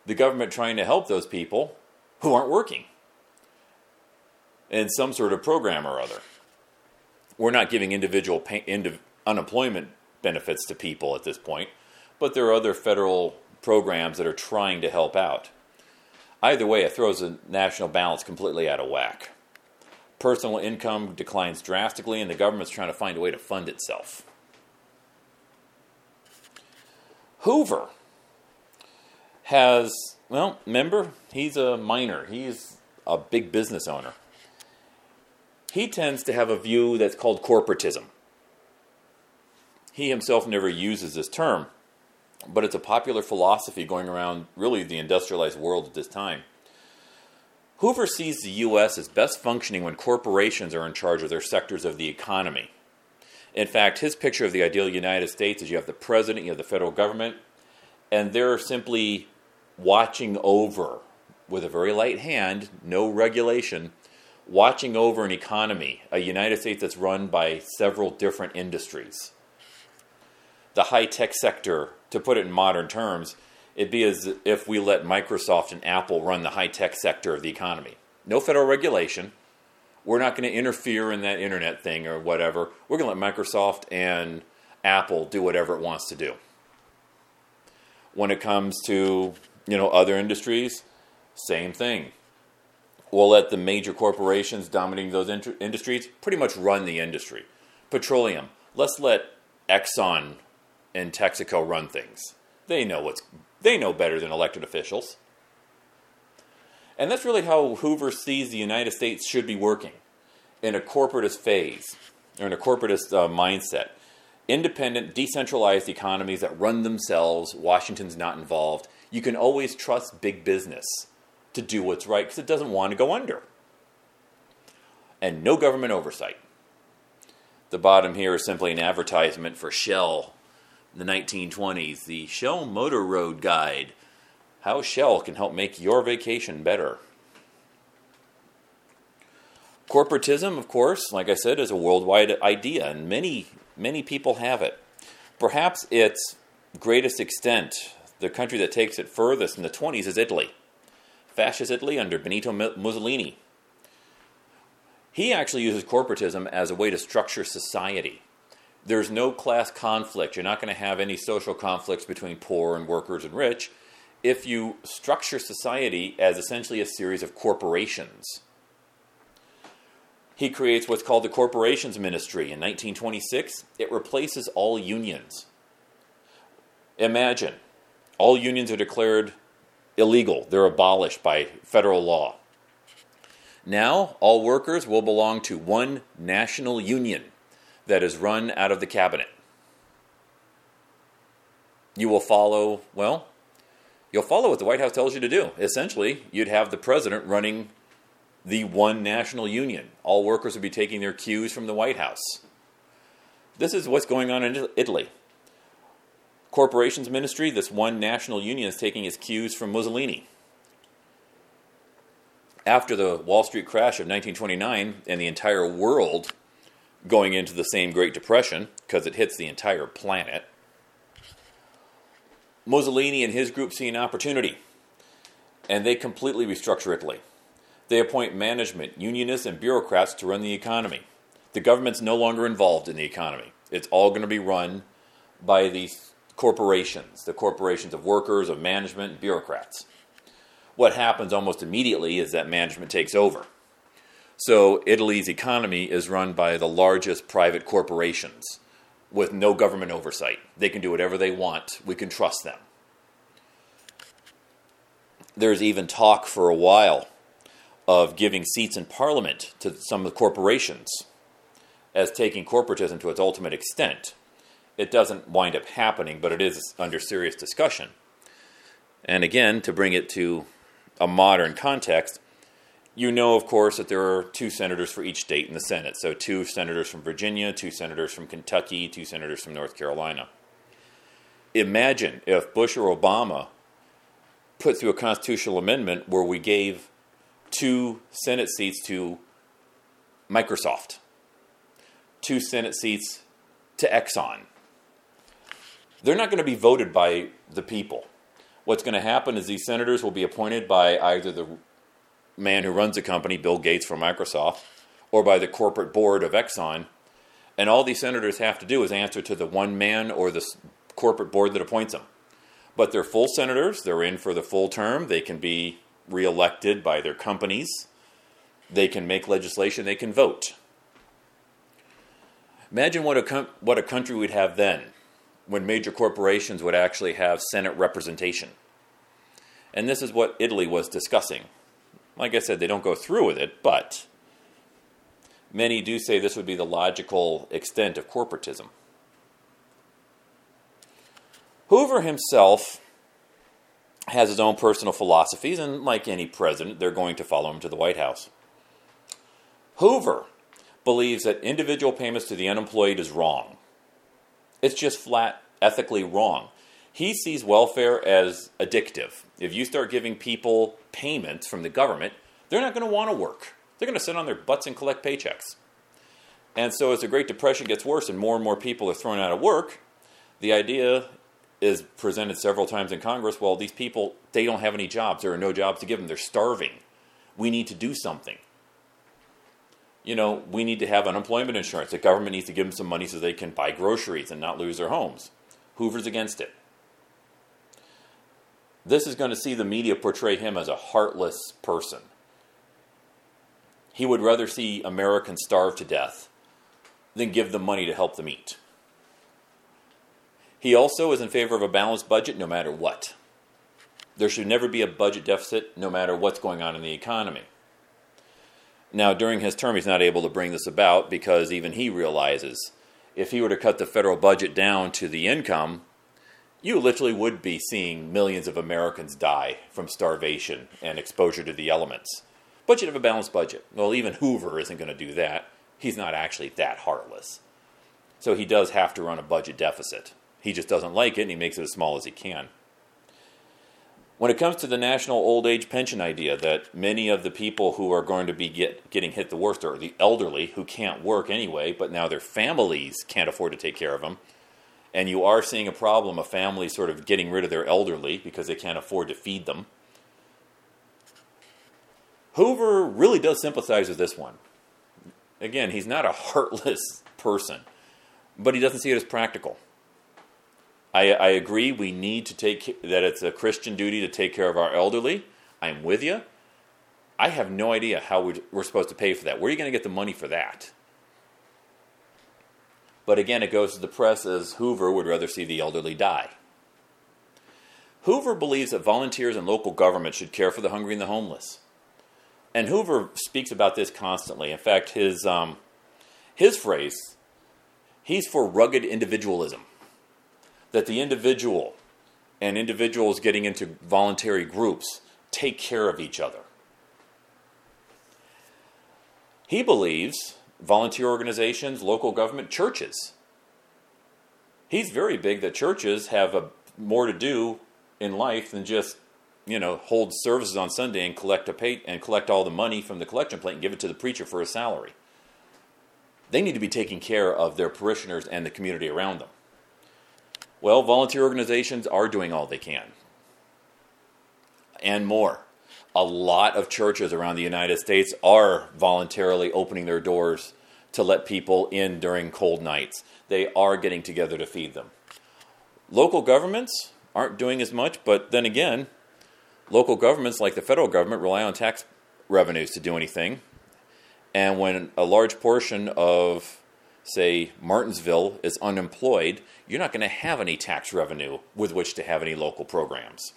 the government trying to help those people who aren't working in some sort of program or other. We're not giving individual pay, indiv, unemployment benefits to people at this point, but there are other federal programs that are trying to help out. Either way, it throws the national balance completely out of whack. Personal income declines drastically, and the government's trying to find a way to fund itself. Hoover has, well, remember, he's a miner, he's a big business owner he tends to have a view that's called corporatism. He himself never uses this term, but it's a popular philosophy going around really the industrialized world at this time. Hoover sees the U.S. as best functioning when corporations are in charge of their sectors of the economy. In fact, his picture of the ideal United States is you have the president, you have the federal government, and they're simply watching over with a very light hand, no regulation, watching over an economy, a United States that's run by several different industries. The high tech sector, to put it in modern terms, it'd be as if we let Microsoft and Apple run the high tech sector of the economy. No federal regulation. We're not going to interfere in that internet thing or whatever. We're going to let Microsoft and Apple do whatever it wants to do. When it comes to, you know, other industries, same thing we'll let the major corporations dominating those in- industries pretty much run the industry. Petroleum, let's let Exxon and Texaco run things. They know what's they know better than elected officials. And that's really how Hoover sees the United States should be working in a corporatist phase. They're in a corporatist uh, mindset. Independent, decentralized economies that run themselves, Washington's not involved. You can always trust big business to do what's right because it doesn't want to go under. And no government oversight. The bottom here is simply an advertisement for Shell in the 1920s, the Shell Motor Road Guide. How Shell can help make your vacation better. Corporatism, of course, like I said, is a worldwide idea, and many, many people have it. Perhaps its greatest extent, the country that takes it furthest in the 20s, is Italy. Fascist Italy under Benito Mussolini. He actually uses corporatism as a way to structure society. There's no class conflict. You're not going to have any social conflicts between poor and workers and rich if you structure society as essentially a series of corporations. He creates what's called the Corporations Ministry in 1926. It replaces all unions. Imagine all unions are declared illegal, they're abolished by federal law. Now, all workers will belong to one national union that is run out of the cabinet. You will follow, well, you'll follow what the White House tells you to do. Essentially, you'd have the president running the one national union. All workers would be taking their cues from the White House. This is what's going on in Italy. Corporations Ministry, this one national union, is taking its cues from Mussolini after the Wall Street crash of 1929 and the entire world going into the same Great Depression, because it hits the entire planet, Mussolini and his group see an opportunity, and they completely restructure Italy. They appoint management, unionists, and bureaucrats to run the economy. The government's no longer involved in the economy. It's all going to be run by these corporations, the corporations of workers, of management, and bureaucrats what happens almost immediately is that management takes over. So Italy's economy is run by the largest private corporations with no government oversight. They can do whatever they want. We can trust them. There's even talk for a while of giving seats in parliament to some of the corporations as taking corporatism to its ultimate extent. It doesn't wind up happening, but it is under serious discussion. And again, to bring it to a modern context, you know, of course, that there are two senators for each state in the Senate. So, two senators from Virginia, two senators from Kentucky, two senators from North Carolina. Imagine if Bush or Obama put through a constitutional amendment where we gave two Senate seats to Microsoft, two Senate seats to Exxon. They're not going to be voted by the people. What's going to happen is these senators will be appointed by either the man who runs the company, Bill Gates from Microsoft, or by the corporate board of Exxon. And all these senators have to do is answer to the one man or the corporate board that appoints them. But they're full senators, they're in for the full term, they can be reelected by their companies, they can make legislation, they can vote. Imagine what a, what a country we'd have then when major corporations would actually have Senate representation. And this is what Italy was discussing. Like I said, they don't go through with it, but many do say this would be the logical extent of corporatism. Hoover himself has his own personal philosophies, and like any president, they're going to follow him to the White House. Hoover believes that individual payments to the unemployed is wrong. It's just flat ethically wrong. He sees welfare as addictive. If you start giving people payments from the government, they're not going to want to work. They're going to sit on their butts and collect paychecks. And so, as the Great Depression gets worse and more and more people are thrown out of work, the idea is presented several times in Congress well, these people, they don't have any jobs. There are no jobs to give them. They're starving. We need to do something you know, we need to have unemployment insurance. The government needs to give them some money so they can buy groceries and not lose their homes. Hoover's against it. This is going to see the media portray him as a heartless person. He would rather see Americans starve to death than give them money to help them eat. He also is in favor of a balanced budget no matter what. There should never be a budget deficit no matter what's going on in the economy. Now, during his term, he's not able to bring this about because even he realizes if he were to cut the federal budget down to the income, you literally would be seeing millions of Americans die from starvation and exposure to the elements. But you'd have a balanced budget. Well, even Hoover isn't going to do that. He's not actually that heartless. So he does have to run a budget deficit. He just doesn't like it and he makes it as small as he can. When it comes to the national old age pension idea, that many of the people who are going to be get, getting hit the worst are the elderly who can't work anyway, but now their families can't afford to take care of them. And you are seeing a problem of families sort of getting rid of their elderly because they can't afford to feed them. Hoover really does sympathize with this one. Again, he's not a heartless person, but he doesn't see it as practical. I, I agree we need to take that it's a Christian duty to take care of our elderly. I'm with you. I have no idea how we're, we're supposed to pay for that. Where are you going to get the money for that? But again, it goes to the press as Hoover would rather see the elderly die. Hoover believes that volunteers and local government should care for the hungry and the homeless. And Hoover speaks about this constantly. In fact, his, um, his phrase, he's for rugged individualism that the individual and individuals getting into voluntary groups take care of each other. He believes volunteer organizations, local government, churches. He's very big that churches have a, more to do in life than just, you know, hold services on Sunday and collect a pay and collect all the money from the collection plate and give it to the preacher for a salary. They need to be taking care of their parishioners and the community around them. Well, volunteer organizations are doing all they can. And more. A lot of churches around the United States are voluntarily opening their doors to let people in during cold nights. They are getting together to feed them. Local governments aren't doing as much, but then again, local governments like the federal government rely on tax revenues to do anything. And when a large portion of say Martinsville is unemployed, you're not going to have any tax revenue with which to have any local programs.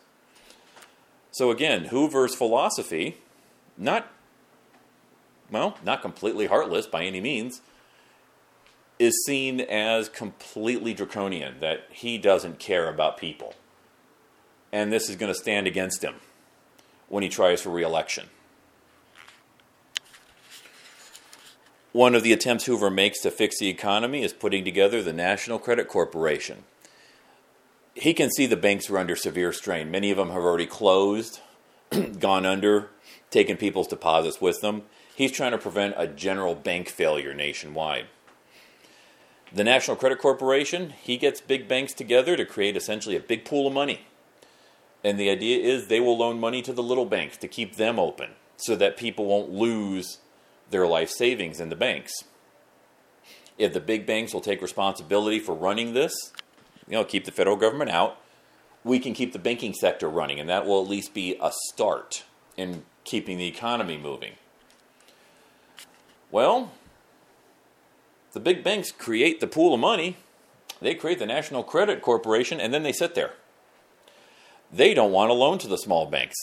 So again, Hoover's philosophy, not well, not completely heartless by any means, is seen as completely draconian, that he doesn't care about people. And this is going to stand against him when he tries for reelection. One of the attempts Hoover makes to fix the economy is putting together the National Credit Corporation. He can see the banks are under severe strain. Many of them have already closed, gone under, taken people's deposits with them. He's trying to prevent a general bank failure nationwide. The National Credit Corporation, he gets big banks together to create essentially a big pool of money. And the idea is they will loan money to the little banks to keep them open so that people won't lose their life savings in the banks. If the big banks will take responsibility for running this, you know, keep the federal government out, we can keep the banking sector running, and that will at least be a start in keeping the economy moving. Well, the big banks create the pool of money, they create the National Credit Corporation, and then they sit there. They don't want to loan to the small banks.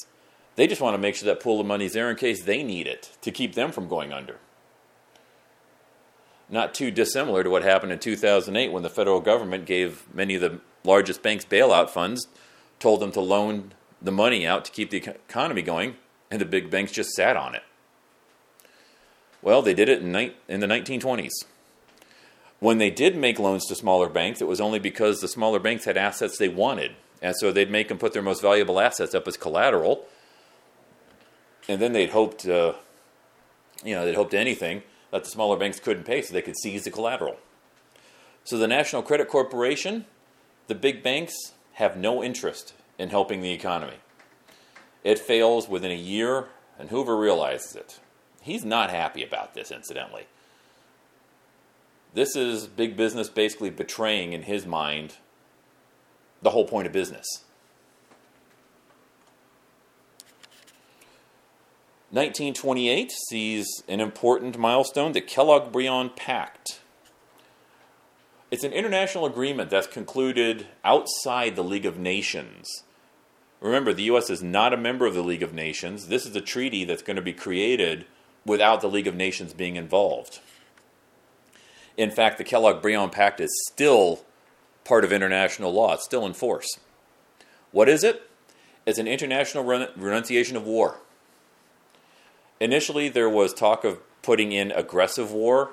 They just want to make sure that pool of money is there in case they need it to keep them from going under. Not too dissimilar to what happened in 2008 when the federal government gave many of the largest banks bailout funds, told them to loan the money out to keep the economy going, and the big banks just sat on it. Well, they did it in, in the 1920s. When they did make loans to smaller banks, it was only because the smaller banks had assets they wanted. And so they'd make them put their most valuable assets up as collateral and then they'd hoped, uh, you know, they'd hoped anything that the smaller banks couldn't pay, so they could seize the collateral. So the National Credit Corporation, the big banks have no interest in helping the economy. It fails within a year, and Hoover realizes it. He's not happy about this, incidentally. This is big business basically betraying, in his mind, the whole point of business. 1928 sees an important milestone, the Kellogg Briand Pact. It's an international agreement that's concluded outside the League of Nations. Remember, the U.S. is not a member of the League of Nations. This is a treaty that's going to be created without the League of Nations being involved. In fact, the Kellogg Briand Pact is still part of international law, it's still in force. What is it? It's an international renunciation of war. Initially, there was talk of putting in aggressive war,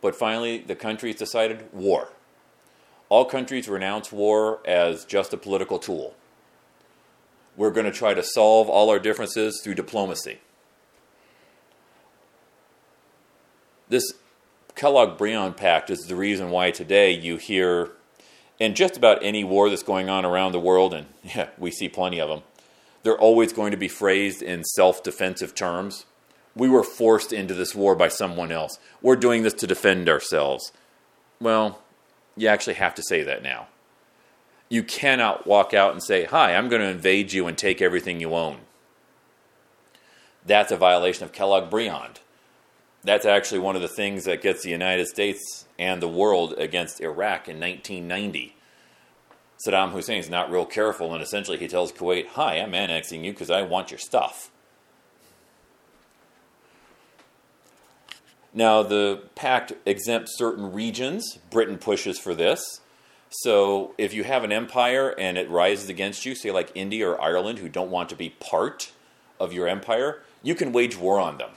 but finally, the countries decided war. All countries renounce war as just a political tool. We're going to try to solve all our differences through diplomacy. This Kellogg Briand Pact is the reason why today you hear, in just about any war that's going on around the world, and yeah, we see plenty of them, they're always going to be phrased in self defensive terms. We were forced into this war by someone else. We're doing this to defend ourselves. Well, you actually have to say that now. You cannot walk out and say, Hi, I'm going to invade you and take everything you own. That's a violation of Kellogg Briand. That's actually one of the things that gets the United States and the world against Iraq in 1990. Saddam Hussein is not real careful, and essentially he tells Kuwait, Hi, I'm annexing you because I want your stuff. Now, the pact exempts certain regions. Britain pushes for this. So, if you have an empire and it rises against you, say like India or Ireland, who don't want to be part of your empire, you can wage war on them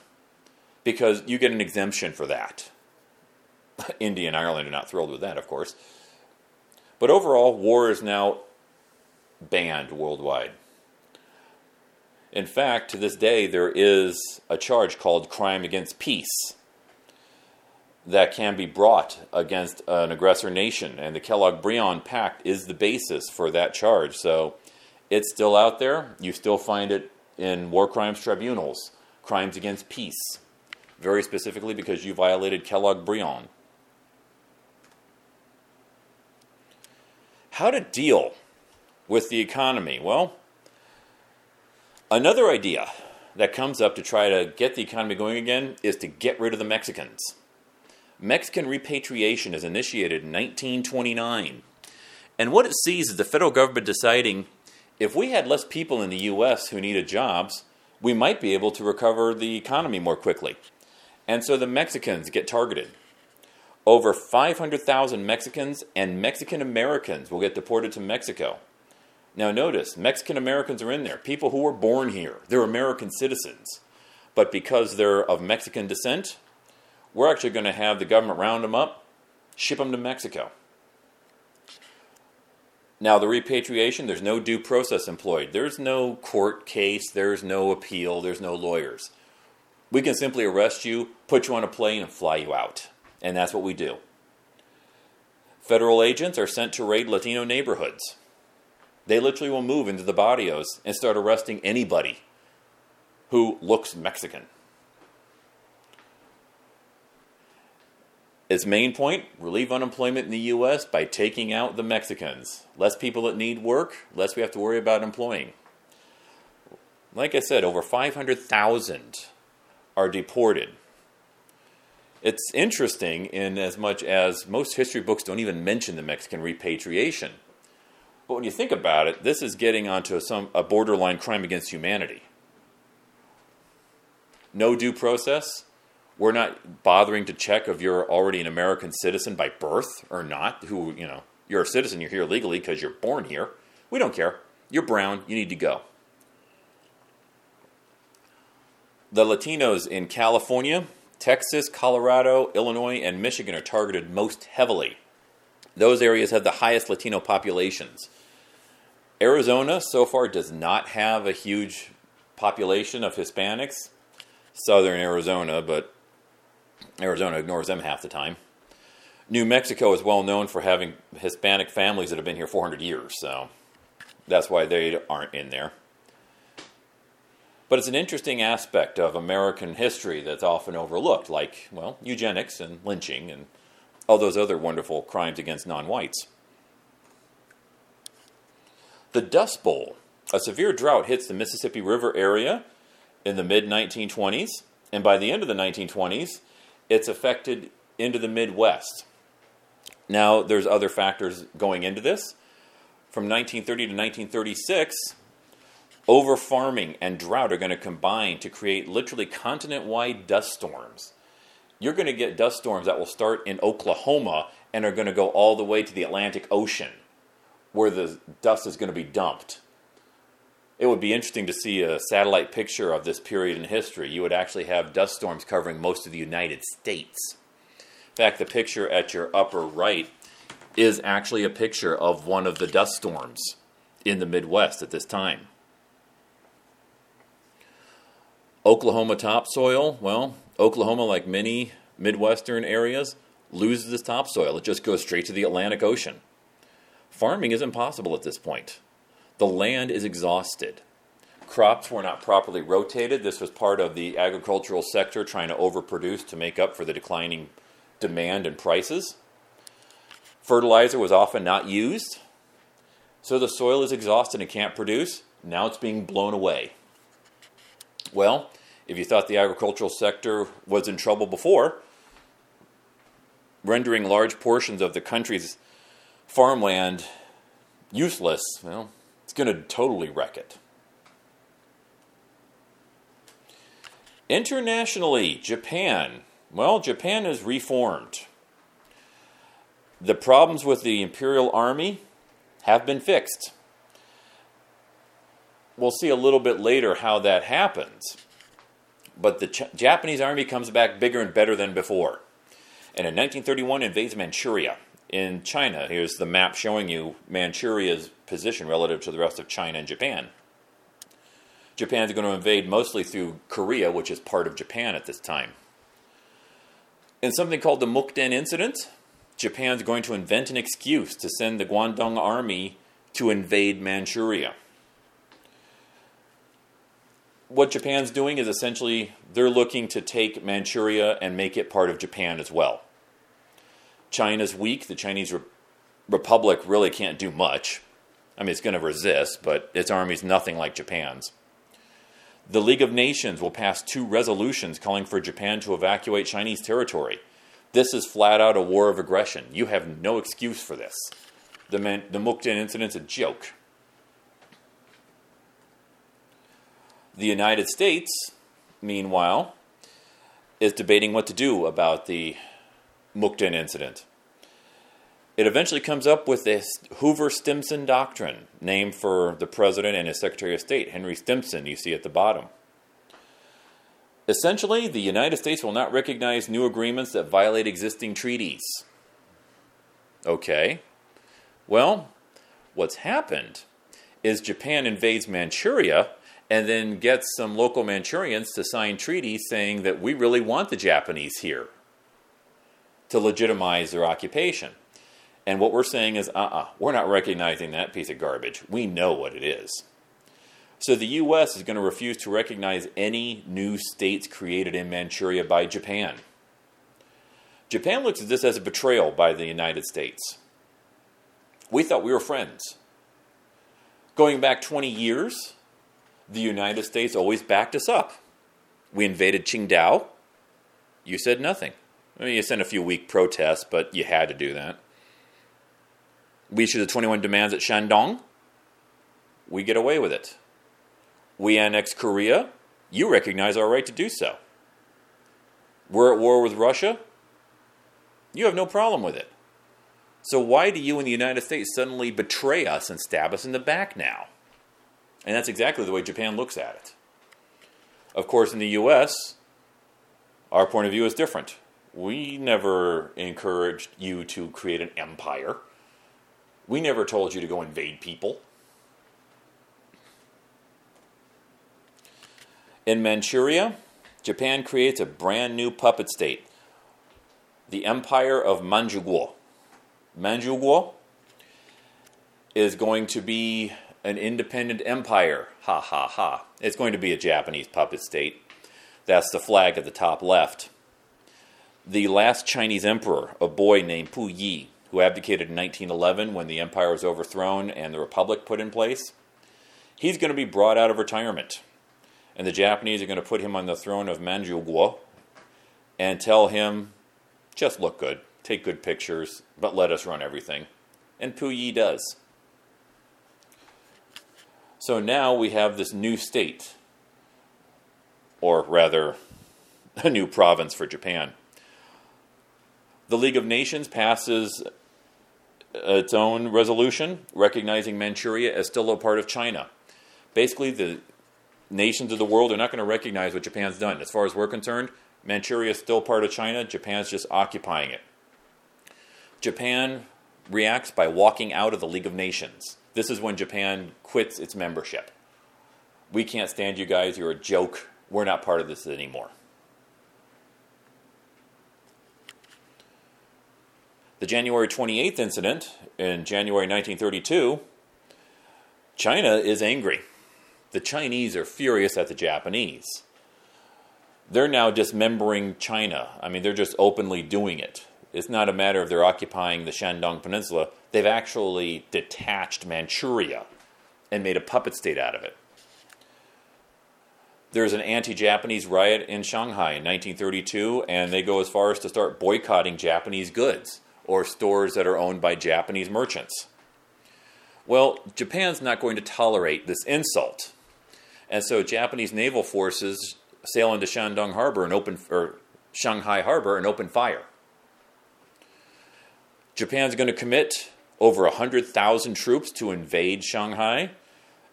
because you get an exemption for that. India and Ireland are not thrilled with that, of course. But overall, war is now banned worldwide. In fact, to this day, there is a charge called crime against peace that can be brought against an aggressor nation. And the Kellogg Briand Pact is the basis for that charge. So it's still out there. You still find it in war crimes tribunals, crimes against peace, very specifically because you violated Kellogg Briand. How to deal with the economy? Well, another idea that comes up to try to get the economy going again is to get rid of the Mexicans. Mexican repatriation is initiated in 1929. And what it sees is the federal government deciding if we had less people in the U.S. who needed jobs, we might be able to recover the economy more quickly. And so the Mexicans get targeted. Over 500,000 Mexicans and Mexican Americans will get deported to Mexico. Now, notice, Mexican Americans are in there, people who were born here. They're American citizens. But because they're of Mexican descent, we're actually going to have the government round them up, ship them to Mexico. Now, the repatriation, there's no due process employed. There's no court case, there's no appeal, there's no lawyers. We can simply arrest you, put you on a plane, and fly you out. And that's what we do. Federal agents are sent to raid Latino neighborhoods. They literally will move into the barrios and start arresting anybody who looks Mexican. Its main point relieve unemployment in the U.S. by taking out the Mexicans. Less people that need work, less we have to worry about employing. Like I said, over 500,000 are deported. It's interesting in as much as most history books don't even mention the Mexican repatriation. But when you think about it, this is getting onto some, a borderline crime against humanity. No due process, we're not bothering to check if you're already an American citizen by birth or not. Who, you know, you're a citizen, you're here legally because you're born here. We don't care. You're brown, you need to go. The Latinos in California, Texas, Colorado, Illinois, and Michigan are targeted most heavily. Those areas have the highest Latino populations. Arizona so far does not have a huge population of Hispanics. Southern Arizona, but Arizona ignores them half the time. New Mexico is well known for having Hispanic families that have been here 400 years, so that's why they aren't in there. But it's an interesting aspect of American history that's often overlooked, like, well, eugenics and lynching and all those other wonderful crimes against non whites. The Dust Bowl. A severe drought hits the Mississippi River area in the mid 1920s, and by the end of the 1920s, it's affected into the Midwest. Now, there's other factors going into this. From 1930 to 1936, Over farming and drought are going to combine to create literally continent wide dust storms. You're going to get dust storms that will start in Oklahoma and are going to go all the way to the Atlantic Ocean where the dust is going to be dumped. It would be interesting to see a satellite picture of this period in history. You would actually have dust storms covering most of the United States. In fact, the picture at your upper right is actually a picture of one of the dust storms in the Midwest at this time. Oklahoma topsoil, well, Oklahoma, like many Midwestern areas, loses its topsoil. It just goes straight to the Atlantic Ocean. Farming is impossible at this point. The land is exhausted. Crops were not properly rotated. This was part of the agricultural sector trying to overproduce to make up for the declining demand and prices. Fertilizer was often not used. So the soil is exhausted and can't produce. Now it's being blown away. Well, if you thought the agricultural sector was in trouble before, rendering large portions of the country's farmland useless, well, it's going to totally wreck it. Internationally, Japan. Well, Japan is reformed. The problems with the Imperial Army have been fixed. We'll see a little bit later how that happens. But the Ch- Japanese army comes back bigger and better than before. And in 1931 invades Manchuria in China. Here's the map showing you Manchuria's position relative to the rest of China and Japan. Japan's going to invade mostly through Korea, which is part of Japan at this time. In something called the Mukden Incident, Japan's going to invent an excuse to send the Guangdong army to invade Manchuria. What Japan's doing is essentially they're looking to take Manchuria and make it part of Japan as well. China's weak. The Chinese Re- Republic really can't do much. I mean, it's going to resist, but its army's nothing like Japan's. The League of Nations will pass two resolutions calling for Japan to evacuate Chinese territory. This is flat out a war of aggression. You have no excuse for this. The, Man- the Mukden incident's a joke. The United States, meanwhile, is debating what to do about the Mukden incident. It eventually comes up with this Hoover Stimson Doctrine, named for the President and his Secretary of State, Henry Stimson, you see at the bottom. Essentially, the United States will not recognize new agreements that violate existing treaties. Okay. Well, what's happened is Japan invades Manchuria and then gets some local Manchurians to sign treaties saying that we really want the Japanese here to legitimize their occupation. And what we're saying is, uh uh-uh, uh, we are not recognizing that piece of garbage. We know what it is. So the U.S. is going to refuse to recognize any new states created in Manchuria by Japan. Japan looks at this as a betrayal by the United States. We thought we were friends. Going back 20 years, the United States always backed us up. We invaded Qingdao. You said nothing. I mean, you sent a few weak protests, but you had to do that. We issue the 21 demands at Shandong. We get away with it. We annex Korea. You recognize our right to do so. We're at war with Russia. You have no problem with it. So why do you in the United States suddenly betray us and stab us in the back now? And that's exactly the way Japan looks at it. Of course, in the US, our point of view is different. We never encouraged you to create an empire. We never told you to go invade people. In Manchuria, Japan creates a brand new puppet state, the Empire of Manchukuo. Manchukuo is going to be an independent empire. Ha ha ha. It's going to be a Japanese puppet state. That's the flag at the top left the last Chinese emperor, a boy named Puyi, who abdicated in 1911 when the empire was overthrown and the republic put in place, he's going to be brought out of retirement. And the Japanese are going to put him on the throne of Manchukuo and tell him, just look good, take good pictures, but let us run everything. And Puyi does. So now we have this new state, or rather, a new province for Japan. The League of Nations passes uh, its own resolution recognizing Manchuria as still a part of China. Basically, the nations of the world are not going to recognize what Japan's done. As far as we're concerned, Manchuria is still part of China, Japan's just occupying it. Japan reacts by walking out of the League of Nations. This is when Japan quits its membership. We can't stand you guys, you're a joke, we're not part of this anymore. The January 28th incident in January 1932, China is angry. The Chinese are furious at the Japanese. They're now dismembering China. I mean, they're just openly doing it. It's not a matter of they're occupying the Shandong Peninsula. They've actually detached Manchuria and made a puppet state out of it. There's an anti Japanese riot in Shanghai in 1932, and they go as far as to start boycotting Japanese goods or stores that are owned by Japanese merchants. Well, Japan's not going to tolerate this insult. And so Japanese naval forces sail into Shandong Harbor and open or Shanghai Harbor and open fire. Japan's going to commit over 100,000 troops to invade Shanghai.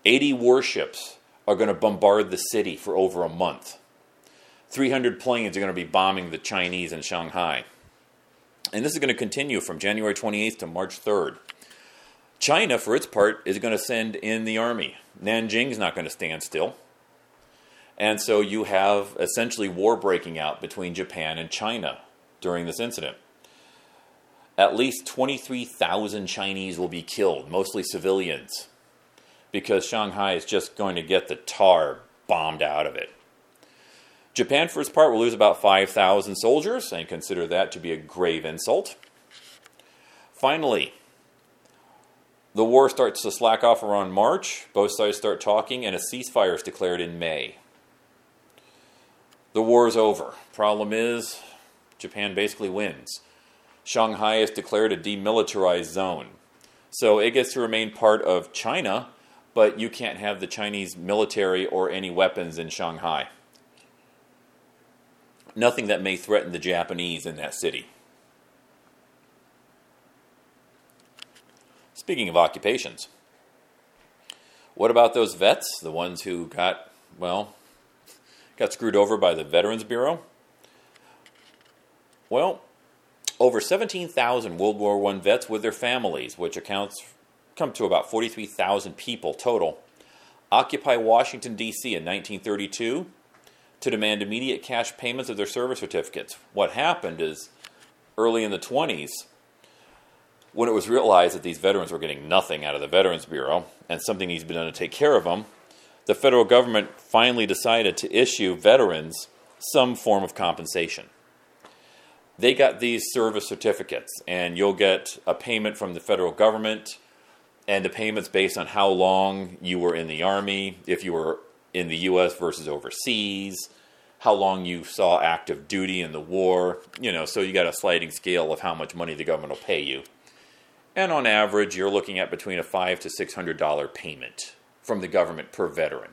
80 warships are going to bombard the city for over a month. 300 planes are going to be bombing the Chinese in Shanghai. And this is going to continue from January 28th to March 3rd. China, for its part, is going to send in the army. Nanjing's not going to stand still. And so you have essentially war breaking out between Japan and China during this incident. At least 23,000 Chinese will be killed, mostly civilians, because Shanghai is just going to get the tar bombed out of it. Japan, for its part, will lose about 5,000 soldiers and consider that to be a grave insult. Finally, the war starts to slack off around March. Both sides start talking, and a ceasefire is declared in May. The war is over. Problem is, Japan basically wins. Shanghai is declared a demilitarized zone. So it gets to remain part of China, but you can't have the Chinese military or any weapons in Shanghai nothing that may threaten the Japanese in that city. Speaking of occupations, what about those vets, the ones who got, well, got screwed over by the Veterans Bureau? Well, over 17,000 World War I vets with their families, which accounts come to about 43,000 people total, occupy Washington D.C. in 1932 to demand immediate cash payments of their service certificates. What happened is early in the 20s, when it was realized that these veterans were getting nothing out of the Veterans Bureau and something needs to be done to take care of them, the federal government finally decided to issue veterans some form of compensation. They got these service certificates, and you'll get a payment from the federal government, and the payment's based on how long you were in the Army, if you were in the U.S. versus overseas, how long you saw active duty in the war, you know, so you got a sliding scale of how much money the government will pay you. And on average, you're looking at between a five to six hundred dollar payment from the government per veteran.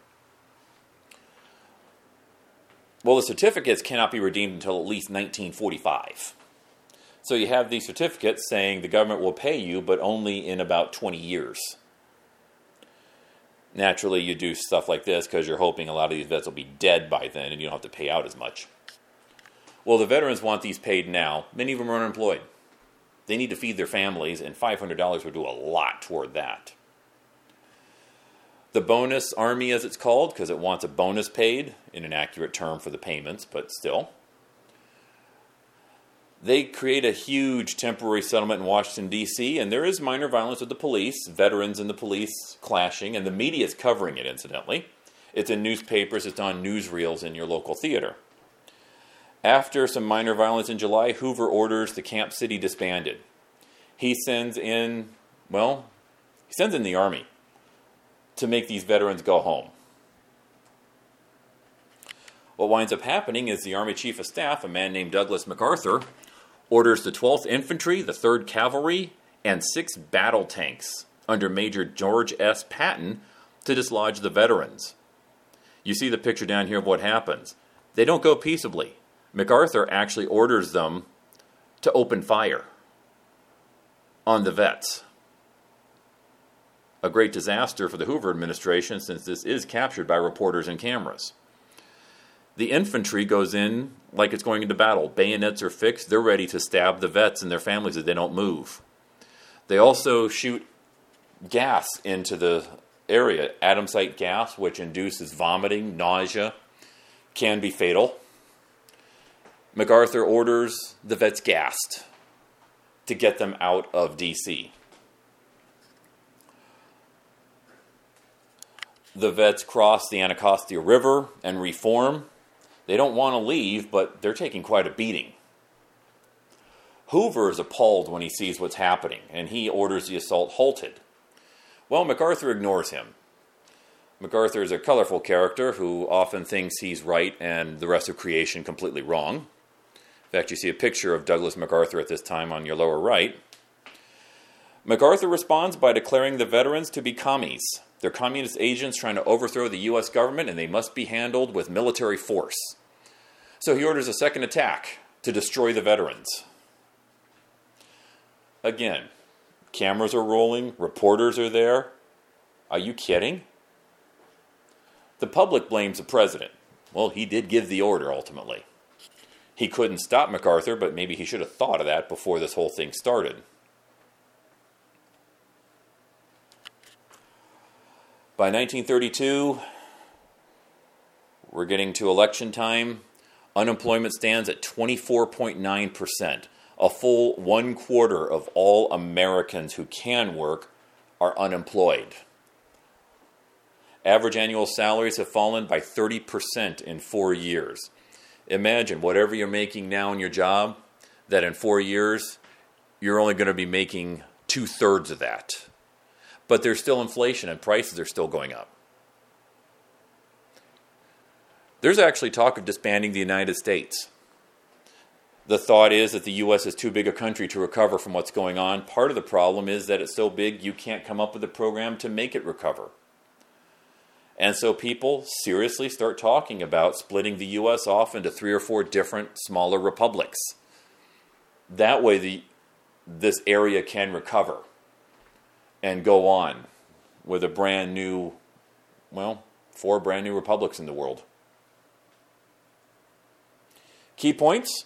Well, the certificates cannot be redeemed until at least 1945. So you have these certificates saying the government will pay you, but only in about 20 years naturally you do stuff like this because you're hoping a lot of these vets will be dead by then and you don't have to pay out as much. Well, the veterans want these paid now. Many of them are unemployed. They need to feed their families, and $500 would do a lot toward that. The bonus army, as it's called, because it wants a bonus paid, in an accurate term for the payments, but still they create a huge temporary settlement in Washington, D.C., and there is minor violence with the police, veterans and the police clashing, and the media is covering it, incidentally. It's in newspapers, it's on newsreels in your local theater. After some minor violence in July, Hoover orders the Camp City disbanded. He sends in, well, he sends in the army to make these veterans go home. What winds up happening is the Army Chief of Staff, a man named Douglas MacArthur, orders the 12th Infantry, the 3rd Cavalry, and six battle tanks under Major George S. Patton to dislodge the veterans. You see the picture down here of what happens. They don't go peaceably. MacArthur actually orders them to open fire on the vets. A great disaster for the Hoover administration since this is captured by reporters and cameras. The infantry goes in like it's going into battle. Bayonets are fixed. They're ready to stab the vets and their families if they don't move. They also shoot gas into the area. Adamsite gas, which induces vomiting, nausea, can be fatal. MacArthur orders the vets gassed to get them out of D.C. The vets cross the Anacostia River and reform. They don't want to leave, but they're taking quite a beating. Hoover is appalled when he sees what's happening, and he orders the assault halted. Well, MacArthur ignores him. MacArthur is a colorful character who often thinks he's right and the rest of creation completely wrong. In fact, you see a picture of Douglas MacArthur at this time on your lower right. MacArthur responds by declaring the veterans to be commies. They're communist agents trying to overthrow the U.S. government, and they must be handled with military force. So he orders a second attack to destroy the veterans. Again, cameras are rolling, reporters are there. Are you kidding? The public blames the president. Well, he did give the order ultimately. He couldn't stop MacArthur, but maybe he should have thought of that before this whole thing started. By 1932, we're getting to election time. Unemployment stands at 24.9%. A full one quarter of all Americans who can work are unemployed. Average annual salaries have fallen by 30% in four years. Imagine whatever you're making now in your job, that in four years, you're only going to be making two thirds of that but there's still inflation and prices are still going up. There's actually talk of disbanding the United States. The thought is that the U.S. is too big a country to recover from what's going on. Part of the problem is that it's so big you can't come up with a program to make it recover. And so people seriously start talking about splitting the U.S. off into three or four different smaller republics. That way, the, this area can recover and go on with a brand new, well, four brand new republics in the world. Key points.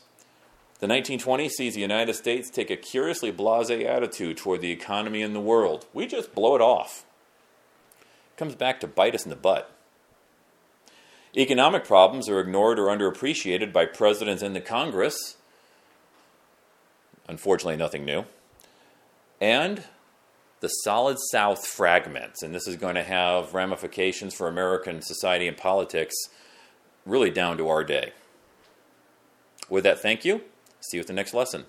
The 1920s sees the United States take a curiously blase attitude toward the economy and the world. We just blow it off. It comes back to bite us in the butt. Economic problems are ignored or underappreciated by presidents and the Congress. Unfortunately, nothing new. And the Solid South fragments, and this is going to have ramifications for American society and politics really down to our day. With that, thank you. See you at the next lesson.